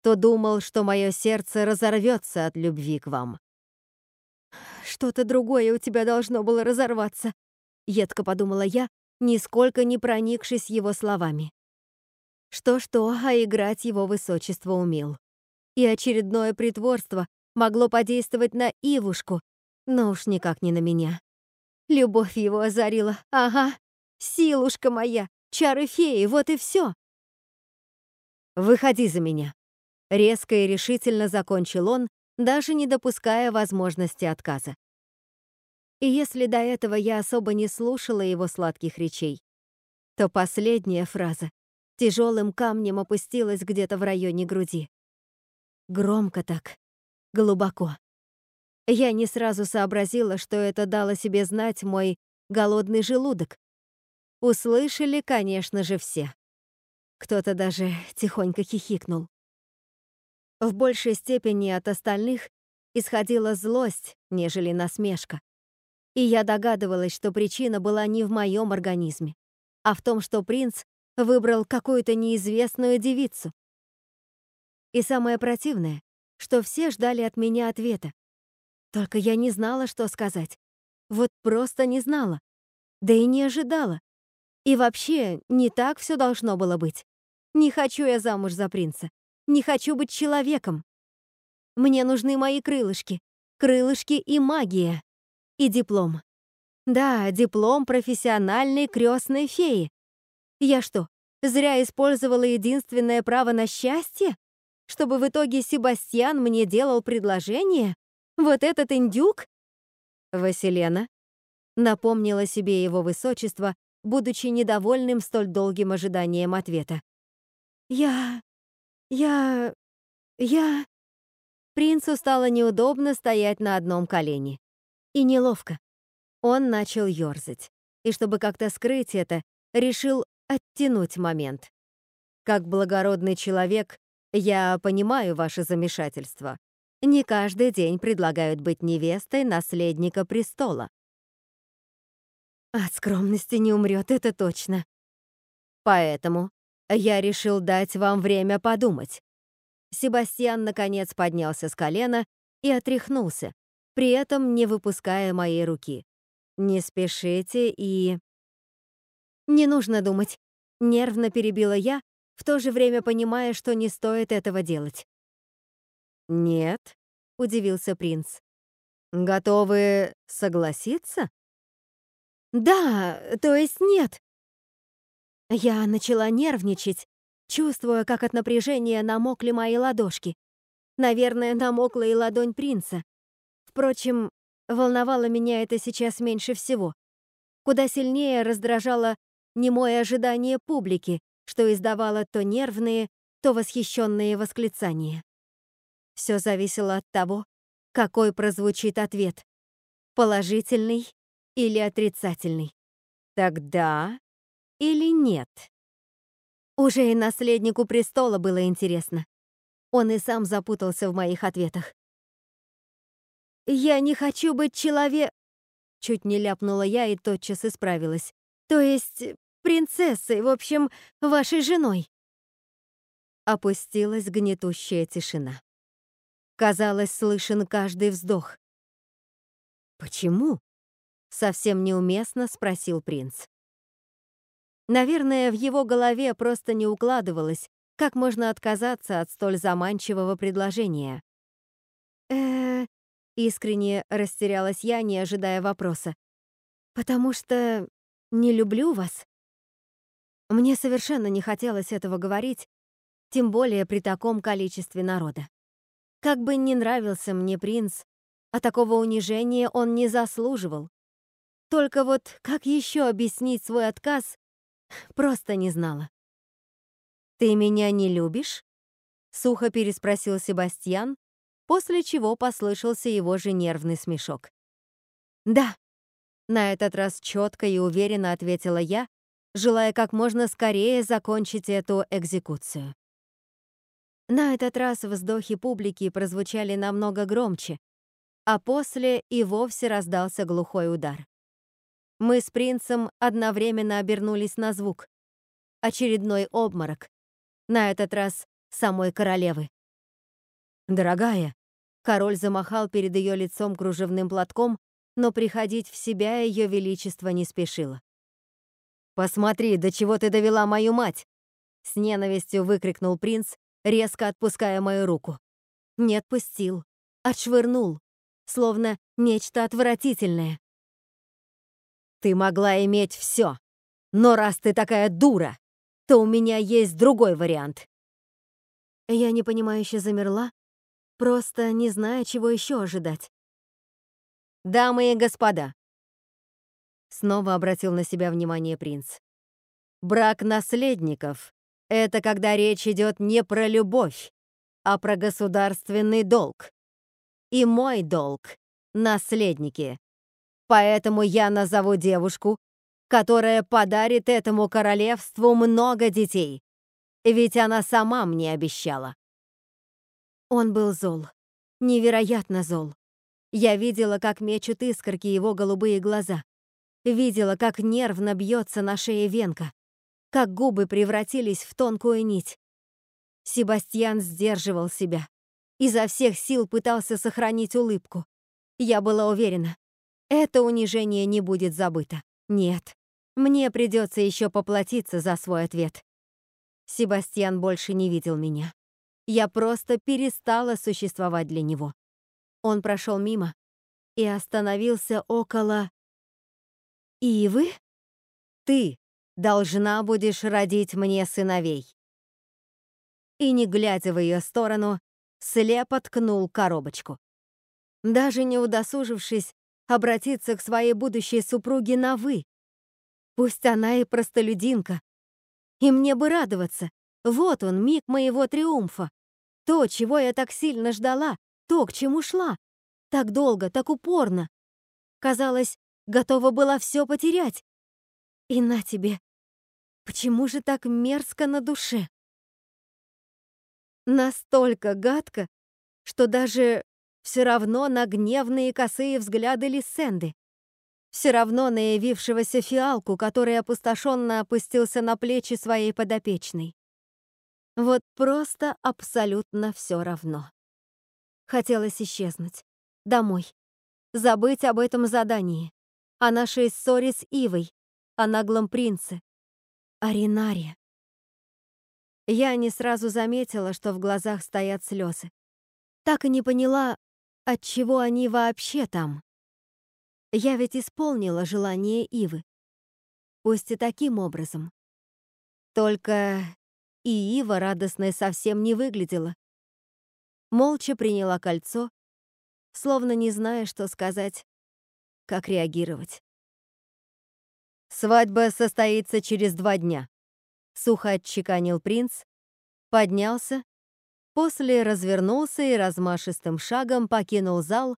то думал, что мое сердце разорвется от любви к вам». «Что-то другое у тебя должно было разорваться», — едко подумала я, нисколько не проникшись его словами. Что-что, а играть его высочество умел. И очередное притворство могло подействовать на Ивушку, но уж никак не на меня. Любовь его озарила. Ага, силушка моя, чары феи, вот и все. «Выходи за меня», — резко и решительно закончил он, даже не допуская возможности отказа. И если до этого я особо не слушала его сладких речей, то последняя фраза тяжелым камнем опустилась где-то в районе груди. Громко так, глубоко. Я не сразу сообразила, что это дало себе знать мой голодный желудок. Услышали, конечно же, все. Кто-то даже тихонько хихикнул. В большей степени от остальных исходила злость, нежели насмешка. И я догадывалась, что причина была не в моем организме, а в том, что принц выбрал какую-то неизвестную девицу. И самое противное, что все ждали от меня ответа. Только я не знала, что сказать. Вот просто не знала. Да и не ожидала. И вообще, не так все должно было быть. Не хочу я замуж за принца. Не хочу быть человеком. Мне нужны мои крылышки. Крылышки и магия. И диплом. Да, диплом профессиональной крестной феи. Я что, зря использовала единственное право на счастье? Чтобы в итоге Себастьян мне делал предложение? Вот этот индюк? Василена напомнила себе его высочество, будучи недовольным столь долгим ожиданием ответа. «Я... я... я...» Принцу стало неудобно стоять на одном колене. И неловко. Он начал ёрзать. И чтобы как-то скрыть это, решил оттянуть момент. Как благородный человек, я понимаю ваше замешательство. Не каждый день предлагают быть невестой наследника престола. От скромности не умрет, это точно. Поэтому я решил дать вам время подумать. Себастьян наконец поднялся с колена и отряхнулся, при этом не выпуская моей руки. Не спешите и... Не нужно думать. Нервно перебила я, в то же время понимая, что не стоит этого делать. «Нет», — удивился принц. «Готовы согласиться?» «Да, то есть нет». Я начала нервничать, чувствуя, как от напряжения намокли мои ладошки. Наверное, намокла и ладонь принца. Впрочем, волновало меня это сейчас меньше всего. Куда сильнее раздражало немое ожидание публики, что издавало то нервные, то восхищенные восклицания. Все зависело от того, какой прозвучит ответ. Положительный или отрицательный. Тогда или нет? Уже и наследнику престола было интересно. Он и сам запутался в моих ответах. «Я не хочу быть человек...» Чуть не ляпнула я и тотчас исправилась. «То есть принцессой, в общем, вашей женой». Опустилась гнетущая тишина. Казалось, слышен каждый вздох. «Почему?» — совсем неуместно спросил принц. Наверное, в его голове просто не укладывалось, как можно отказаться от столь заманчивого предложения. э искренне растерялась я, не ожидая вопроса. «Потому что не люблю вас?» Мне совершенно не хотелось этого говорить, тем более при таком количестве народа. Как бы ни нравился мне принц, а такого унижения он не заслуживал. Только вот как еще объяснить свой отказ, просто не знала. «Ты меня не любишь?» — сухо переспросил Себастьян, после чего послышался его же нервный смешок. «Да», — на этот раз четко и уверенно ответила я, желая как можно скорее закончить эту экзекуцию. На этот раз вздохи публики прозвучали намного громче, а после и вовсе раздался глухой удар. Мы с принцем одновременно обернулись на звук. Очередной обморок. На этот раз самой королевы. «Дорогая!» Король замахал перед ее лицом кружевным платком, но приходить в себя ее величество не спешило. «Посмотри, до чего ты довела мою мать!» С ненавистью выкрикнул принц, резко отпуская мою руку. Не отпустил, отшвырнул, словно нечто отвратительное. Ты могла иметь все, но раз ты такая дура, то у меня есть другой вариант. Я непонимающе замерла, просто не зная, чего еще ожидать. Дамы и господа, Снова обратил на себя внимание принц. Брак наследников — это когда речь идет не про любовь, а про государственный долг. И мой долг — наследники. Поэтому я назову девушку, которая подарит этому королевству много детей. Ведь она сама мне обещала. Он был зол. Невероятно зол. Я видела, как мечут искорки его голубые глаза. Видела, как нервно бьется на шее венка. Как губы превратились в тонкую нить. Себастьян сдерживал себя. Изо всех сил пытался сохранить улыбку. Я была уверена, это унижение не будет забыто. Нет, мне придется еще поплатиться за свой ответ. Себастьян больше не видел меня. Я просто перестала существовать для него. Он прошел мимо и остановился около... «Ивы? Ты должна будешь родить мне сыновей». И, не глядя в ее сторону, слепо ткнул коробочку. Даже не удосужившись обратиться к своей будущей супруге на «вы». Пусть она и простолюдинка. И мне бы радоваться. Вот он, миг моего триумфа. То, чего я так сильно ждала, то, к чему шла. Так долго, так упорно. Казалось, готова была все потерять. И на тебе. Почему же так мерзко на душе? Настолько гадко, что даже все равно на гневные косые взгляды Лиссенды. Все равно на явившегося фиалку, который опустошенно опустился на плечи своей подопечной. Вот просто абсолютно все равно. Хотелось исчезнуть. Домой. Забыть об этом задании. О нашей ссоре с Ивой. О наглом принце. О Ринаре. Я не сразу заметила, что в глазах стоят слезы. Так и не поняла, от чего они вообще там. Я ведь исполнила желание Ивы. Пусть и таким образом. Только и Ива радостной совсем не выглядела. Молча приняла кольцо, словно не зная, что сказать, как реагировать. «Свадьба состоится через два дня», — сухо отчеканил принц, поднялся, после развернулся и размашистым шагом покинул зал,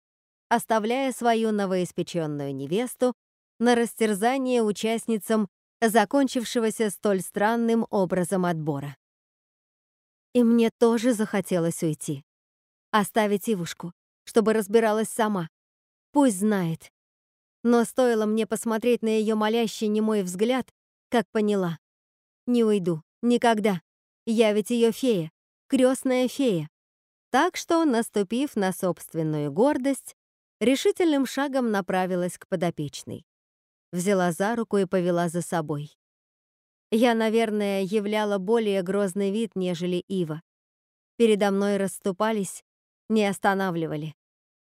оставляя свою новоиспеченную невесту на растерзание участницам закончившегося столь странным образом отбора. И мне тоже захотелось уйти. Оставить Ивушку, чтобы разбиралась сама. Пусть знает. Но стоило мне посмотреть на ее молящий немой взгляд, как поняла. Не уйду. Никогда. Я ведь ее фея. Крестная фея. Так что, наступив на собственную гордость, решительным шагом направилась к подопечной взяла за руку и повела за собой. Я, наверное, являла более грозный вид, нежели Ива. Передо мной расступались, не останавливали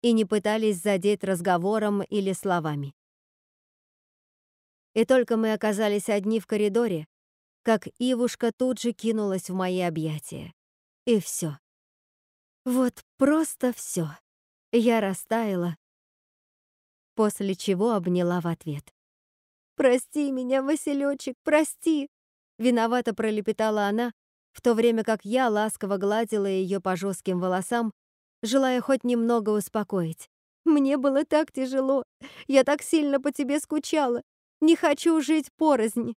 и не пытались задеть разговором или словами. И только мы оказались одни в коридоре, как Ивушка тут же кинулась в мои объятия. И все. Вот просто все. Я растаяла, после чего обняла в ответ. «Прости меня, Василёчек, прости!» Виновато пролепетала она, в то время как я ласково гладила ее по жестким волосам, желая хоть немного успокоить. «Мне было так тяжело. Я так сильно по тебе скучала. Не хочу жить порознь».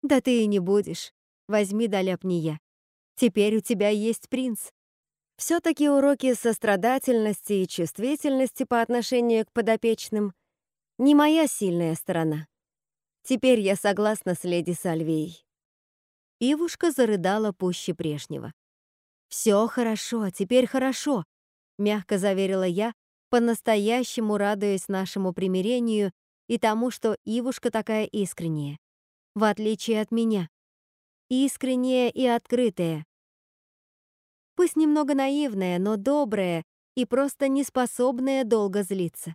«Да ты и не будешь. Возьми да ляпни я. Теперь у тебя есть принц». Все-таки уроки сострадательности и чувствительности по отношению к подопечным — не моя сильная сторона. Теперь я согласна с леди Сальвией. Ивушка зарыдала пуще прежнего. «Все хорошо, теперь хорошо», — мягко заверила я, по-настоящему радуясь нашему примирению и тому, что Ивушка такая искренняя, в отличие от меня. Искренняя и открытая. Пусть немного наивная, но добрая и просто неспособная долго злиться.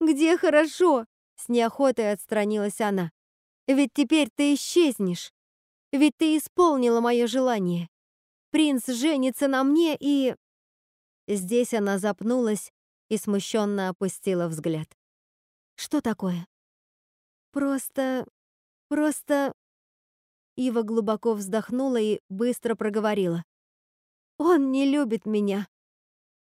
«Где хорошо?» — с неохотой отстранилась она. «Ведь теперь ты исчезнешь. Ведь ты исполнила мое желание. Принц женится на мне и...» Здесь она запнулась и смущенно опустила взгляд. Что такое? Просто... просто... Ива глубоко вздохнула и быстро проговорила. Он не любит меня.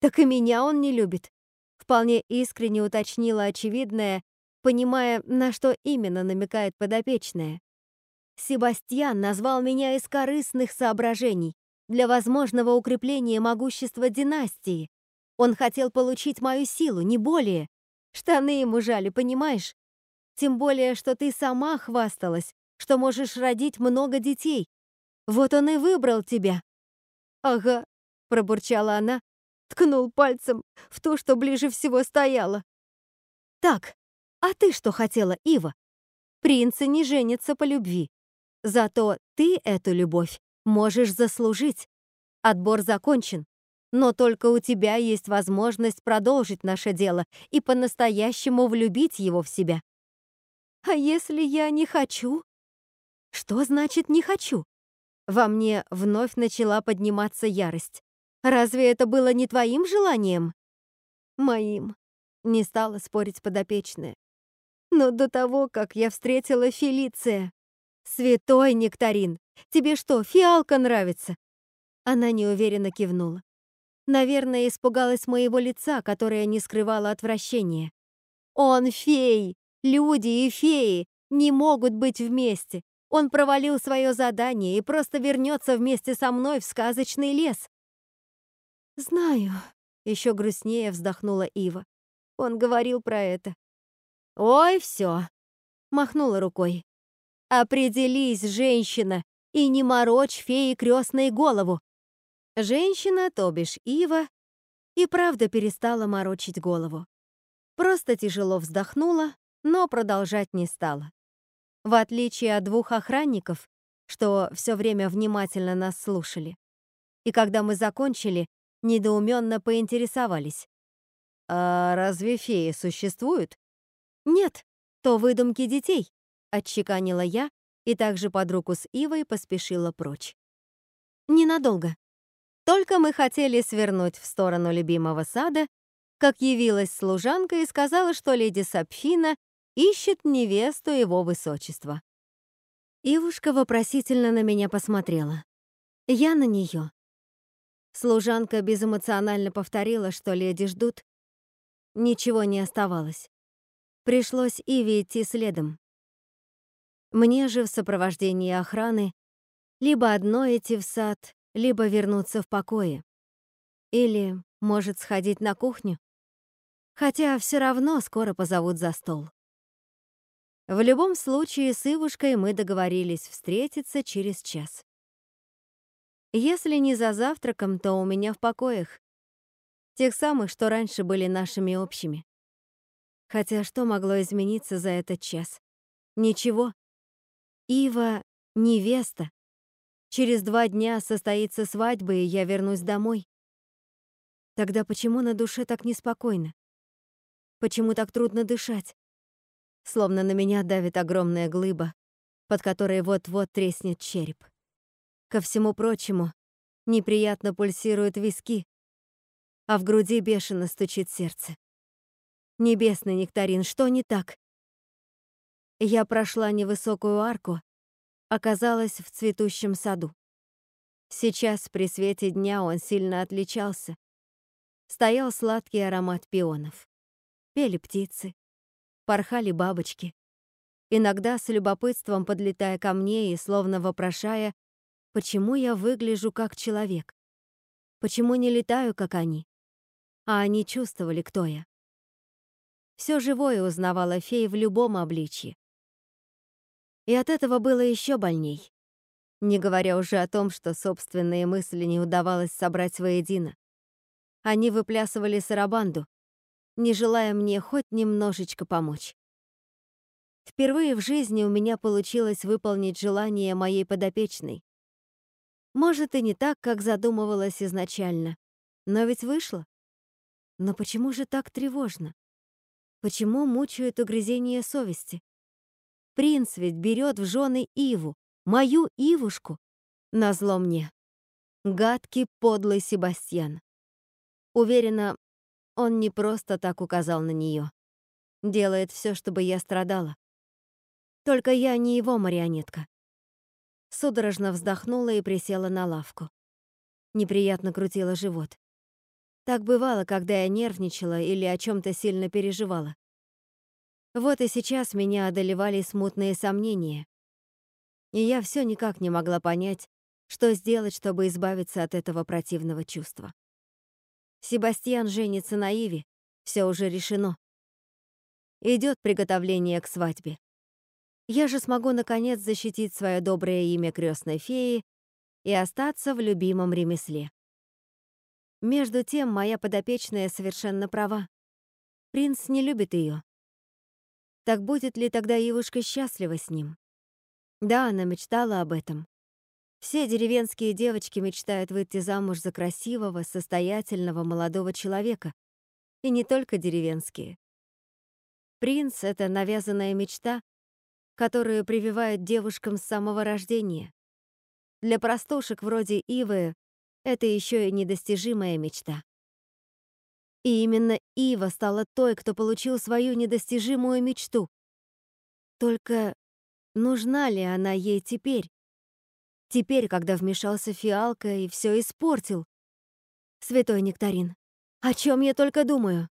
Так и меня он не любит. Вполне искренне уточнила очевидное, понимая, на что именно намекает подопечная. Себастьян назвал меня из корыстных соображений для возможного укрепления могущества династии. Он хотел получить мою силу, не более. Штаны ему жали, понимаешь? Тем более, что ты сама хвасталась, что можешь родить много детей. Вот он и выбрал тебя. Ага, пробурчала она, ткнул пальцем в то, что ближе всего стояло. Так, а ты что хотела, Ива? Принцы не женятся по любви. Зато ты эту любовь можешь заслужить. Отбор закончен, но только у тебя есть возможность продолжить наше дело и по-настоящему влюбить его в себя. А если я не хочу? Что значит «не хочу»? Во мне вновь начала подниматься ярость. Разве это было не твоим желанием? Моим. Не стала спорить подопечная. Но до того, как я встретила Фелиция, «Святой нектарин! Тебе что, фиалка нравится?» Она неуверенно кивнула. Наверное, испугалась моего лица, которое не скрывало отвращения. «Он фей! Люди и феи не могут быть вместе. Он провалил свое задание и просто вернется вместе со мной в сказочный лес». «Знаю», — еще грустнее вздохнула Ива. Он говорил про это. «Ой, все, махнула рукой. Определись, женщина, и не морочь феи крестной голову. Женщина, то бишь Ива, и правда перестала морочить голову. Просто тяжело вздохнула, но продолжать не стала. В отличие от двух охранников, что все время внимательно нас слушали. И когда мы закончили, недоуменно поинтересовались. «А разве феи существуют?» «Нет, то выдумки детей», Отчеканила я и также под руку с Ивой поспешила прочь. Ненадолго. Только мы хотели свернуть в сторону любимого сада, как явилась служанка и сказала, что леди Сапфина ищет невесту его высочества. Ивушка вопросительно на меня посмотрела. Я на нее. Служанка безэмоционально повторила, что леди ждут. Ничего не оставалось. Пришлось Иве идти следом. Мне же в сопровождении охраны либо одно идти в сад, либо вернуться в покое. Или, может, сходить на кухню. Хотя все равно скоро позовут за стол. В любом случае, с Ивушкой мы договорились встретиться через час. Если не за завтраком, то у меня в покоях. Тех самых, что раньше были нашими общими. Хотя что могло измениться за этот час? Ничего. Ива — невеста. Через два дня состоится свадьба, и я вернусь домой. Тогда почему на душе так неспокойно? Почему так трудно дышать? Словно на меня давит огромная глыба, под которой вот-вот треснет череп. Ко всему прочему, неприятно пульсируют виски, а в груди бешено стучит сердце. Небесный нектарин, что не так? Я прошла невысокую арку, оказалась в цветущем саду. Сейчас при свете дня он сильно отличался. Стоял сладкий аромат пионов. Пели птицы, порхали бабочки. Иногда с любопытством подлетая ко мне и словно вопрошая, почему я выгляжу как человек, почему не летаю, как они. А они чувствовали, кто я. Все живое узнавала фей в любом обличье. И от этого было еще больней. Не говоря уже о том, что собственные мысли не удавалось собрать воедино. Они выплясывали сарабанду, не желая мне хоть немножечко помочь. Впервые в жизни у меня получилось выполнить желание моей подопечной. Может, и не так, как задумывалось изначально, но ведь вышло. Но почему же так тревожно? Почему мучают угрызения совести? Принц ведь берет в жены Иву, мою Ивушку. Назло мне. Гадкий, подлый Себастьян. Уверена, он не просто так указал на нее. делает все, чтобы я страдала. Только я не его марионетка. Судорожно вздохнула и присела на лавку. Неприятно крутила живот. Так бывало, когда я нервничала или о чем то сильно переживала. Вот и сейчас меня одолевали смутные сомнения. И я все никак не могла понять, что сделать, чтобы избавиться от этого противного чувства. Себастьян женится на Иве, все уже решено. Идет приготовление к свадьбе. Я же смогу наконец защитить свое доброе имя крестной феи и остаться в любимом ремесле. Между тем, моя подопечная совершенно права. Принц не любит ее. Так будет ли тогда Ивушка счастлива с ним? Да, она мечтала об этом. Все деревенские девочки мечтают выйти замуж за красивого, состоятельного молодого человека. И не только деревенские. Принц — это навязанная мечта, которую прививают девушкам с самого рождения. Для простушек вроде Ивы это еще и недостижимая мечта. И именно Ива стала той, кто получил свою недостижимую мечту. Только нужна ли она ей теперь? Теперь, когда вмешался фиалка и все испортил. Святой Нектарин, о чем я только думаю?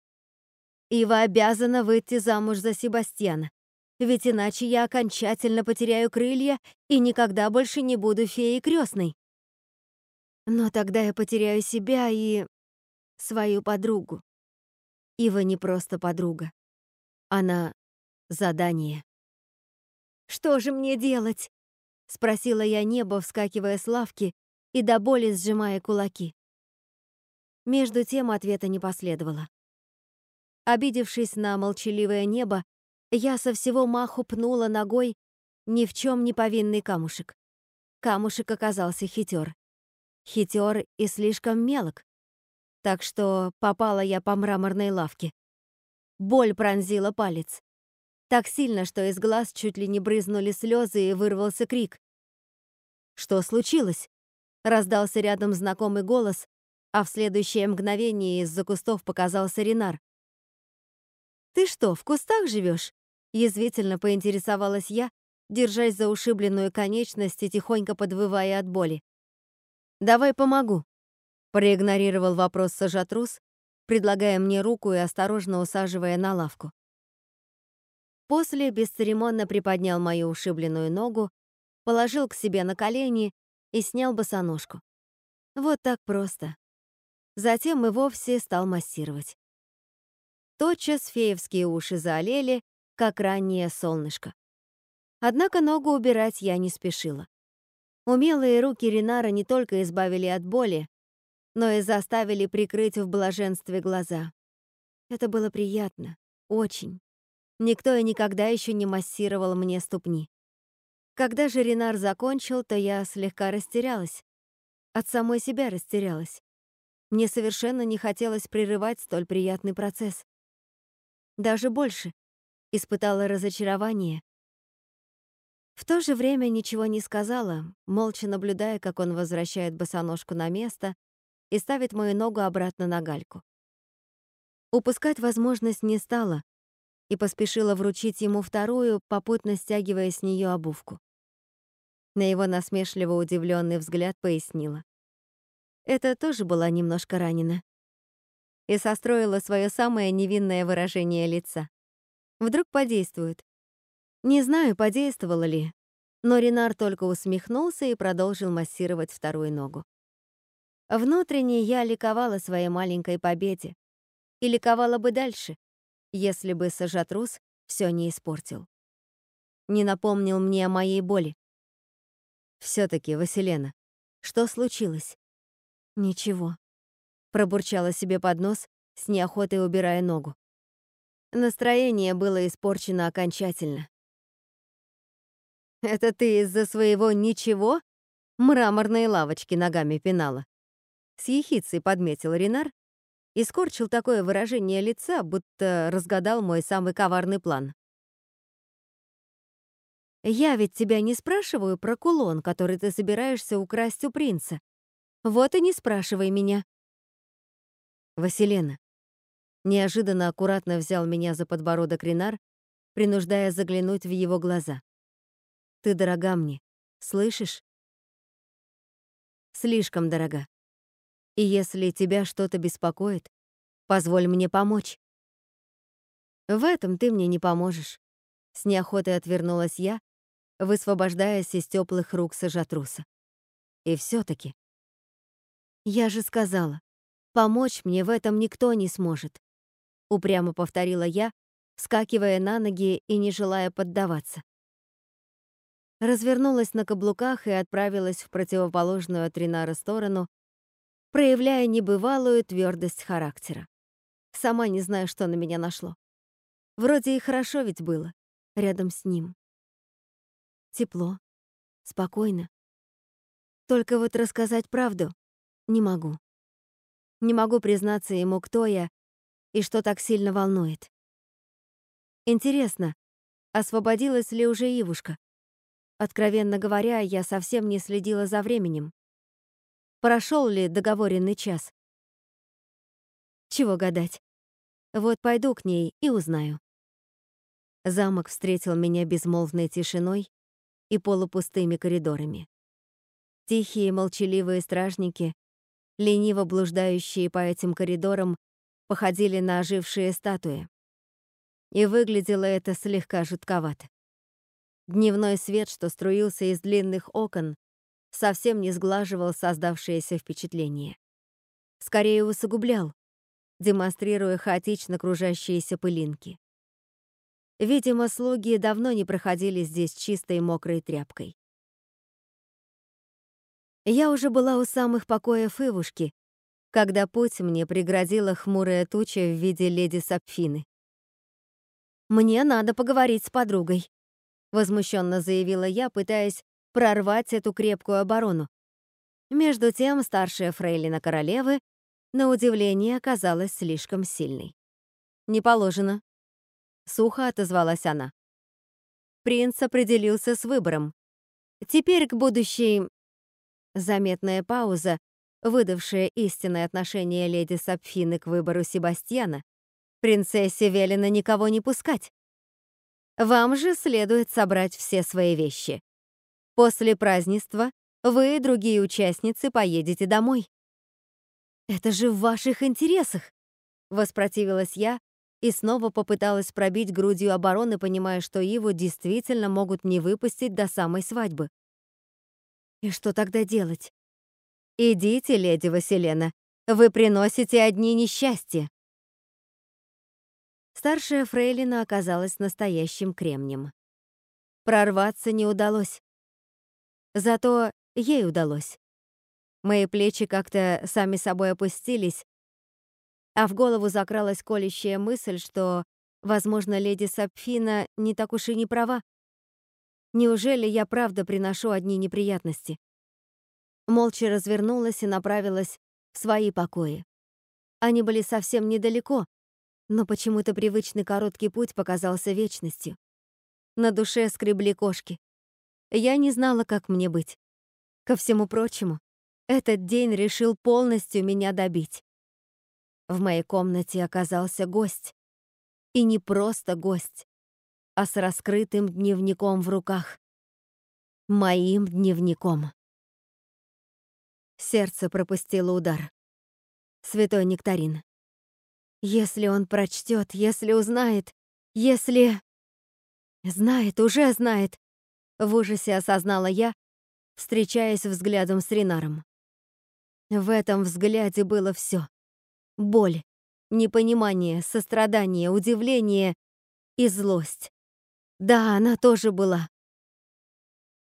Ива обязана выйти замуж за Себастьяна, ведь иначе я окончательно потеряю крылья и никогда больше не буду феей крестной. Но тогда я потеряю себя и свою подругу. Ива не просто подруга. Она — задание. Что же мне делать? — спросила я небо, вскакивая с лавки и до боли сжимая кулаки. Между тем ответа не последовало. Обидевшись на молчаливое небо, я со всего маху пнула ногой ни в чем не повинный камушек. Камушек оказался хитер. Хитер и слишком мелок. Так что попала я по мраморной лавке. Боль пронзила палец. Так сильно, что из глаз чуть ли не брызнули слезы и вырвался крик. «Что случилось?» Раздался рядом знакомый голос, а в следующее мгновение из-за кустов показался Ренар. «Ты что, в кустах живешь? Язвительно поинтересовалась я, держась за ушибленную конечность и тихонько подвывая от боли. «Давай помогу», — проигнорировал вопрос Сажатрус, предлагая мне руку и осторожно усаживая на лавку. После бесцеремонно приподнял мою ушибленную ногу положил к себе на колени и снял босоножку. Вот так просто. Затем и вовсе стал массировать. Тотчас феевские уши заолели, как раннее солнышко. Однако ногу убирать я не спешила. Умелые руки Ринара не только избавили от боли, но и заставили прикрыть в блаженстве глаза. Это было приятно, очень. Никто и никогда еще не массировал мне ступни. Когда же Ренар закончил, то я слегка растерялась. От самой себя растерялась. Мне совершенно не хотелось прерывать столь приятный процесс. Даже больше. Испытала разочарование. В то же время ничего не сказала, молча наблюдая, как он возвращает босоножку на место и ставит мою ногу обратно на гальку. Упускать возможность не стала, и поспешила вручить ему вторую, попутно стягивая с нее обувку. На его насмешливо удивленный взгляд пояснила. Это тоже была немножко ранена. И состроила свое самое невинное выражение лица. Вдруг подействует. Не знаю, подействовало ли, но Ренар только усмехнулся и продолжил массировать вторую ногу. Внутренне я ликовала своей маленькой победе. И ликовала бы дальше, если бы Сажатрус все не испортил. Не напомнил мне о моей боли. все таки Василена, что случилось?» «Ничего», — пробурчала себе под нос, с неохотой убирая ногу. Настроение было испорчено окончательно. «Это ты из-за своего ничего мраморные лавочки ногами пинала?» С ехицей подметил Ренар и скорчил такое выражение лица, будто разгадал мой самый коварный план. «Я ведь тебя не спрашиваю про кулон, который ты собираешься украсть у принца. Вот и не спрашивай меня». «Василена, Неожиданно аккуратно взял меня за подбородок Ренар, принуждая заглянуть в его глаза. «Ты дорога мне, слышишь?» «Слишком дорога. И если тебя что-то беспокоит, позволь мне помочь». «В этом ты мне не поможешь», — с неохотой отвернулась я, высвобождаясь из теплых рук сажатруса. И все таки «Я же сказала, помочь мне в этом никто не сможет», — упрямо повторила я, скакивая на ноги и не желая поддаваться. Развернулась на каблуках и отправилась в противоположную от Ринара сторону, проявляя небывалую твердость характера. Сама не знаю, что на меня нашло. Вроде и хорошо ведь было рядом с ним. Тепло, спокойно. Только вот рассказать правду не могу. Не могу признаться ему, кто я и что так сильно волнует. Интересно, освободилась ли уже Ивушка? Откровенно говоря, я совсем не следила за временем. Прошел ли договоренный час? Чего гадать? Вот пойду к ней и узнаю. Замок встретил меня безмолвной тишиной и полупустыми коридорами. Тихие молчаливые стражники, лениво блуждающие по этим коридорам, походили на ожившие статуи и выглядело это слегка жутковато. Дневной свет, что струился из длинных окон, совсем не сглаживал создавшееся впечатление. Скорее усугублял, демонстрируя хаотично кружащиеся пылинки. Видимо, слуги давно не проходили здесь чистой мокрой тряпкой. Я уже была у самых покоев Ивушки, когда путь мне преградила хмурая туча в виде леди Сапфины. «Мне надо поговорить с подругой», — возмущенно заявила я, пытаясь прорвать эту крепкую оборону. Между тем старшая фрейлина королевы, на удивление, оказалась слишком сильной. «Не положено», — сухо отозвалась она. Принц определился с выбором. Теперь к будущей... Заметная пауза, выдавшая истинное отношение леди Сапфины к выбору Себастьяна, Принцессе велено никого не пускать. Вам же следует собрать все свои вещи. После празднества вы и другие участницы поедете домой. Это же в ваших интересах, воспротивилась я и снова попыталась пробить грудью обороны, понимая, что его действительно могут не выпустить до самой свадьбы. И что тогда делать? Идите, леди Василена, вы приносите одни несчастья. Старшая фрейлина оказалась настоящим кремнем. Прорваться не удалось. Зато ей удалось. Мои плечи как-то сами собой опустились, а в голову закралась колющая мысль, что, возможно, леди Сапфина не так уж и не права. Неужели я правда приношу одни неприятности? Молча развернулась и направилась в свои покои. Они были совсем недалеко, но почему-то привычный короткий путь показался вечностью. На душе скребли кошки. Я не знала, как мне быть. Ко всему прочему, этот день решил полностью меня добить. В моей комнате оказался гость. И не просто гость, а с раскрытым дневником в руках. Моим дневником. Сердце пропустило удар. Святой нектарин. Если он прочтет, если узнает, если... Знает, уже знает. В ужасе осознала я, встречаясь взглядом с Ринаром. В этом взгляде было все: Боль, непонимание, сострадание, удивление и злость. Да, она тоже была.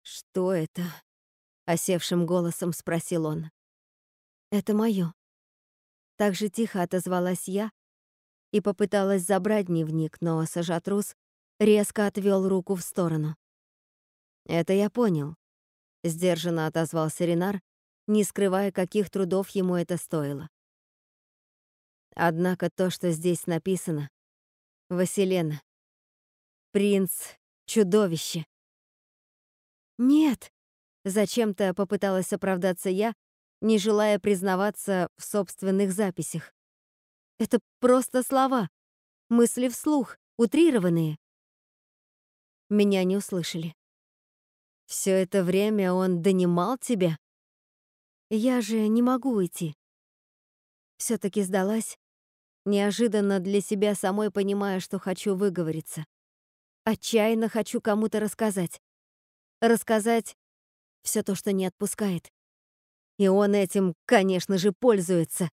«Что это?» — осевшим голосом спросил он. «Это моё». Так же тихо отозвалась я, и попыталась забрать дневник, но Сажатрус резко отвел руку в сторону. «Это я понял», — сдержанно отозвался Ренар, не скрывая, каких трудов ему это стоило. Однако то, что здесь написано, Василена, принц — чудовище. «Нет», — зачем-то попыталась оправдаться я, не желая признаваться в собственных записях. Это просто слова, мысли вслух, утрированные. Меня не услышали. Все это время он донимал тебя? Я же не могу уйти. все таки сдалась, неожиданно для себя самой понимая, что хочу выговориться. Отчаянно хочу кому-то рассказать. Рассказать все то, что не отпускает. И он этим, конечно же, пользуется.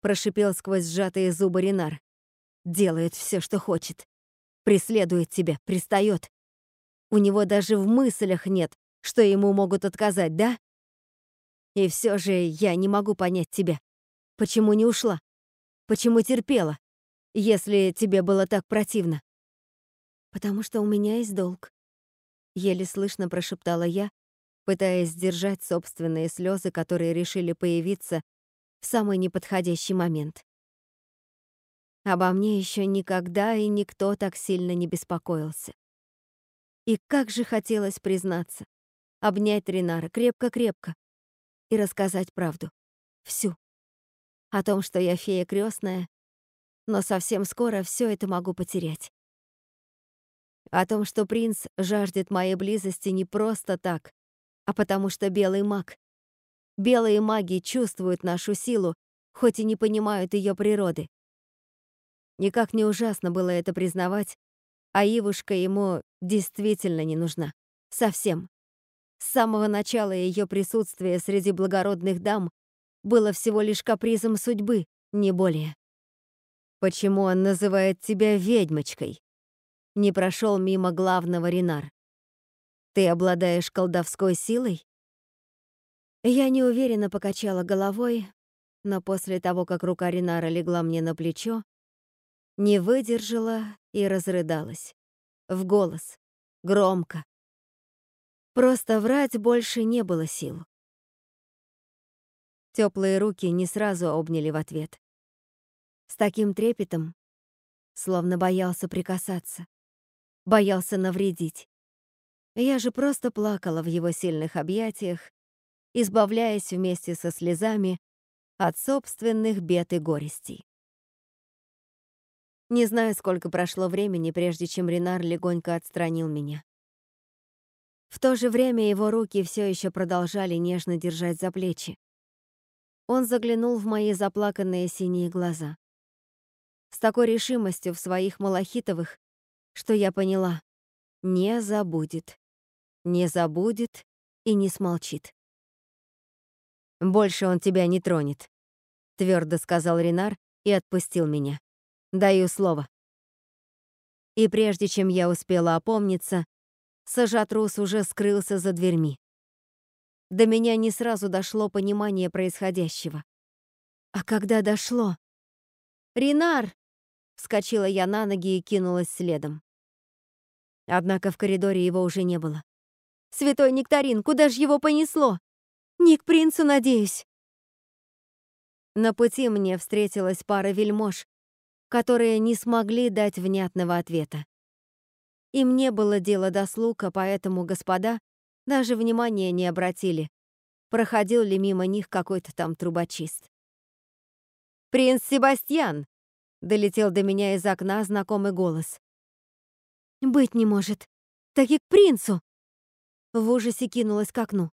Прошипел сквозь сжатые зубы Ренар. Делает все, что хочет. Преследует тебя, пристает. У него даже в мыслях нет, что ему могут отказать, да? И все же я не могу понять тебя. Почему не ушла? Почему терпела, если тебе было так противно? Потому что у меня есть долг. Еле слышно прошептала я, пытаясь сдержать собственные слезы, которые решили появиться в самый неподходящий момент. Обо мне еще никогда и никто так сильно не беспокоился. И как же хотелось признаться, обнять Ринара крепко-крепко и рассказать правду. Всю. О том, что я фея крестная, но совсем скоро все это могу потерять. О том, что принц жаждет моей близости не просто так, а потому что белый маг. Белые маги чувствуют нашу силу, хоть и не понимают ее природы. Никак не ужасно было это признавать, а Ивушка ему действительно не нужна. Совсем. С самого начала ее присутствие среди благородных дам было всего лишь капризом судьбы, не более. «Почему он называет тебя ведьмочкой?» Не прошел мимо главного Ренар. «Ты обладаешь колдовской силой?» Я неуверенно покачала головой, но после того, как рука Ренара легла мне на плечо, не выдержала и разрыдалась. В голос. Громко. Просто врать больше не было сил. Теплые руки не сразу обняли в ответ. С таким трепетом, словно боялся прикасаться, боялся навредить. Я же просто плакала в его сильных объятиях, избавляясь вместе со слезами от собственных бед и горестей. Не знаю, сколько прошло времени, прежде чем Ренар легонько отстранил меня. В то же время его руки все еще продолжали нежно держать за плечи. Он заглянул в мои заплаканные синие глаза. С такой решимостью в своих малахитовых, что я поняла, не забудет. Не забудет и не смолчит. «Больше он тебя не тронет», — твердо сказал Ренар и отпустил меня. Даю слово. И прежде чем я успела опомниться, Сажатрус уже скрылся за дверьми. До меня не сразу дошло понимание происходящего. А когда дошло... «Ринар!» — вскочила я на ноги и кинулась следом. Однако в коридоре его уже не было. «Святой Нектарин, куда ж его понесло? Не к принцу, надеюсь!» На пути мне встретилась пара вельмож, которые не смогли дать внятного ответа. Им не было дела до слуга, поэтому господа даже внимания не обратили, проходил ли мимо них какой-то там трубочист. «Принц Себастьян!» — долетел до меня из окна знакомый голос. «Быть не может! Таки к принцу!» В ужасе кинулась к окну.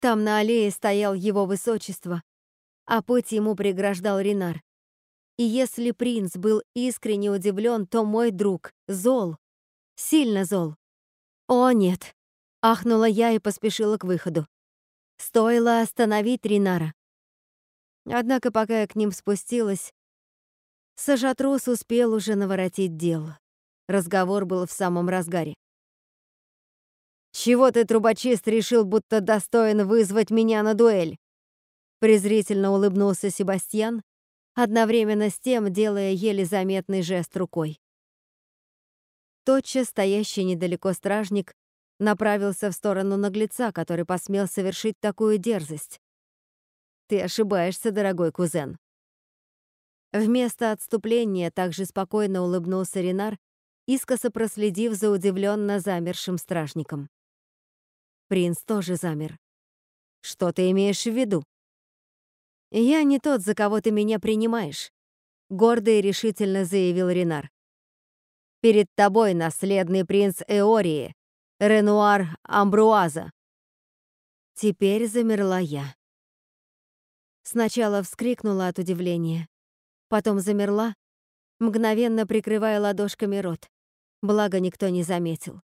Там на аллее стоял его высочество, а путь ему преграждал Ренар. И если принц был искренне удивлен, то мой друг зол, сильно зол. О, нет. Ахнула я и поспешила к выходу. Стоило остановить Ринара. Однако, пока я к ним спустилась, Сажатрус успел уже наворотить дел. Разговор был в самом разгаре. «Чего ты, трубочист, решил, будто достоин вызвать меня на дуэль?» Презрительно улыбнулся Себастьян, одновременно с тем делая еле заметный жест рукой. Тотчас стоящий недалеко стражник направился в сторону наглеца, который посмел совершить такую дерзость. «Ты ошибаешься, дорогой кузен». Вместо отступления также спокойно улыбнулся Ренар, искоса проследив за удивленно замершим стражником. Принц тоже замер. «Что ты имеешь в виду?» «Я не тот, за кого ты меня принимаешь», — гордо и решительно заявил Ренар. «Перед тобой наследный принц Эории, Ренуар Амбруаза». Теперь замерла я. Сначала вскрикнула от удивления, потом замерла, мгновенно прикрывая ладошками рот. Благо, никто не заметил.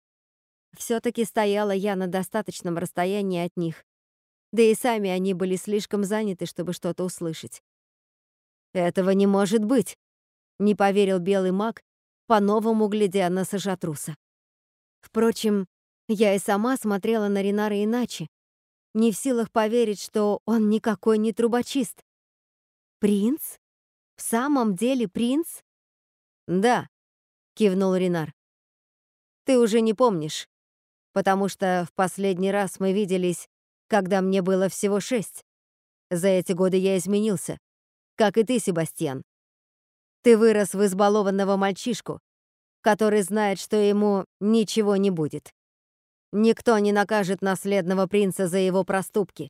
все таки стояла я на достаточном расстоянии от них, да и сами они были слишком заняты, чтобы что-то услышать. «Этого не может быть!» — не поверил белый маг, по-новому глядя на Сажатруса. Впрочем, я и сама смотрела на Ринара иначе, не в силах поверить, что он никакой не трубочист. «Принц? В самом деле принц?» «Да», — кивнул Ринар. «Ты уже не помнишь, потому что в последний раз мы виделись, когда мне было всего шесть. За эти годы я изменился как и ты, Себастьян. Ты вырос в избалованного мальчишку, который знает, что ему ничего не будет. Никто не накажет наследного принца за его проступки.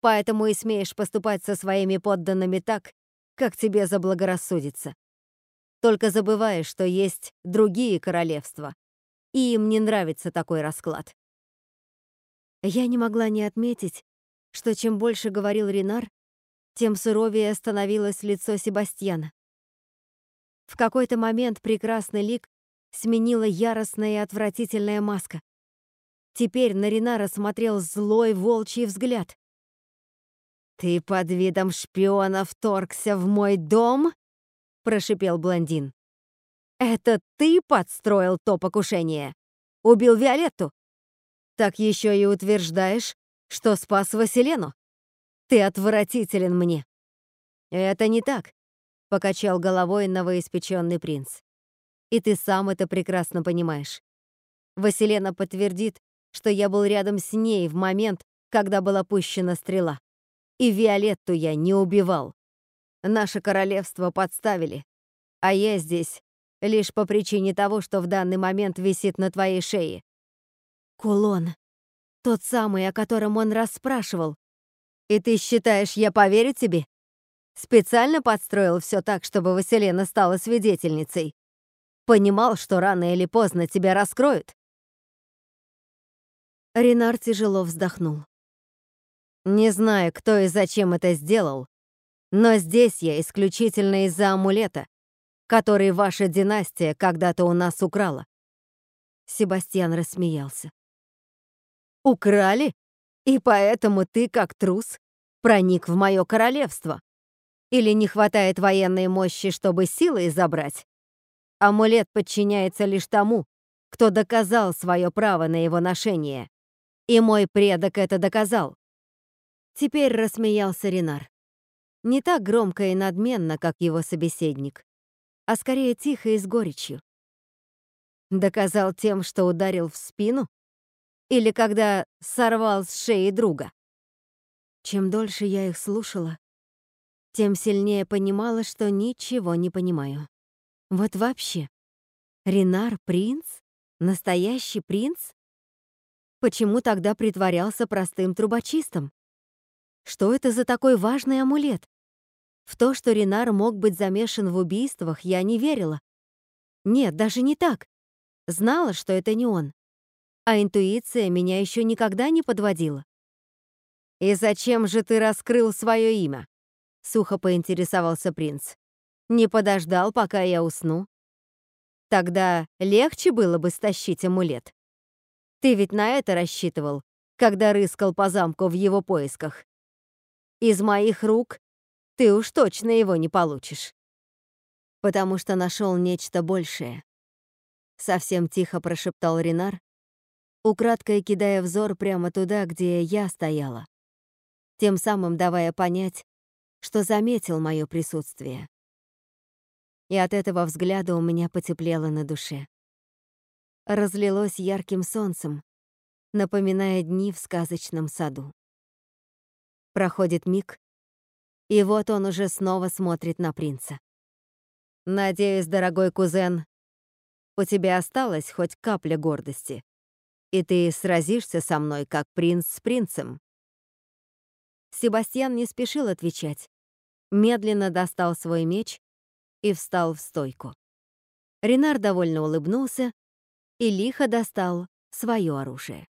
Поэтому и смеешь поступать со своими подданными так, как тебе заблагорассудится. Только забываешь, что есть другие королевства, и им не нравится такой расклад. Я не могла не отметить, что чем больше говорил Ренар, тем суровее становилось лицо Себастьяна. В какой-то момент прекрасный лик сменила яростная и отвратительная маска. Теперь на Ринара смотрел злой волчий взгляд. «Ты под видом шпиона вторгся в мой дом?» — прошипел блондин. «Это ты подстроил то покушение? Убил Виолетту? Так еще и утверждаешь, что спас Василену?» Ты отвратителен мне!» «Это не так», — покачал головой новоиспеченный принц. «И ты сам это прекрасно понимаешь. Василена подтвердит, что я был рядом с ней в момент, когда была пущена стрела. И Виолетту я не убивал. Наше королевство подставили, а я здесь лишь по причине того, что в данный момент висит на твоей шее. Кулон. Тот самый, о котором он расспрашивал. И ты считаешь, я поверю тебе? Специально подстроил все так, чтобы Василена стала свидетельницей. Понимал, что рано или поздно тебя раскроют. Ренар тяжело вздохнул. Не знаю, кто и зачем это сделал, но здесь я исключительно из-за амулета, который ваша династия когда-то у нас украла. Себастьян рассмеялся. Украли? И поэтому ты, как трус, проник в мое королевство. Или не хватает военной мощи, чтобы силой забрать? Амулет подчиняется лишь тому, кто доказал свое право на его ношение. И мой предок это доказал. Теперь рассмеялся Ренар. Не так громко и надменно, как его собеседник, а скорее тихо и с горечью. Доказал тем, что ударил в спину? Или когда сорвал с шеи друга. Чем дольше я их слушала, тем сильнее понимала, что ничего не понимаю. Вот вообще, Ренар принц? Настоящий принц? Почему тогда притворялся простым трубочистом? Что это за такой важный амулет? В то, что Ренар мог быть замешан в убийствах, я не верила. Нет, даже не так. Знала, что это не он а интуиция меня еще никогда не подводила. «И зачем же ты раскрыл свое имя?» — сухо поинтересовался принц. «Не подождал, пока я усну?» «Тогда легче было бы стащить амулет. Ты ведь на это рассчитывал, когда рыскал по замку в его поисках. Из моих рук ты уж точно его не получишь. Потому что нашел нечто большее. Совсем тихо прошептал Ренар, украдкой кидая взор прямо туда, где я стояла, тем самым давая понять, что заметил мое присутствие. И от этого взгляда у меня потеплело на душе. Разлилось ярким солнцем, напоминая дни в сказочном саду. Проходит миг, и вот он уже снова смотрит на принца. «Надеюсь, дорогой кузен, у тебя осталась хоть капля гордости?» И ты сразишься со мной, как принц с принцем». Себастьян не спешил отвечать. Медленно достал свой меч и встал в стойку. Ренар довольно улыбнулся и лихо достал свое оружие.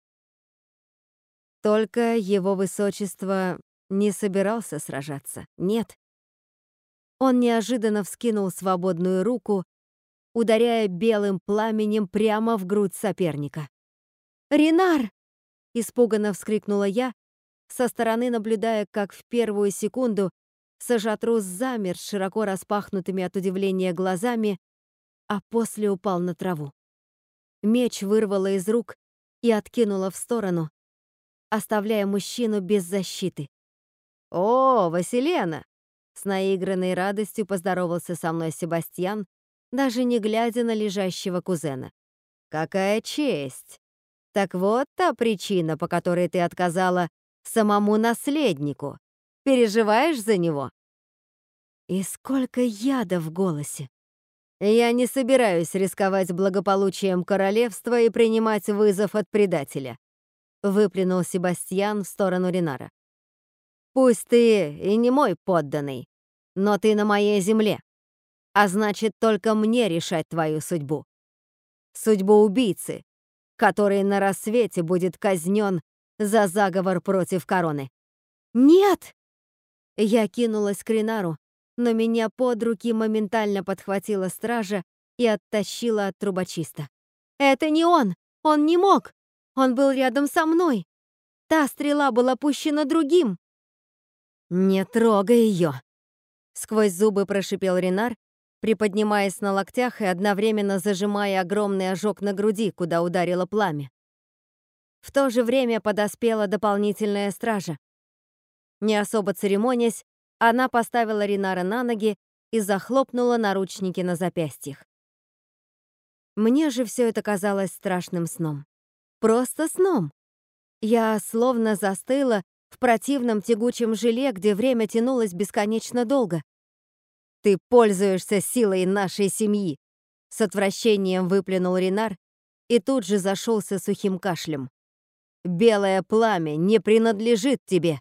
Только его высочество не собирался сражаться, нет. Он неожиданно вскинул свободную руку, ударяя белым пламенем прямо в грудь соперника. «Ренар!» — испуганно вскрикнула я, со стороны наблюдая, как в первую секунду Сажатрус замер с широко распахнутыми от удивления глазами, а после упал на траву. Меч вырвало из рук и откинуло в сторону, оставляя мужчину без защиты. «О, Василена!» С наигранной радостью поздоровался со мной Себастьян, даже не глядя на лежащего кузена. «Какая честь! Так вот та причина, по которой ты отказала самому наследнику. Переживаешь за него?» И сколько яда в голосе. Я не собираюсь рисковать благополучием королевства и принимать вызов от предателя. Выплюнул Себастьян в сторону Ренара. Пусть ты и не мой подданный, но ты на моей земле. А значит, только мне решать твою судьбу. Судьбу убийцы, который на рассвете будет казнен за заговор против короны. «Нет!» Я кинулась к Ренару, но меня под руки моментально подхватила стража и оттащила от трубочиста. «Это не он! Он не мог! Он был рядом со мной! Та стрела была пущена другим!» «Не трогай ее!» Сквозь зубы прошипел Ренар, приподнимаясь на локтях и одновременно зажимая огромный ожог на груди, куда ударило пламя. В то же время подоспела дополнительная стража. Не особо церемонясь, она поставила Ринара на ноги и захлопнула наручники на запястьях. Мне же все это казалось страшным сном. Просто сном. Я словно застыла в противном тягучем желе, где время тянулось бесконечно долго. «Ты пользуешься силой нашей семьи!» С отвращением выплюнул Ринар и тут же зашелся сухим кашлем. «Белое пламя не принадлежит тебе!»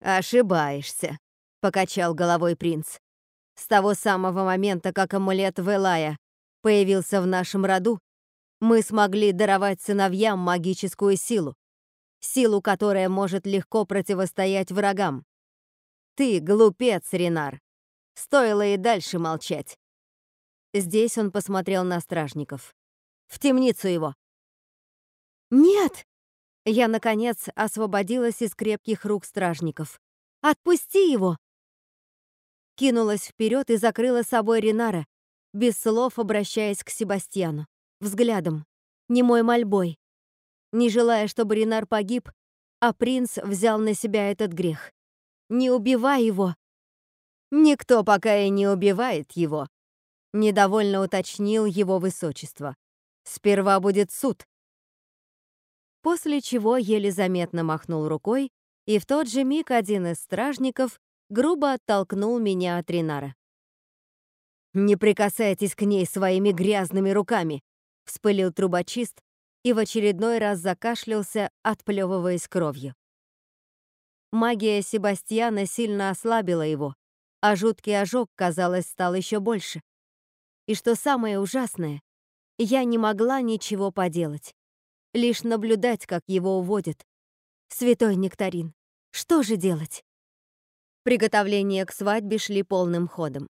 «Ошибаешься», — покачал головой принц. «С того самого момента, как амулет Велая появился в нашем роду, мы смогли даровать сыновьям магическую силу, силу, которая может легко противостоять врагам. Ты глупец, Ренар. Стоило и дальше молчать. Здесь он посмотрел на стражников. В темницу его. «Нет!» Я, наконец, освободилась из крепких рук стражников. «Отпусти его!» Кинулась вперед и закрыла собой Ринара, без слов обращаясь к Себастьяну. Взглядом, немой мольбой. Не желая, чтобы Ринар погиб, а принц взял на себя этот грех. «Не убивай его!» «Никто пока и не убивает его», — недовольно уточнил его высочество. «Сперва будет суд, после чего еле заметно махнул рукой, и в тот же миг один из стражников грубо оттолкнул меня от Ринара. «Не прикасайтесь к ней своими грязными руками!» — вспылил трубочист и в очередной раз закашлялся, отплевываясь кровью. Магия Себастьяна сильно ослабила его, а жуткий ожог, казалось, стал еще больше. И что самое ужасное, я не могла ничего поделать лишь наблюдать, как его уводят. Святой Нектарин, что же делать? Приготовления к свадьбе шли полным ходом.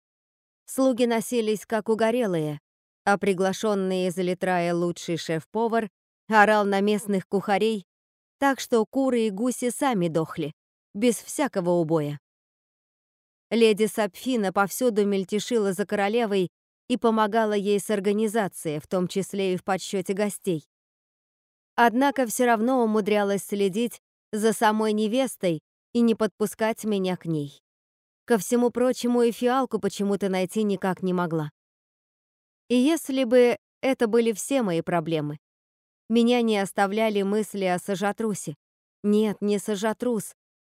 Слуги носились как угорелые, а приглашенный из Литрая лучший шеф-повар орал на местных кухарей, так что куры и гуси сами дохли, без всякого убоя. Леди Сапфина повсюду мельтешила за королевой и помогала ей с организацией, в том числе и в подсчете гостей. Однако все равно умудрялась следить за самой невестой и не подпускать меня к ней. Ко всему прочему и фиалку почему-то найти никак не могла. И если бы это были все мои проблемы, меня не оставляли мысли о Сажатрусе. Нет, не Сажатрус.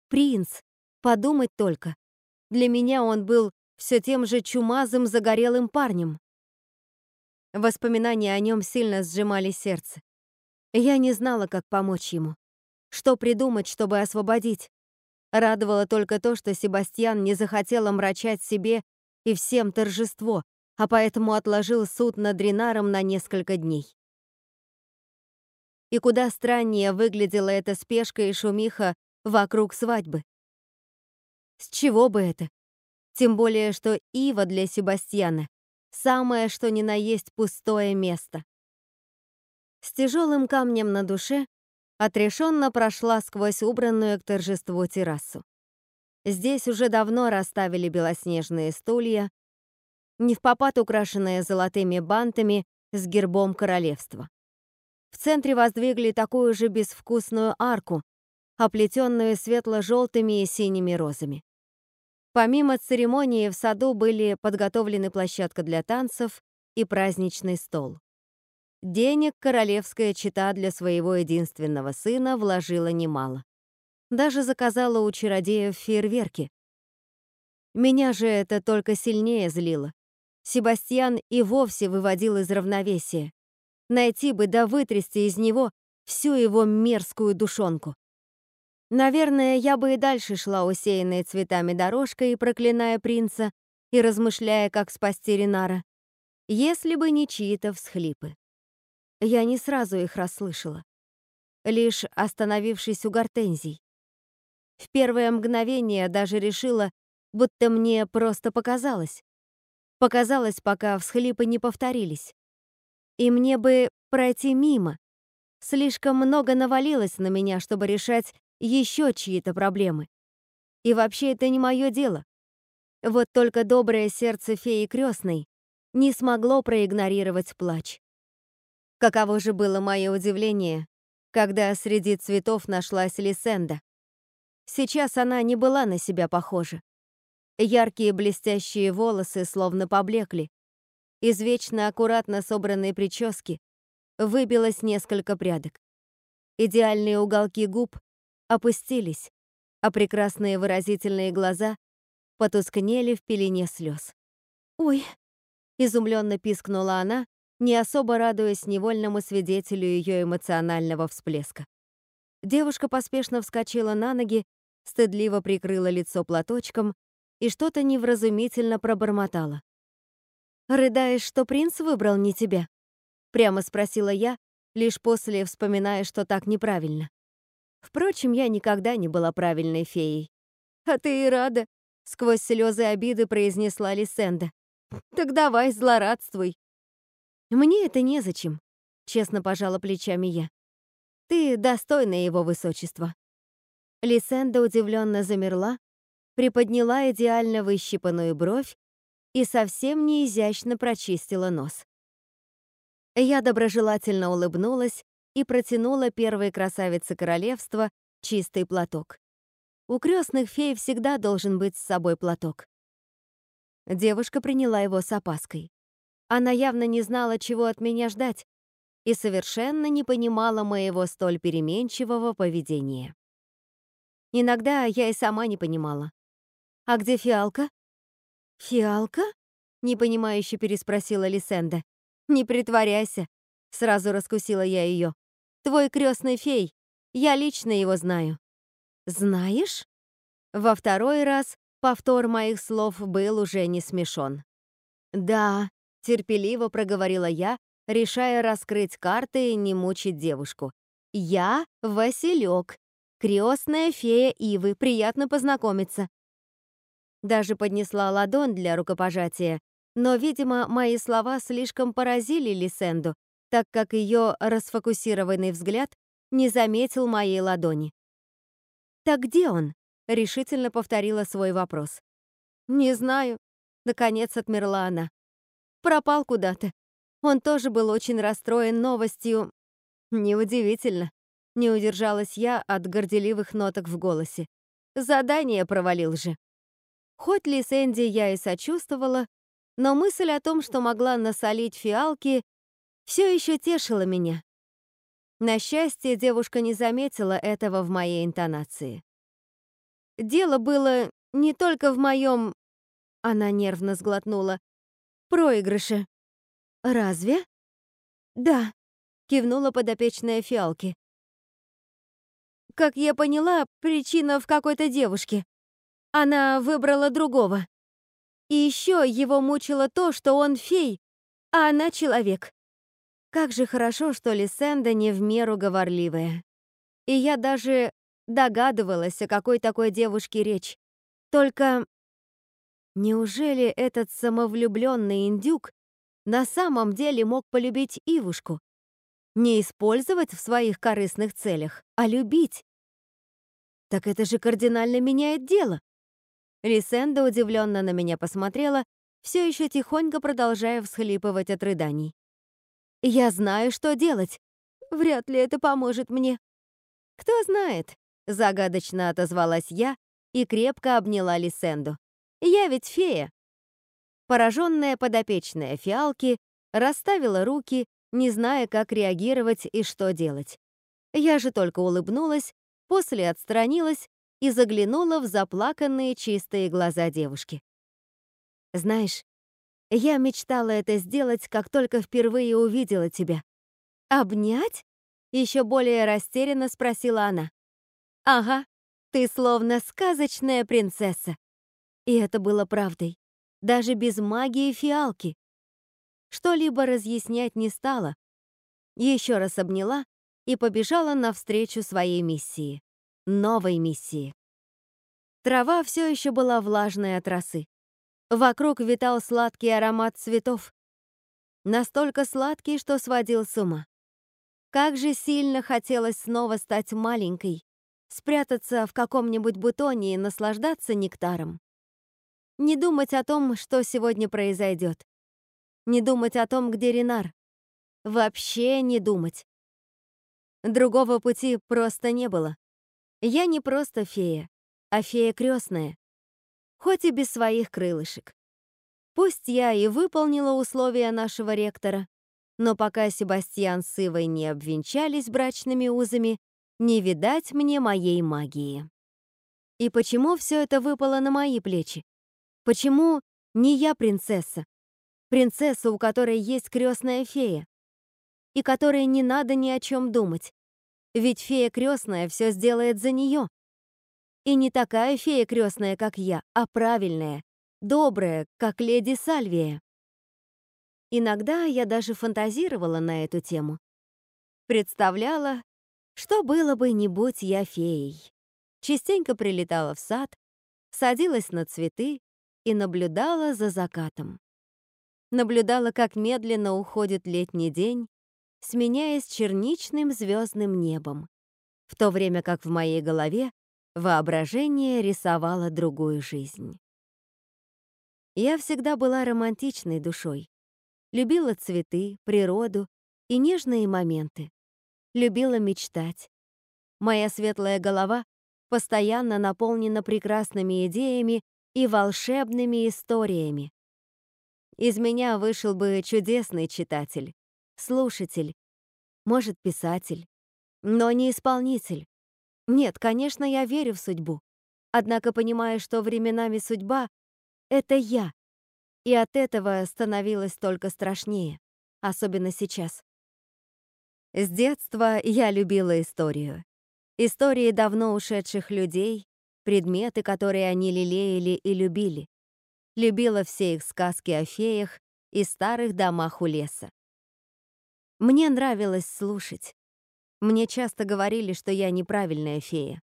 Принц. Подумать только. Для меня он был все тем же чумазым загорелым парнем. Воспоминания о нем сильно сжимали сердце. Я не знала, как помочь ему. Что придумать, чтобы освободить? Радовало только то, что Себастьян не захотел омрачать себе и всем торжество, а поэтому отложил суд над Ринаром на несколько дней. И куда страннее выглядела эта спешка и шумиха вокруг свадьбы. С чего бы это? Тем более, что Ива для Себастьяна — самое что ни на есть пустое место. С тяжелым камнем на душе отрешенно прошла сквозь убранную к торжеству террасу. Здесь уже давно расставили белоснежные стулья, не в попад украшенные золотыми бантами с гербом королевства. В центре воздвигли такую же безвкусную арку, оплетенную светло-желтыми и синими розами. Помимо церемонии в саду были подготовлены площадка для танцев и праздничный стол. Денег королевская чита для своего единственного сына вложила немало. Даже заказала у чародеев фейерверки. Меня же это только сильнее злило. Себастьян и вовсе выводил из равновесия. Найти бы да вытрясти из него всю его мерзкую душонку. Наверное, я бы и дальше шла усеянной цветами дорожкой, проклиная принца и размышляя, как спасти Ринара, если бы не чьи-то всхлипы. Я не сразу их расслышала, лишь остановившись у гортензий. В первое мгновение даже решила, будто мне просто показалось. Показалось, пока всхлипы не повторились. И мне бы пройти мимо. Слишком много навалилось на меня, чтобы решать еще чьи-то проблемы. И вообще это не мое дело. Вот только доброе сердце феи крестной не смогло проигнорировать плач. Каково же было мое удивление, когда среди цветов нашлась Лисенда. Сейчас она не была на себя похожа. Яркие блестящие волосы словно поблекли. Из вечно аккуратно собранной прически выбилось несколько прядок. Идеальные уголки губ опустились, а прекрасные выразительные глаза потускнели в пелене слез. «Ой!» — изумленно пискнула она, не особо радуясь невольному свидетелю ее эмоционального всплеска. Девушка поспешно вскочила на ноги, стыдливо прикрыла лицо платочком и что-то невразумительно пробормотала. «Рыдаешь, что принц выбрал не тебя?» Прямо спросила я, лишь после вспоминая, что так неправильно. Впрочем, я никогда не была правильной феей. «А ты и рада», — сквозь слезы обиды произнесла Лисенда. «Так давай, злорадствуй». «Мне это незачем», — честно пожала плечами я. «Ты достойна его высочества». Лисенда удивленно замерла, приподняла идеально выщипанную бровь и совсем неизящно прочистила нос. Я доброжелательно улыбнулась и протянула первой красавице королевства чистый платок. У крестных фей всегда должен быть с собой платок. Девушка приняла его с опаской. Она явно не знала, чего от меня ждать, и совершенно не понимала моего столь переменчивого поведения. Иногда я и сама не понимала. «А где фиалка?» «Фиалка?» — непонимающе переспросила Лисенда. «Не притворяйся», — сразу раскусила я ее. «Твой крестный фей, я лично его знаю». «Знаешь?» Во второй раз повтор моих слов был уже не смешон. «Да», — терпеливо проговорила я, решая раскрыть карты и не мучить девушку. «Я Василек, крестная фея Ивы, приятно познакомиться. Даже поднесла ладонь для рукопожатия, но, видимо, мои слова слишком поразили Лисенду, так как ее расфокусированный взгляд не заметил моей ладони. «Так где он?» — решительно повторила свой вопрос. «Не знаю», — наконец отмерла она. «Пропал куда-то. Он тоже был очень расстроен новостью. Неудивительно. Не удержалась я от горделивых ноток в голосе. Задание провалил же. Хоть ли Сэнди я и сочувствовала, но мысль о том, что могла насолить фиалки, все еще тешила меня. На счастье, девушка не заметила этого в моей интонации. Дело было не только в моем... Она нервно сглотнула. Проигрыше. Разве? Да, кивнула подопечная фиалки. Как я поняла, причина в какой-то девушке. Она выбрала другого. И еще его мучило то, что он фей, а она человек. Как же хорошо, что Лисенда не в меру говорливая. И я даже догадывалась, о какой такой девушке речь. Только неужели этот самовлюбленный индюк на самом деле мог полюбить Ивушку? Не использовать в своих корыстных целях, а любить. Так это же кардинально меняет дело. Лисенда удивленно на меня посмотрела, все еще тихонько продолжая всхлипывать от рыданий. «Я знаю, что делать. Вряд ли это поможет мне». «Кто знает», — загадочно отозвалась я и крепко обняла Лисенду. «Я ведь фея». Пораженная подопечная фиалки расставила руки не зная, как реагировать и что делать. Я же только улыбнулась, после отстранилась и заглянула в заплаканные чистые глаза девушки. «Знаешь, я мечтала это сделать, как только впервые увидела тебя». «Обнять?» — еще более растерянно спросила она. «Ага, ты словно сказочная принцесса». И это было правдой. Даже без магии фиалки. Что-либо разъяснять не стала. Еще раз обняла и побежала навстречу своей миссии. Новой миссии. Трава все еще была влажной от росы. Вокруг витал сладкий аромат цветов. Настолько сладкий, что сводил с ума. Как же сильно хотелось снова стать маленькой, спрятаться в каком-нибудь бутоне и наслаждаться нектаром. Не думать о том, что сегодня произойдет не думать о том, где Ренар. Вообще не думать. Другого пути просто не было. Я не просто фея, а фея крестная, хоть и без своих крылышек. Пусть я и выполнила условия нашего ректора, но пока Себастьян с Ивой не обвенчались брачными узами, не видать мне моей магии. И почему все это выпало на мои плечи? Почему не я принцесса, принцесса, у которой есть крестная фея, и которой не надо ни о чем думать, ведь фея крестная все сделает за нее. И не такая фея крестная, как я, а правильная, добрая, как леди Сальвия. Иногда я даже фантазировала на эту тему. Представляла, что было бы, не будь я феей. Частенько прилетала в сад, садилась на цветы и наблюдала за закатом наблюдала, как медленно уходит летний день, сменяясь черничным звездным небом, в то время как в моей голове воображение рисовало другую жизнь. Я всегда была романтичной душой, любила цветы, природу и нежные моменты, любила мечтать. Моя светлая голова постоянно наполнена прекрасными идеями и волшебными историями, из меня вышел бы чудесный читатель, слушатель, может, писатель, но не исполнитель. Нет, конечно, я верю в судьбу, однако понимаю, что временами судьба — это я, и от этого становилось только страшнее, особенно сейчас. С детства я любила историю. Истории давно ушедших людей, предметы, которые они лелеяли и любили любила все их сказки о феях и старых домах у леса. Мне нравилось слушать. Мне часто говорили, что я неправильная фея.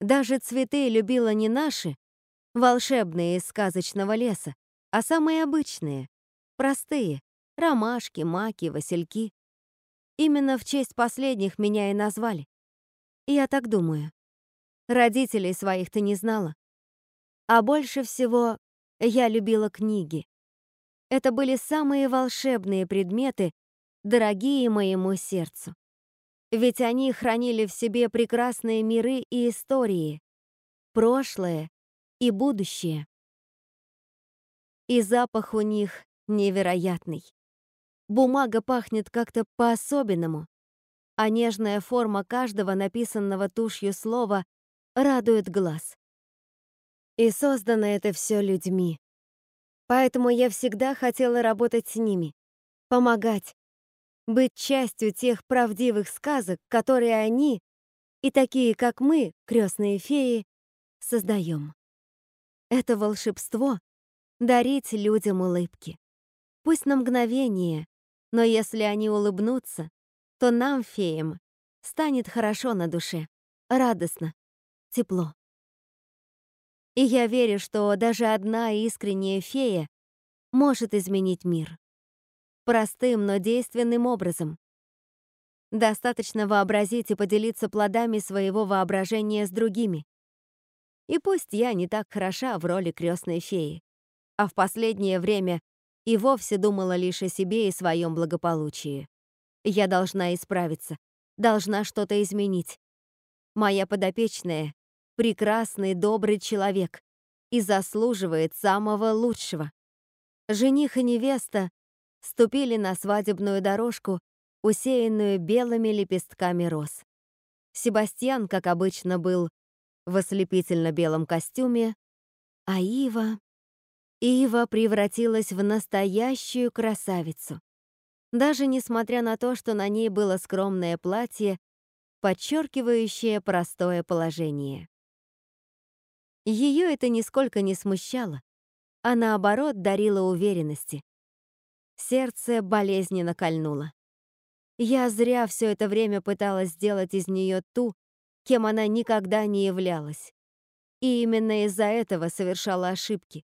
Даже цветы любила не наши, волшебные из сказочного леса, а самые обычные, простые, ромашки, маки, васильки. Именно в честь последних меня и назвали. Я так думаю. Родителей своих ты не знала. А больше всего я любила книги. Это были самые волшебные предметы, дорогие моему сердцу. Ведь они хранили в себе прекрасные миры и истории, прошлое и будущее. И запах у них невероятный. Бумага пахнет как-то по-особенному, а нежная форма каждого написанного тушью слова радует глаз. И создано это все людьми. Поэтому я всегда хотела работать с ними, помогать, быть частью тех правдивых сказок, которые они и такие, как мы, крестные феи, создаем. Это волшебство дарить людям улыбки. Пусть на мгновение, но если они улыбнутся, то нам, феям, станет хорошо на душе, радостно, тепло. И я верю, что даже одна искренняя фея может изменить мир. Простым, но действенным образом. Достаточно вообразить и поделиться плодами своего воображения с другими. И пусть я не так хороша в роли крестной феи, а в последнее время и вовсе думала лишь о себе и своем благополучии. Я должна исправиться, должна что-то изменить. Моя подопечная — прекрасный, добрый человек и заслуживает самого лучшего. Жених и невеста ступили на свадебную дорожку, усеянную белыми лепестками роз. Себастьян, как обычно, был в ослепительно-белом костюме, а Ива... Ива превратилась в настоящую красавицу. Даже несмотря на то, что на ней было скромное платье, подчеркивающее простое положение. Ее это нисколько не смущало, а наоборот дарило уверенности. Сердце болезненно кольнуло. Я зря все это время пыталась сделать из нее ту, кем она никогда не являлась. И именно из-за этого совершала ошибки.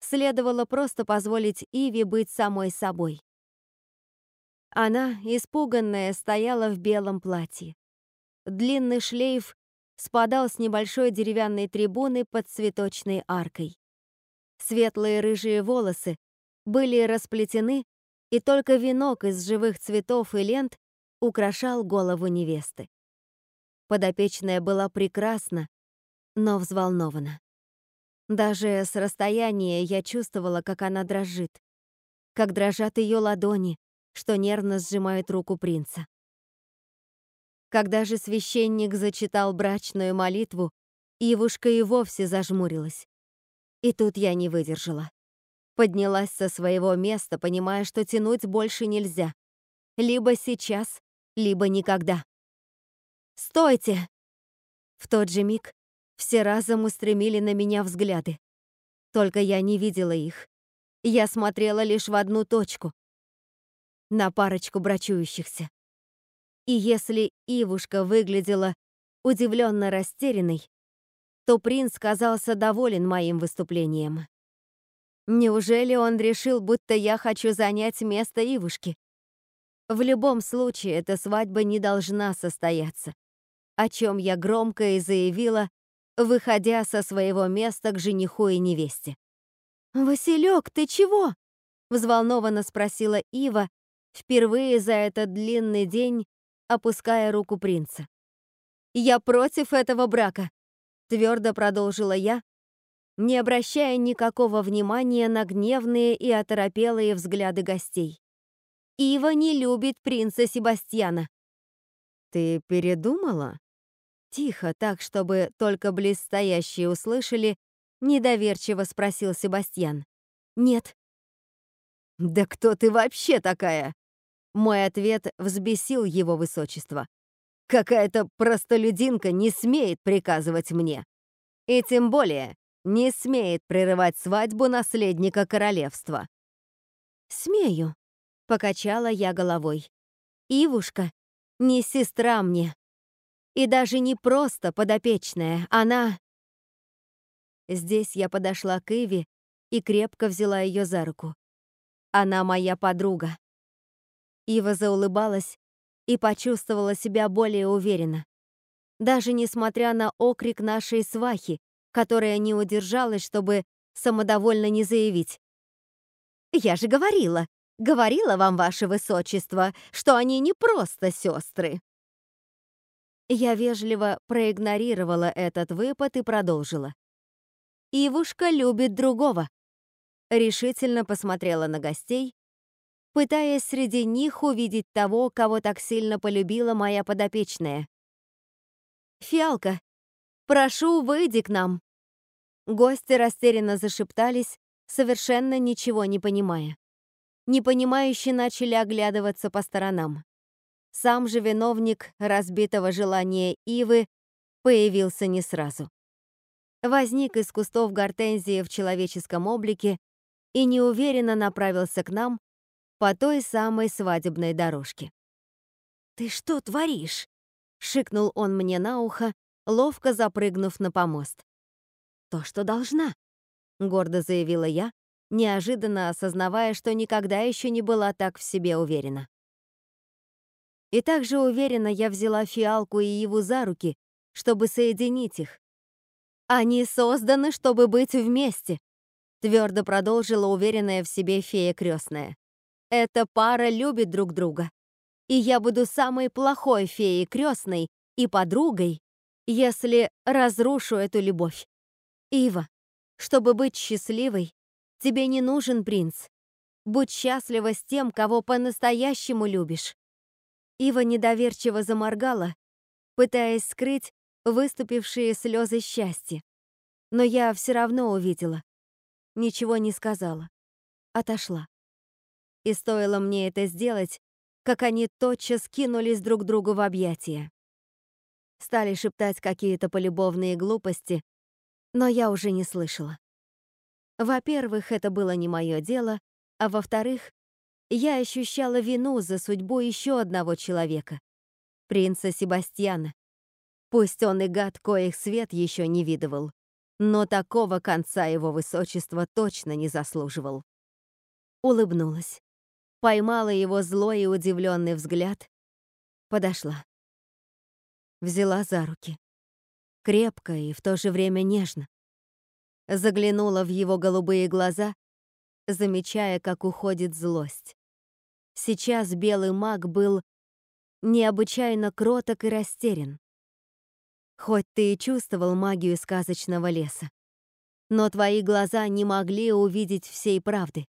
Следовало просто позволить Иви быть самой собой. Она, испуганная, стояла в белом платье. Длинный шлейф спадал с небольшой деревянной трибуны под цветочной аркой. Светлые рыжие волосы были расплетены, и только венок из живых цветов и лент украшал голову невесты. Подопечная была прекрасна, но взволнована. Даже с расстояния я чувствовала, как она дрожит, как дрожат ее ладони, что нервно сжимают руку принца. Когда же священник зачитал брачную молитву, Ивушка и вовсе зажмурилась. И тут я не выдержала. Поднялась со своего места, понимая, что тянуть больше нельзя. Либо сейчас, либо никогда. «Стойте!» В тот же миг все разом устремили на меня взгляды. Только я не видела их. Я смотрела лишь в одну точку. На парочку брачующихся. И если Ивушка выглядела удивленно растерянной, то принц казался доволен моим выступлением. Неужели он решил, будто я хочу занять место Ивушки? В любом случае, эта свадьба не должна состояться, о чем я громко и заявила выходя со своего места к жениху и невесте. «Василек, ты чего?» — взволнованно спросила Ива, впервые за этот длинный день опуская руку принца. «Я против этого брака», — твердо продолжила я, не обращая никакого внимания на гневные и оторопелые взгляды гостей. «Ива не любит принца Себастьяна». «Ты передумала?» Тихо, так, чтобы только близстоящие услышали, недоверчиво спросил Себастьян. «Нет». «Да кто ты вообще такая?» Мой ответ взбесил его высочество. «Какая-то простолюдинка не смеет приказывать мне. И тем более не смеет прерывать свадьбу наследника королевства». «Смею», — покачала я головой. «Ивушка, не сестра мне, и даже не просто подопечная, она... Здесь я подошла к Иви и крепко взяла ее за руку. Она моя подруга. Ива заулыбалась и почувствовала себя более уверенно. Даже несмотря на окрик нашей свахи, которая не удержалась, чтобы самодовольно не заявить. «Я же говорила, говорила вам, ваше высочество, что они не просто сестры. Я вежливо проигнорировала этот выпад и продолжила. «Ивушка любит другого». Решительно посмотрела на гостей, пытаясь среди них увидеть того, кого так сильно полюбила моя подопечная. «Фиалка, прошу, выйди к нам». Гости растерянно зашептались, совершенно ничего не понимая. Непонимающе начали оглядываться по сторонам. Сам же виновник разбитого желания Ивы появился не сразу. возник из кустов гортензии в человеческом облике и неуверенно направился к нам по той самой свадебной дорожке. «Ты что творишь?» — шикнул он мне на ухо, ловко запрыгнув на помост. «То, что должна», — гордо заявила я, неожиданно осознавая, что никогда еще не была так в себе уверена. И также уверенно я взяла фиалку и его за руки, чтобы соединить их. Они созданы, чтобы быть вместе, твердо продолжила уверенная в себе фея крестная. Эта пара любит друг друга. И я буду самой плохой феей крестной и подругой, если разрушу эту любовь. Ива, чтобы быть счастливой, тебе не нужен принц. Будь счастлива с тем, кого по-настоящему любишь. Ива недоверчиво заморгала, пытаясь скрыть выступившие слезы счастья. Но я все равно увидела. Ничего не сказала. Отошла. И стоило мне это сделать, как они тотчас кинулись друг другу в объятия. Стали шептать какие-то полюбовные глупости, но я уже не слышала. Во-первых, это было не мое дело, а во-вторых, я ощущала вину за судьбу еще одного человека, принца Себастьяна. Пусть он и гад, коих свет еще не видывал, но такого конца его высочества точно не заслуживал. Улыбнулась, поймала его злой и удивленный взгляд, подошла. Взяла за руки. Крепко и в то же время нежно. Заглянула в его голубые глаза, замечая, как уходит злость. Сейчас белый маг был необычайно кроток и растерян. Хоть ты и чувствовал магию сказочного леса, но твои глаза не могли увидеть всей правды.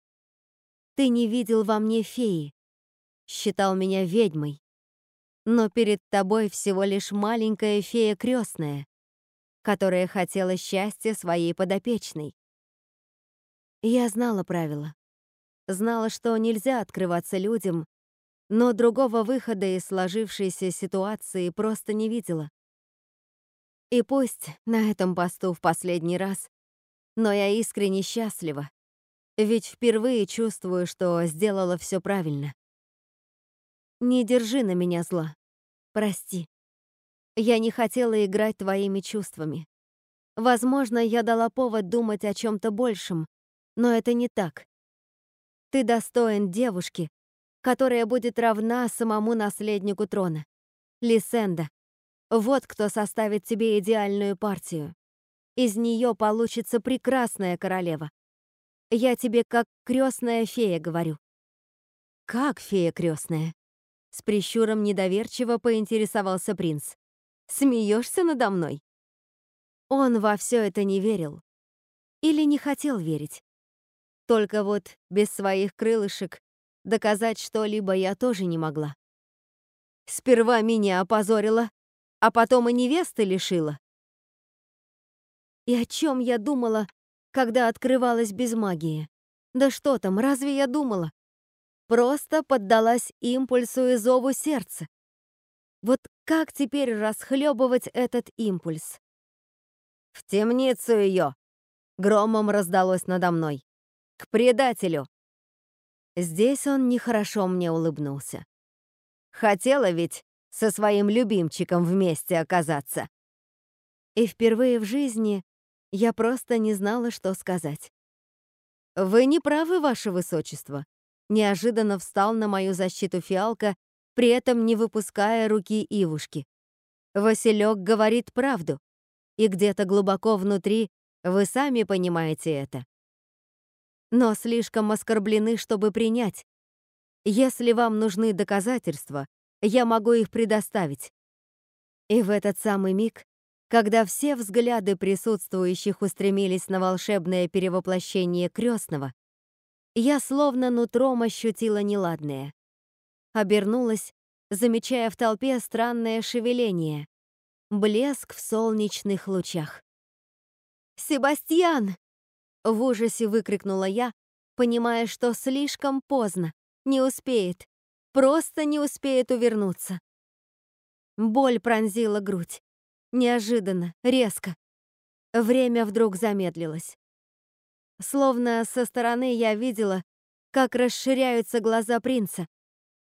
Ты не видел во мне феи, считал меня ведьмой, но перед тобой всего лишь маленькая фея крестная, которая хотела счастья своей подопечной. Я знала правила. Знала, что нельзя открываться людям, но другого выхода из сложившейся ситуации просто не видела. И пусть на этом посту в последний раз, но я искренне счастлива, ведь впервые чувствую, что сделала все правильно. Не держи на меня зла. Прости. Я не хотела играть твоими чувствами. Возможно, я дала повод думать о чем-то большем, но это не так. Ты достоин девушки, которая будет равна самому наследнику трона. Лисенда. Вот кто составит тебе идеальную партию. Из нее получится прекрасная королева. Я тебе как крестная фея говорю. Как фея крестная? С прищуром недоверчиво поинтересовался принц. Смеешься надо мной?» Он во все это не верил. Или не хотел верить. Только вот без своих крылышек доказать что-либо я тоже не могла. Сперва меня опозорила, а потом и невесты лишила. И о чем я думала, когда открывалась без магии? Да что там, разве я думала? Просто поддалась импульсу и зову сердца. Вот как теперь расхлебывать этот импульс? «В темницу ее!» — громом раздалось надо мной. «К предателю!» Здесь он нехорошо мне улыбнулся. Хотела ведь со своим любимчиком вместе оказаться. И впервые в жизни я просто не знала, что сказать. «Вы не правы, ваше высочество», — неожиданно встал на мою защиту фиалка при этом не выпуская руки Ивушки. Василек говорит правду, и где-то глубоко внутри вы сами понимаете это. Но слишком оскорблены, чтобы принять. Если вам нужны доказательства, я могу их предоставить. И в этот самый миг, когда все взгляды присутствующих устремились на волшебное перевоплощение крестного, я словно нутром ощутила неладное обернулась, замечая в толпе странное шевеление, блеск в солнечных лучах. «Себастьян!» — в ужасе выкрикнула я, понимая, что слишком поздно, не успеет, просто не успеет увернуться. Боль пронзила грудь. Неожиданно, резко. Время вдруг замедлилось. Словно со стороны я видела, как расширяются глаза принца,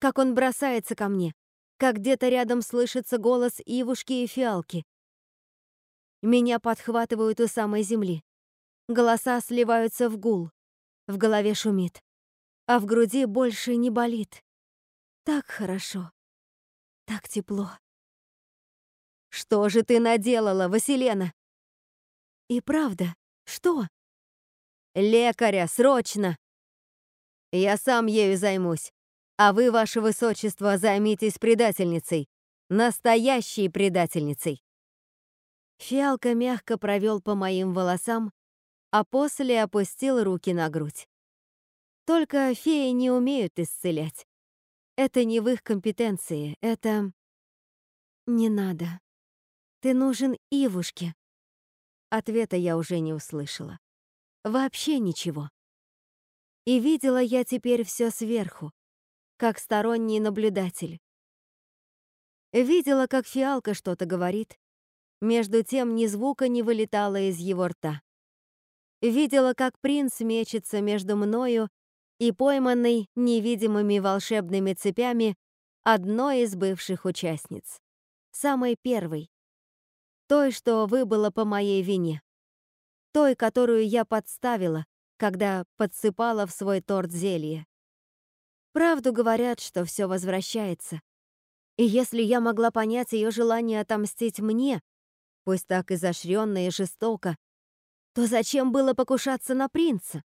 как он бросается ко мне, как где-то рядом слышится голос Ивушки и Фиалки. Меня подхватывают у самой земли. Голоса сливаются в гул. В голове шумит. А в груди больше не болит. Так хорошо. Так тепло. Что же ты наделала, Василена? И правда, что? Лекаря, срочно! Я сам ею займусь. А вы, ваше высочество, займитесь предательницей. Настоящей предательницей. Фиалка мягко провел по моим волосам, а после опустил руки на грудь. Только феи не умеют исцелять. Это не в их компетенции, это... Не надо. Ты нужен Ивушке. Ответа я уже не услышала. Вообще ничего. И видела я теперь все сверху, как сторонний наблюдатель. Видела, как фиалка что-то говорит, между тем ни звука не вылетало из его рта. Видела, как принц мечется между мною и пойманной невидимыми волшебными цепями одной из бывших участниц. Самой первой. Той, что выбыла по моей вине. Той, которую я подставила, когда подсыпала в свой торт зелье. Правду говорят, что все возвращается. И если я могла понять ее желание отомстить мне, пусть так изощренно и жестоко, то зачем было покушаться на принца?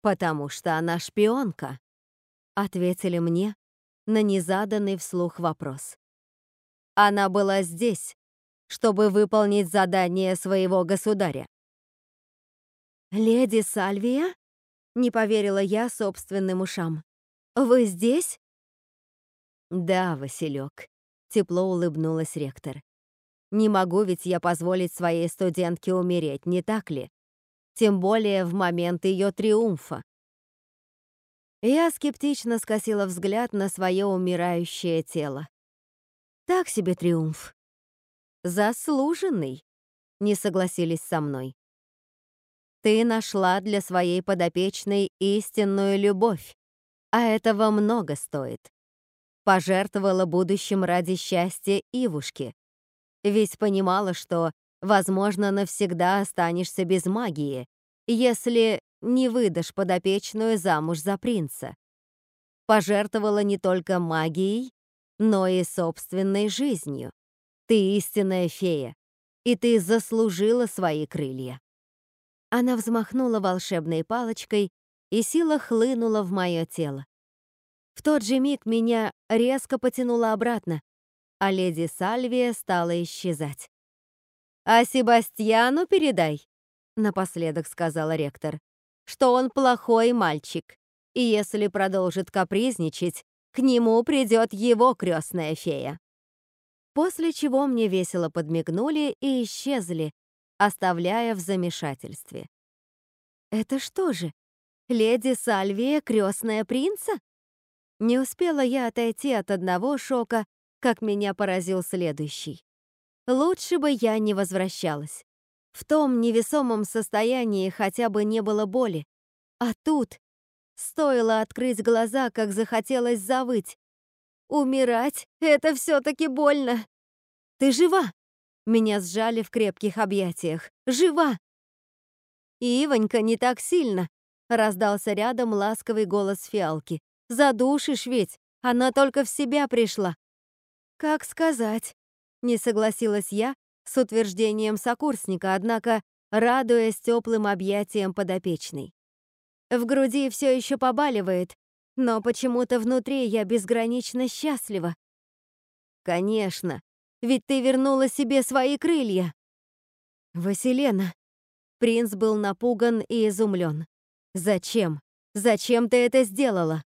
«Потому что она шпионка», — ответили мне на незаданный вслух вопрос. Она была здесь, чтобы выполнить задание своего государя. «Леди Сальвия?» — не поверила я собственным ушам. «Вы здесь?» «Да, Василек», — тепло улыбнулась ректор. «Не могу ведь я позволить своей студентке умереть, не так ли? Тем более в момент ее триумфа». Я скептично скосила взгляд на свое умирающее тело. Так себе триумф. Заслуженный, не согласились со мной. Ты нашла для своей подопечной истинную любовь, а этого много стоит. Пожертвовала будущим ради счастья Ивушки. Ведь понимала, что, возможно, навсегда останешься без магии, если не выдашь подопечную замуж за принца. Пожертвовала не только магией, но и собственной жизнью. Ты истинная фея, и ты заслужила свои крылья. Она взмахнула волшебной палочкой, и сила хлынула в мое тело. В тот же миг меня резко потянуло обратно, а леди Сальвия стала исчезать. «А Себастьяну передай», — напоследок сказала ректор, «что он плохой мальчик, и если продолжит капризничать, к нему придет его крестная фея». После чего мне весело подмигнули и исчезли, оставляя в замешательстве. «Это что же, леди Сальвия крестная принца?» Не успела я отойти от одного шока, как меня поразил следующий. Лучше бы я не возвращалась. В том невесомом состоянии хотя бы не было боли. А тут стоило открыть глаза, как захотелось завыть. Умирать — это все-таки больно. Ты жива? Меня сжали в крепких объятиях. Жива! Ивонька, не так сильно. Раздался рядом ласковый голос фиалки. Задушишь ведь, она только в себя пришла. Как сказать? Не согласилась я с утверждением сокурсника, однако радуясь теплым объятиям подопечной. В груди все еще побаливает, но почему-то внутри я безгранично счастлива. Конечно, ведь ты вернула себе свои крылья. Василена. Принц был напуган и изумлен. Зачем? Зачем ты это сделала?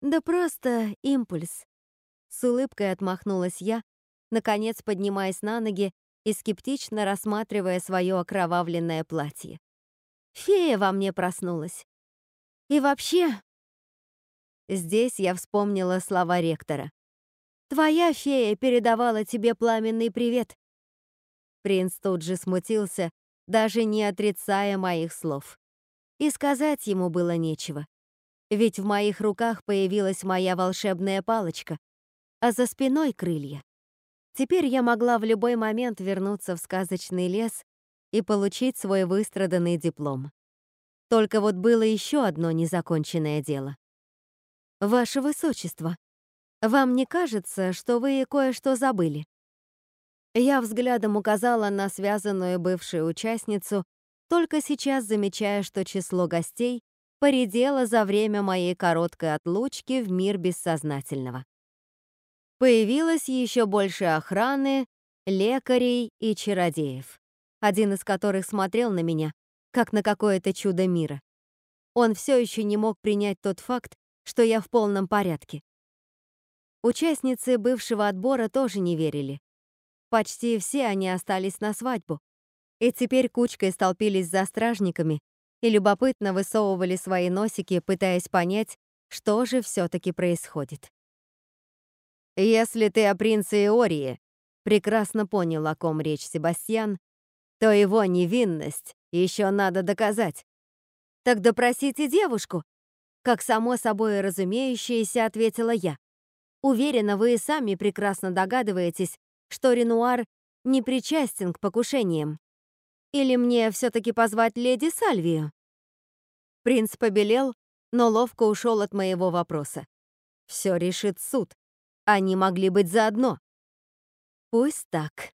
Да просто импульс. С улыбкой отмахнулась я, наконец поднимаясь на ноги и скептично рассматривая свое окровавленное платье. Фея во мне проснулась. И вообще... Здесь я вспомнила слова ректора. Твоя фея передавала тебе пламенный привет. Принц тут же смутился, даже не отрицая моих слов. И сказать ему было нечего. Ведь в моих руках появилась моя волшебная палочка, а за спиной крылья. Теперь я могла в любой момент вернуться в сказочный лес и получить свой выстраданный диплом. Только вот было еще одно незаконченное дело. «Ваше Высочество, вам не кажется, что вы кое-что забыли?» Я взглядом указала на связанную бывшую участницу, только сейчас замечая, что число гостей поредело за время моей короткой отлучки в мир бессознательного. Появилось еще больше охраны, лекарей и чародеев, один из которых смотрел на меня, как на какое-то чудо мира. Он все еще не мог принять тот факт, что я в полном порядке. Участницы бывшего отбора тоже не верили, Почти все они остались на свадьбу. И теперь кучкой столпились за стражниками и любопытно высовывали свои носики, пытаясь понять, что же все-таки происходит. «Если ты о принце Иории прекрасно понял, о ком речь Себастьян, то его невинность еще надо доказать. Так допросите девушку!» Как само собой разумеющееся, ответила я. Уверена, вы и сами прекрасно догадываетесь, что Ренуар не причастен к покушениям. Или мне все-таки позвать леди Сальвию? Принц побелел, но ловко ушел от моего вопроса. Все решит суд. Они могли быть заодно. Пусть так.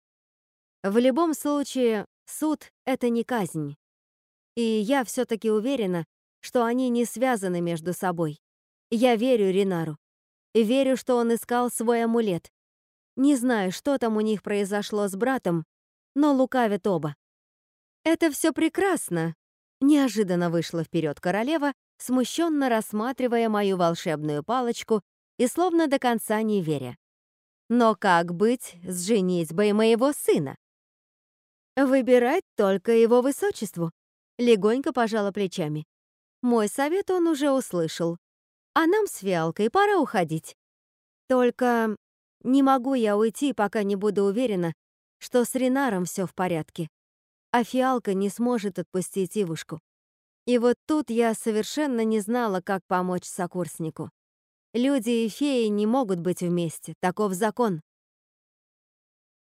В любом случае, суд — это не казнь. И я все-таки уверена, что они не связаны между собой. Я верю Ринару. Верю, что он искал свой амулет. Не знаю, что там у них произошло с братом, но лукавят оба. «Это все прекрасно», — неожиданно вышла вперед королева, смущенно рассматривая мою волшебную палочку и словно до конца не веря. «Но как быть с женитьбой моего сына?» «Выбирать только его высочеству», — легонько пожала плечами. «Мой совет он уже услышал. А нам с Фиалкой пора уходить. Только не могу я уйти, пока не буду уверена, что с Ринаром все в порядке, а фиалка не сможет отпустить Ивушку. И вот тут я совершенно не знала, как помочь сокурснику. Люди и феи не могут быть вместе, таков закон.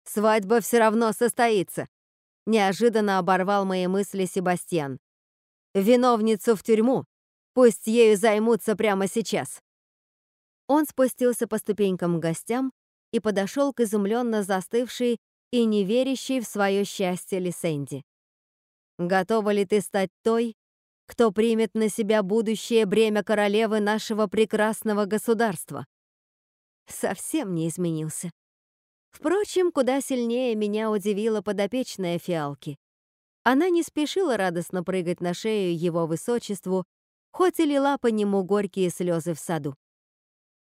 «Свадьба все равно состоится», — неожиданно оборвал мои мысли Себастьян. «Виновницу в тюрьму. Пусть ею займутся прямо сейчас». Он спустился по ступенькам к гостям и подошел к изумленно застывшей и не верящей в свое счастье Лисенди. «Готова ли ты стать той, кто примет на себя будущее бремя королевы нашего прекрасного государства?» Совсем не изменился. Впрочем, куда сильнее меня удивила подопечная фиалки. Она не спешила радостно прыгать на шею его высочеству, хоть и лила по нему горькие слезы в саду.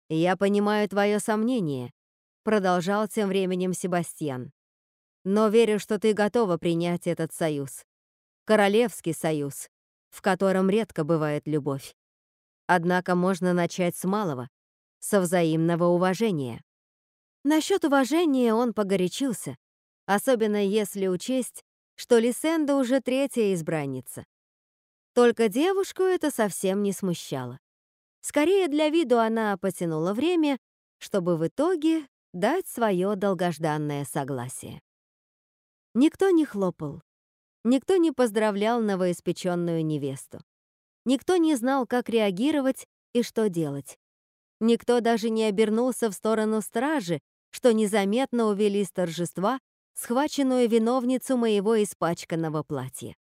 «Я понимаю твое сомнение», — продолжал тем временем Себастьян. «Но верю, что ты готова принять этот союз. Королевский союз, в котором редко бывает любовь. Однако можно начать с малого, со взаимного уважения». Насчет уважения он погорячился, особенно если учесть, что Лисенда уже третья избранница. Только девушку это совсем не смущало. Скорее для виду она потянула время, чтобы в итоге дать свое долгожданное согласие. Никто не хлопал, никто не поздравлял новоиспеченную невесту. Никто не знал, как реагировать и что делать. Никто даже не обернулся в сторону стражи, что незаметно увели с торжества схваченную виновницу моего испачканного платья.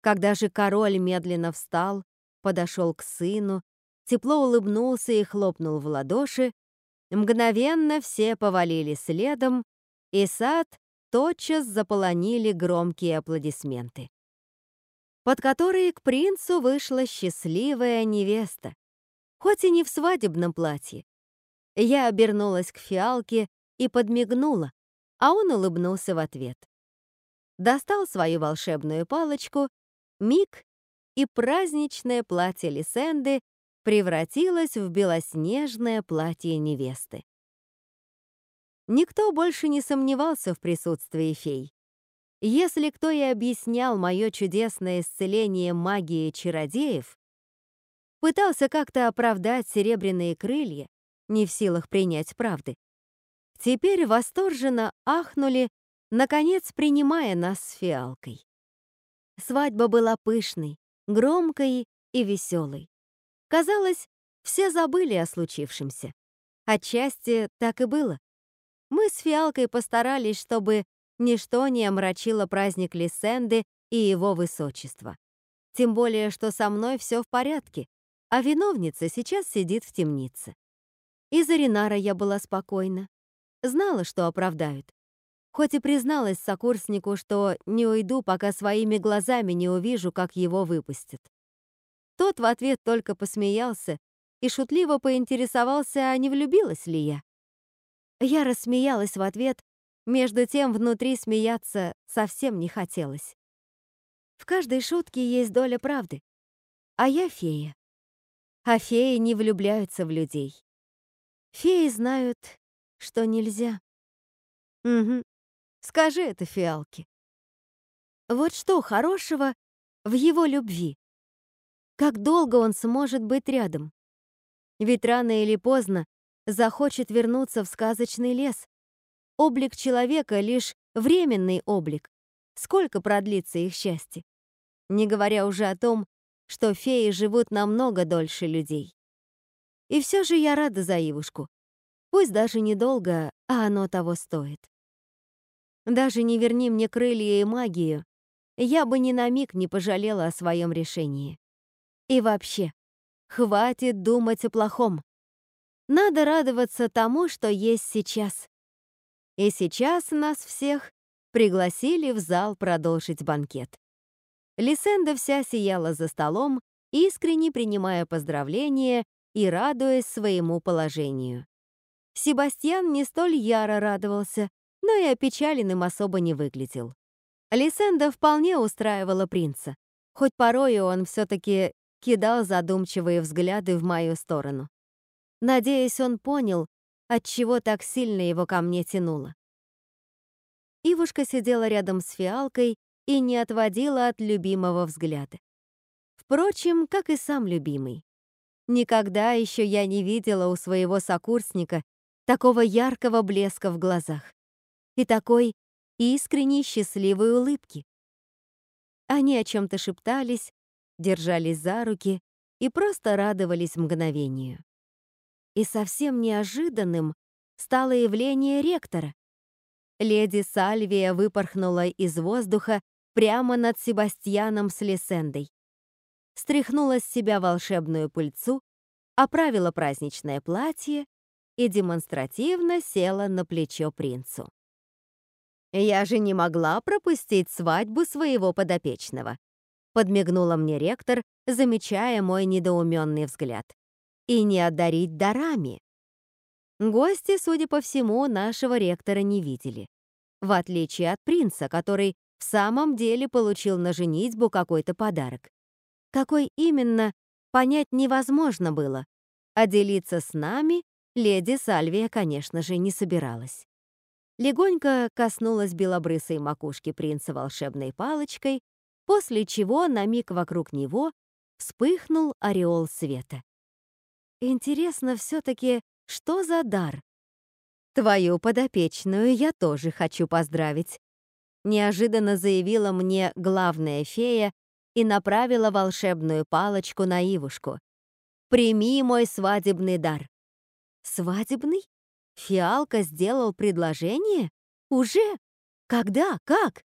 Когда же король медленно встал, подошел к сыну тепло улыбнулся и хлопнул в ладоши, мгновенно все повалили следом, и сад тотчас заполонили громкие аплодисменты, под которые к принцу вышла счастливая невеста, хоть и не в свадебном платье. Я обернулась к фиалке и подмигнула, а он улыбнулся в ответ. Достал свою волшебную палочку, миг, и праздничное платье Лисенды превратилась в белоснежное платье невесты. Никто больше не сомневался в присутствии фей. Если кто и объяснял мое чудесное исцеление магией чародеев, пытался как-то оправдать серебряные крылья, не в силах принять правды, теперь восторженно ахнули, наконец принимая нас с фиалкой. Свадьба была пышной, громкой и веселой. Казалось, все забыли о случившемся. Отчасти так и было. Мы с Фиалкой постарались, чтобы ничто не омрачило праздник Лисенды и его высочества. Тем более, что со мной все в порядке, а виновница сейчас сидит в темнице. Из-за Ринара я была спокойна. Знала, что оправдают. Хоть и призналась сокурснику, что не уйду, пока своими глазами не увижу, как его выпустят. Тот в ответ только посмеялся и шутливо поинтересовался, а не влюбилась ли я. Я рассмеялась в ответ, между тем внутри смеяться совсем не хотелось. В каждой шутке есть доля правды. А я фея. А феи не влюбляются в людей. Феи знают, что нельзя. Угу. Скажи это фиалке. Вот что хорошего в его любви? Как долго он сможет быть рядом? Ведь рано или поздно захочет вернуться в сказочный лес. Облик человека — лишь временный облик. Сколько продлится их счастье? Не говоря уже о том, что феи живут намного дольше людей. И все же я рада за Ивушку. Пусть даже недолго, а оно того стоит. Даже не верни мне крылья и магию, я бы ни на миг не пожалела о своем решении. И вообще, Хватит думать о плохом. Надо радоваться тому, что есть сейчас. И сейчас нас всех пригласили в зал продолжить банкет. Лисенда вся сияла за столом, искренне принимая поздравления и радуясь своему положению. Себастьян не столь яро радовался, но и опечаленным особо не выглядел. Лисенда вполне устраивала принца, хоть порою он все-таки кидал задумчивые взгляды в мою сторону. Надеюсь, он понял, от чего так сильно его ко мне тянуло. Ивушка сидела рядом с фиалкой и не отводила от любимого взгляда. Впрочем, как и сам любимый. Никогда еще я не видела у своего сокурсника такого яркого блеска в глазах и такой искренней счастливой улыбки. Они о чем-то шептались, держались за руки и просто радовались мгновению. И совсем неожиданным стало явление ректора. Леди Сальвия выпорхнула из воздуха прямо над Себастьяном с Лесендой. Стряхнула с себя волшебную пыльцу, оправила праздничное платье и демонстративно села на плечо принцу. «Я же не могла пропустить свадьбу своего подопечного», подмигнула мне ректор, замечая мой недоуменный взгляд. И не одарить дарами. Гости, судя по всему, нашего ректора не видели. В отличие от принца, который в самом деле получил на женитьбу какой-то подарок. Какой именно, понять невозможно было, а делиться с нами леди Сальвия, конечно же, не собиралась. Легонько коснулась белобрысой макушки принца волшебной палочкой после чего на миг вокруг него вспыхнул ореол света. Интересно все-таки, что за дар? Твою подопечную я тоже хочу поздравить. Неожиданно заявила мне главная фея и направила волшебную палочку на Ивушку. «Прими мой свадебный дар». «Свадебный? Фиалка сделал предложение? Уже? Когда? Как?»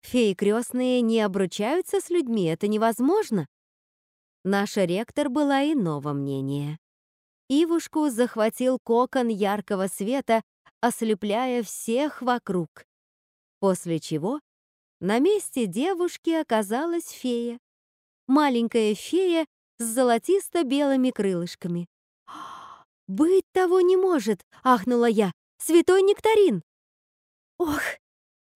Феи крестные не обручаются с людьми, это невозможно. Наша ректор была иного мнения. Ивушку захватил кокон яркого света, ослепляя всех вокруг. После чего на месте девушки оказалась фея. Маленькая фея с золотисто-белыми крылышками. «Быть того не может!» — ахнула я. «Святой нектарин!» «Ох,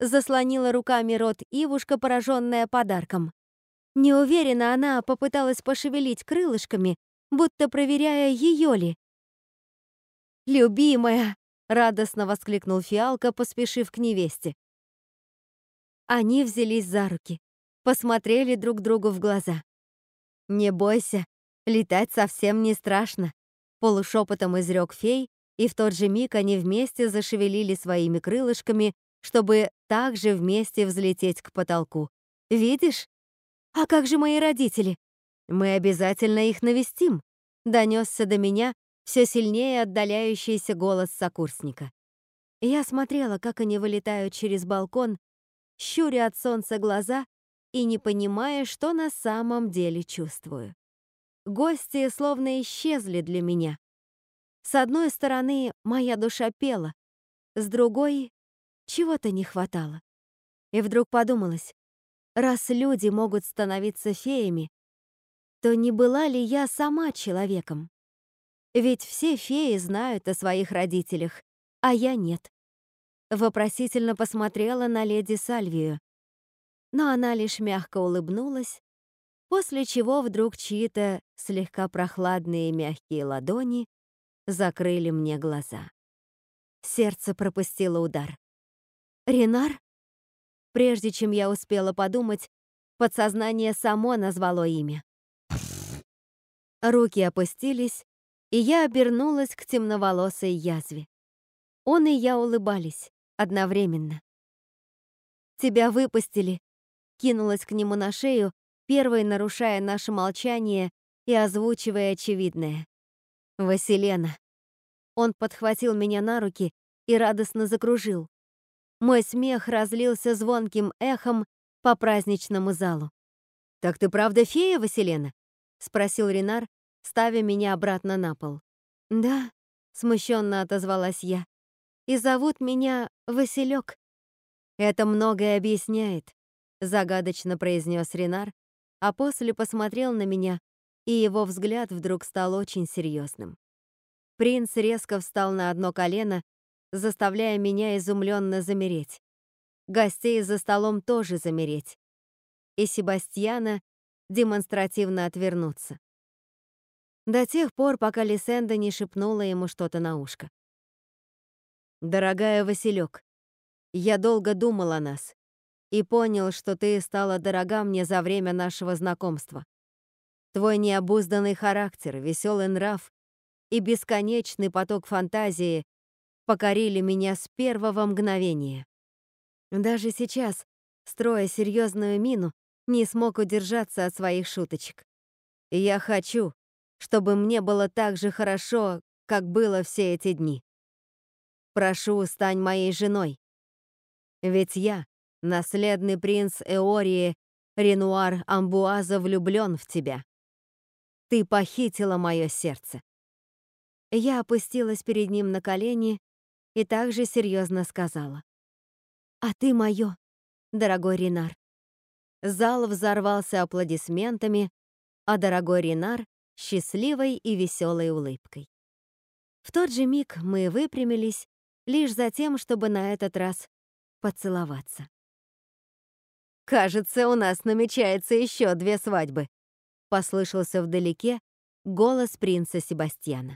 Заслонила руками рот Ивушка, пораженная подарком. Неуверенно она попыталась пошевелить крылышками, будто проверяя, ее ли. «Любимая!» — радостно воскликнул Фиалка, поспешив к невесте. Они взялись за руки, посмотрели друг другу в глаза. «Не бойся, летать совсем не страшно», — полушепотом изрек фей, и в тот же миг они вместе зашевелили своими крылышками, чтобы также вместе взлететь к потолку. «Видишь? А как же мои родители? Мы обязательно их навестим», — донесся до меня все сильнее отдаляющийся голос сокурсника. Я смотрела, как они вылетают через балкон, щуря от солнца глаза и не понимая, что на самом деле чувствую. Гости словно исчезли для меня. С одной стороны, моя душа пела, с другой — чего-то не хватало. И вдруг подумалось, раз люди могут становиться феями, то не была ли я сама человеком? Ведь все феи знают о своих родителях, а я нет. Вопросительно посмотрела на леди Сальвию, но она лишь мягко улыбнулась, после чего вдруг чьи-то слегка прохладные мягкие ладони закрыли мне глаза. Сердце пропустило удар. «Ренар?» Прежде чем я успела подумать, подсознание само назвало имя. Руки опустились, и я обернулась к темноволосой язве. Он и я улыбались одновременно. «Тебя выпустили», — кинулась к нему на шею, первой нарушая наше молчание и озвучивая очевидное. «Василена». Он подхватил меня на руки и радостно закружил. Мой смех разлился звонким эхом по праздничному залу. «Так ты правда фея, Василена?» — спросил Ренар, ставя меня обратно на пол. «Да», — смущенно отозвалась я. «И зовут меня Василек». «Это многое объясняет», — загадочно произнес Ренар, а после посмотрел на меня, и его взгляд вдруг стал очень серьезным. Принц резко встал на одно колено, заставляя меня изумленно замереть. Гостей за столом тоже замереть. И Себастьяна демонстративно отвернуться до тех пор, пока Лисенда не шепнула ему что-то на ушко. «Дорогая Василек, я долго думал о нас и понял, что ты стала дорога мне за время нашего знакомства. Твой необузданный характер, веселый нрав и бесконечный поток фантазии покорили меня с первого мгновения. Даже сейчас, строя серьезную мину, не смог удержаться от своих шуточек. Я хочу, чтобы мне было так же хорошо, как было все эти дни. Прошу, стань моей женой. Ведь я, наследный принц Эории, Ренуар Амбуаза, влюблен в тебя. Ты похитила мое сердце. Я опустилась перед ним на колени и также серьезно сказала. «А ты мое, дорогой Ренар». Зал взорвался аплодисментами, а дорогой Ренар счастливой и веселой улыбкой. В тот же миг мы выпрямились, лишь за тем, чтобы на этот раз поцеловаться. «Кажется, у нас намечается еще две свадьбы», — послышался вдалеке голос принца Себастьяна.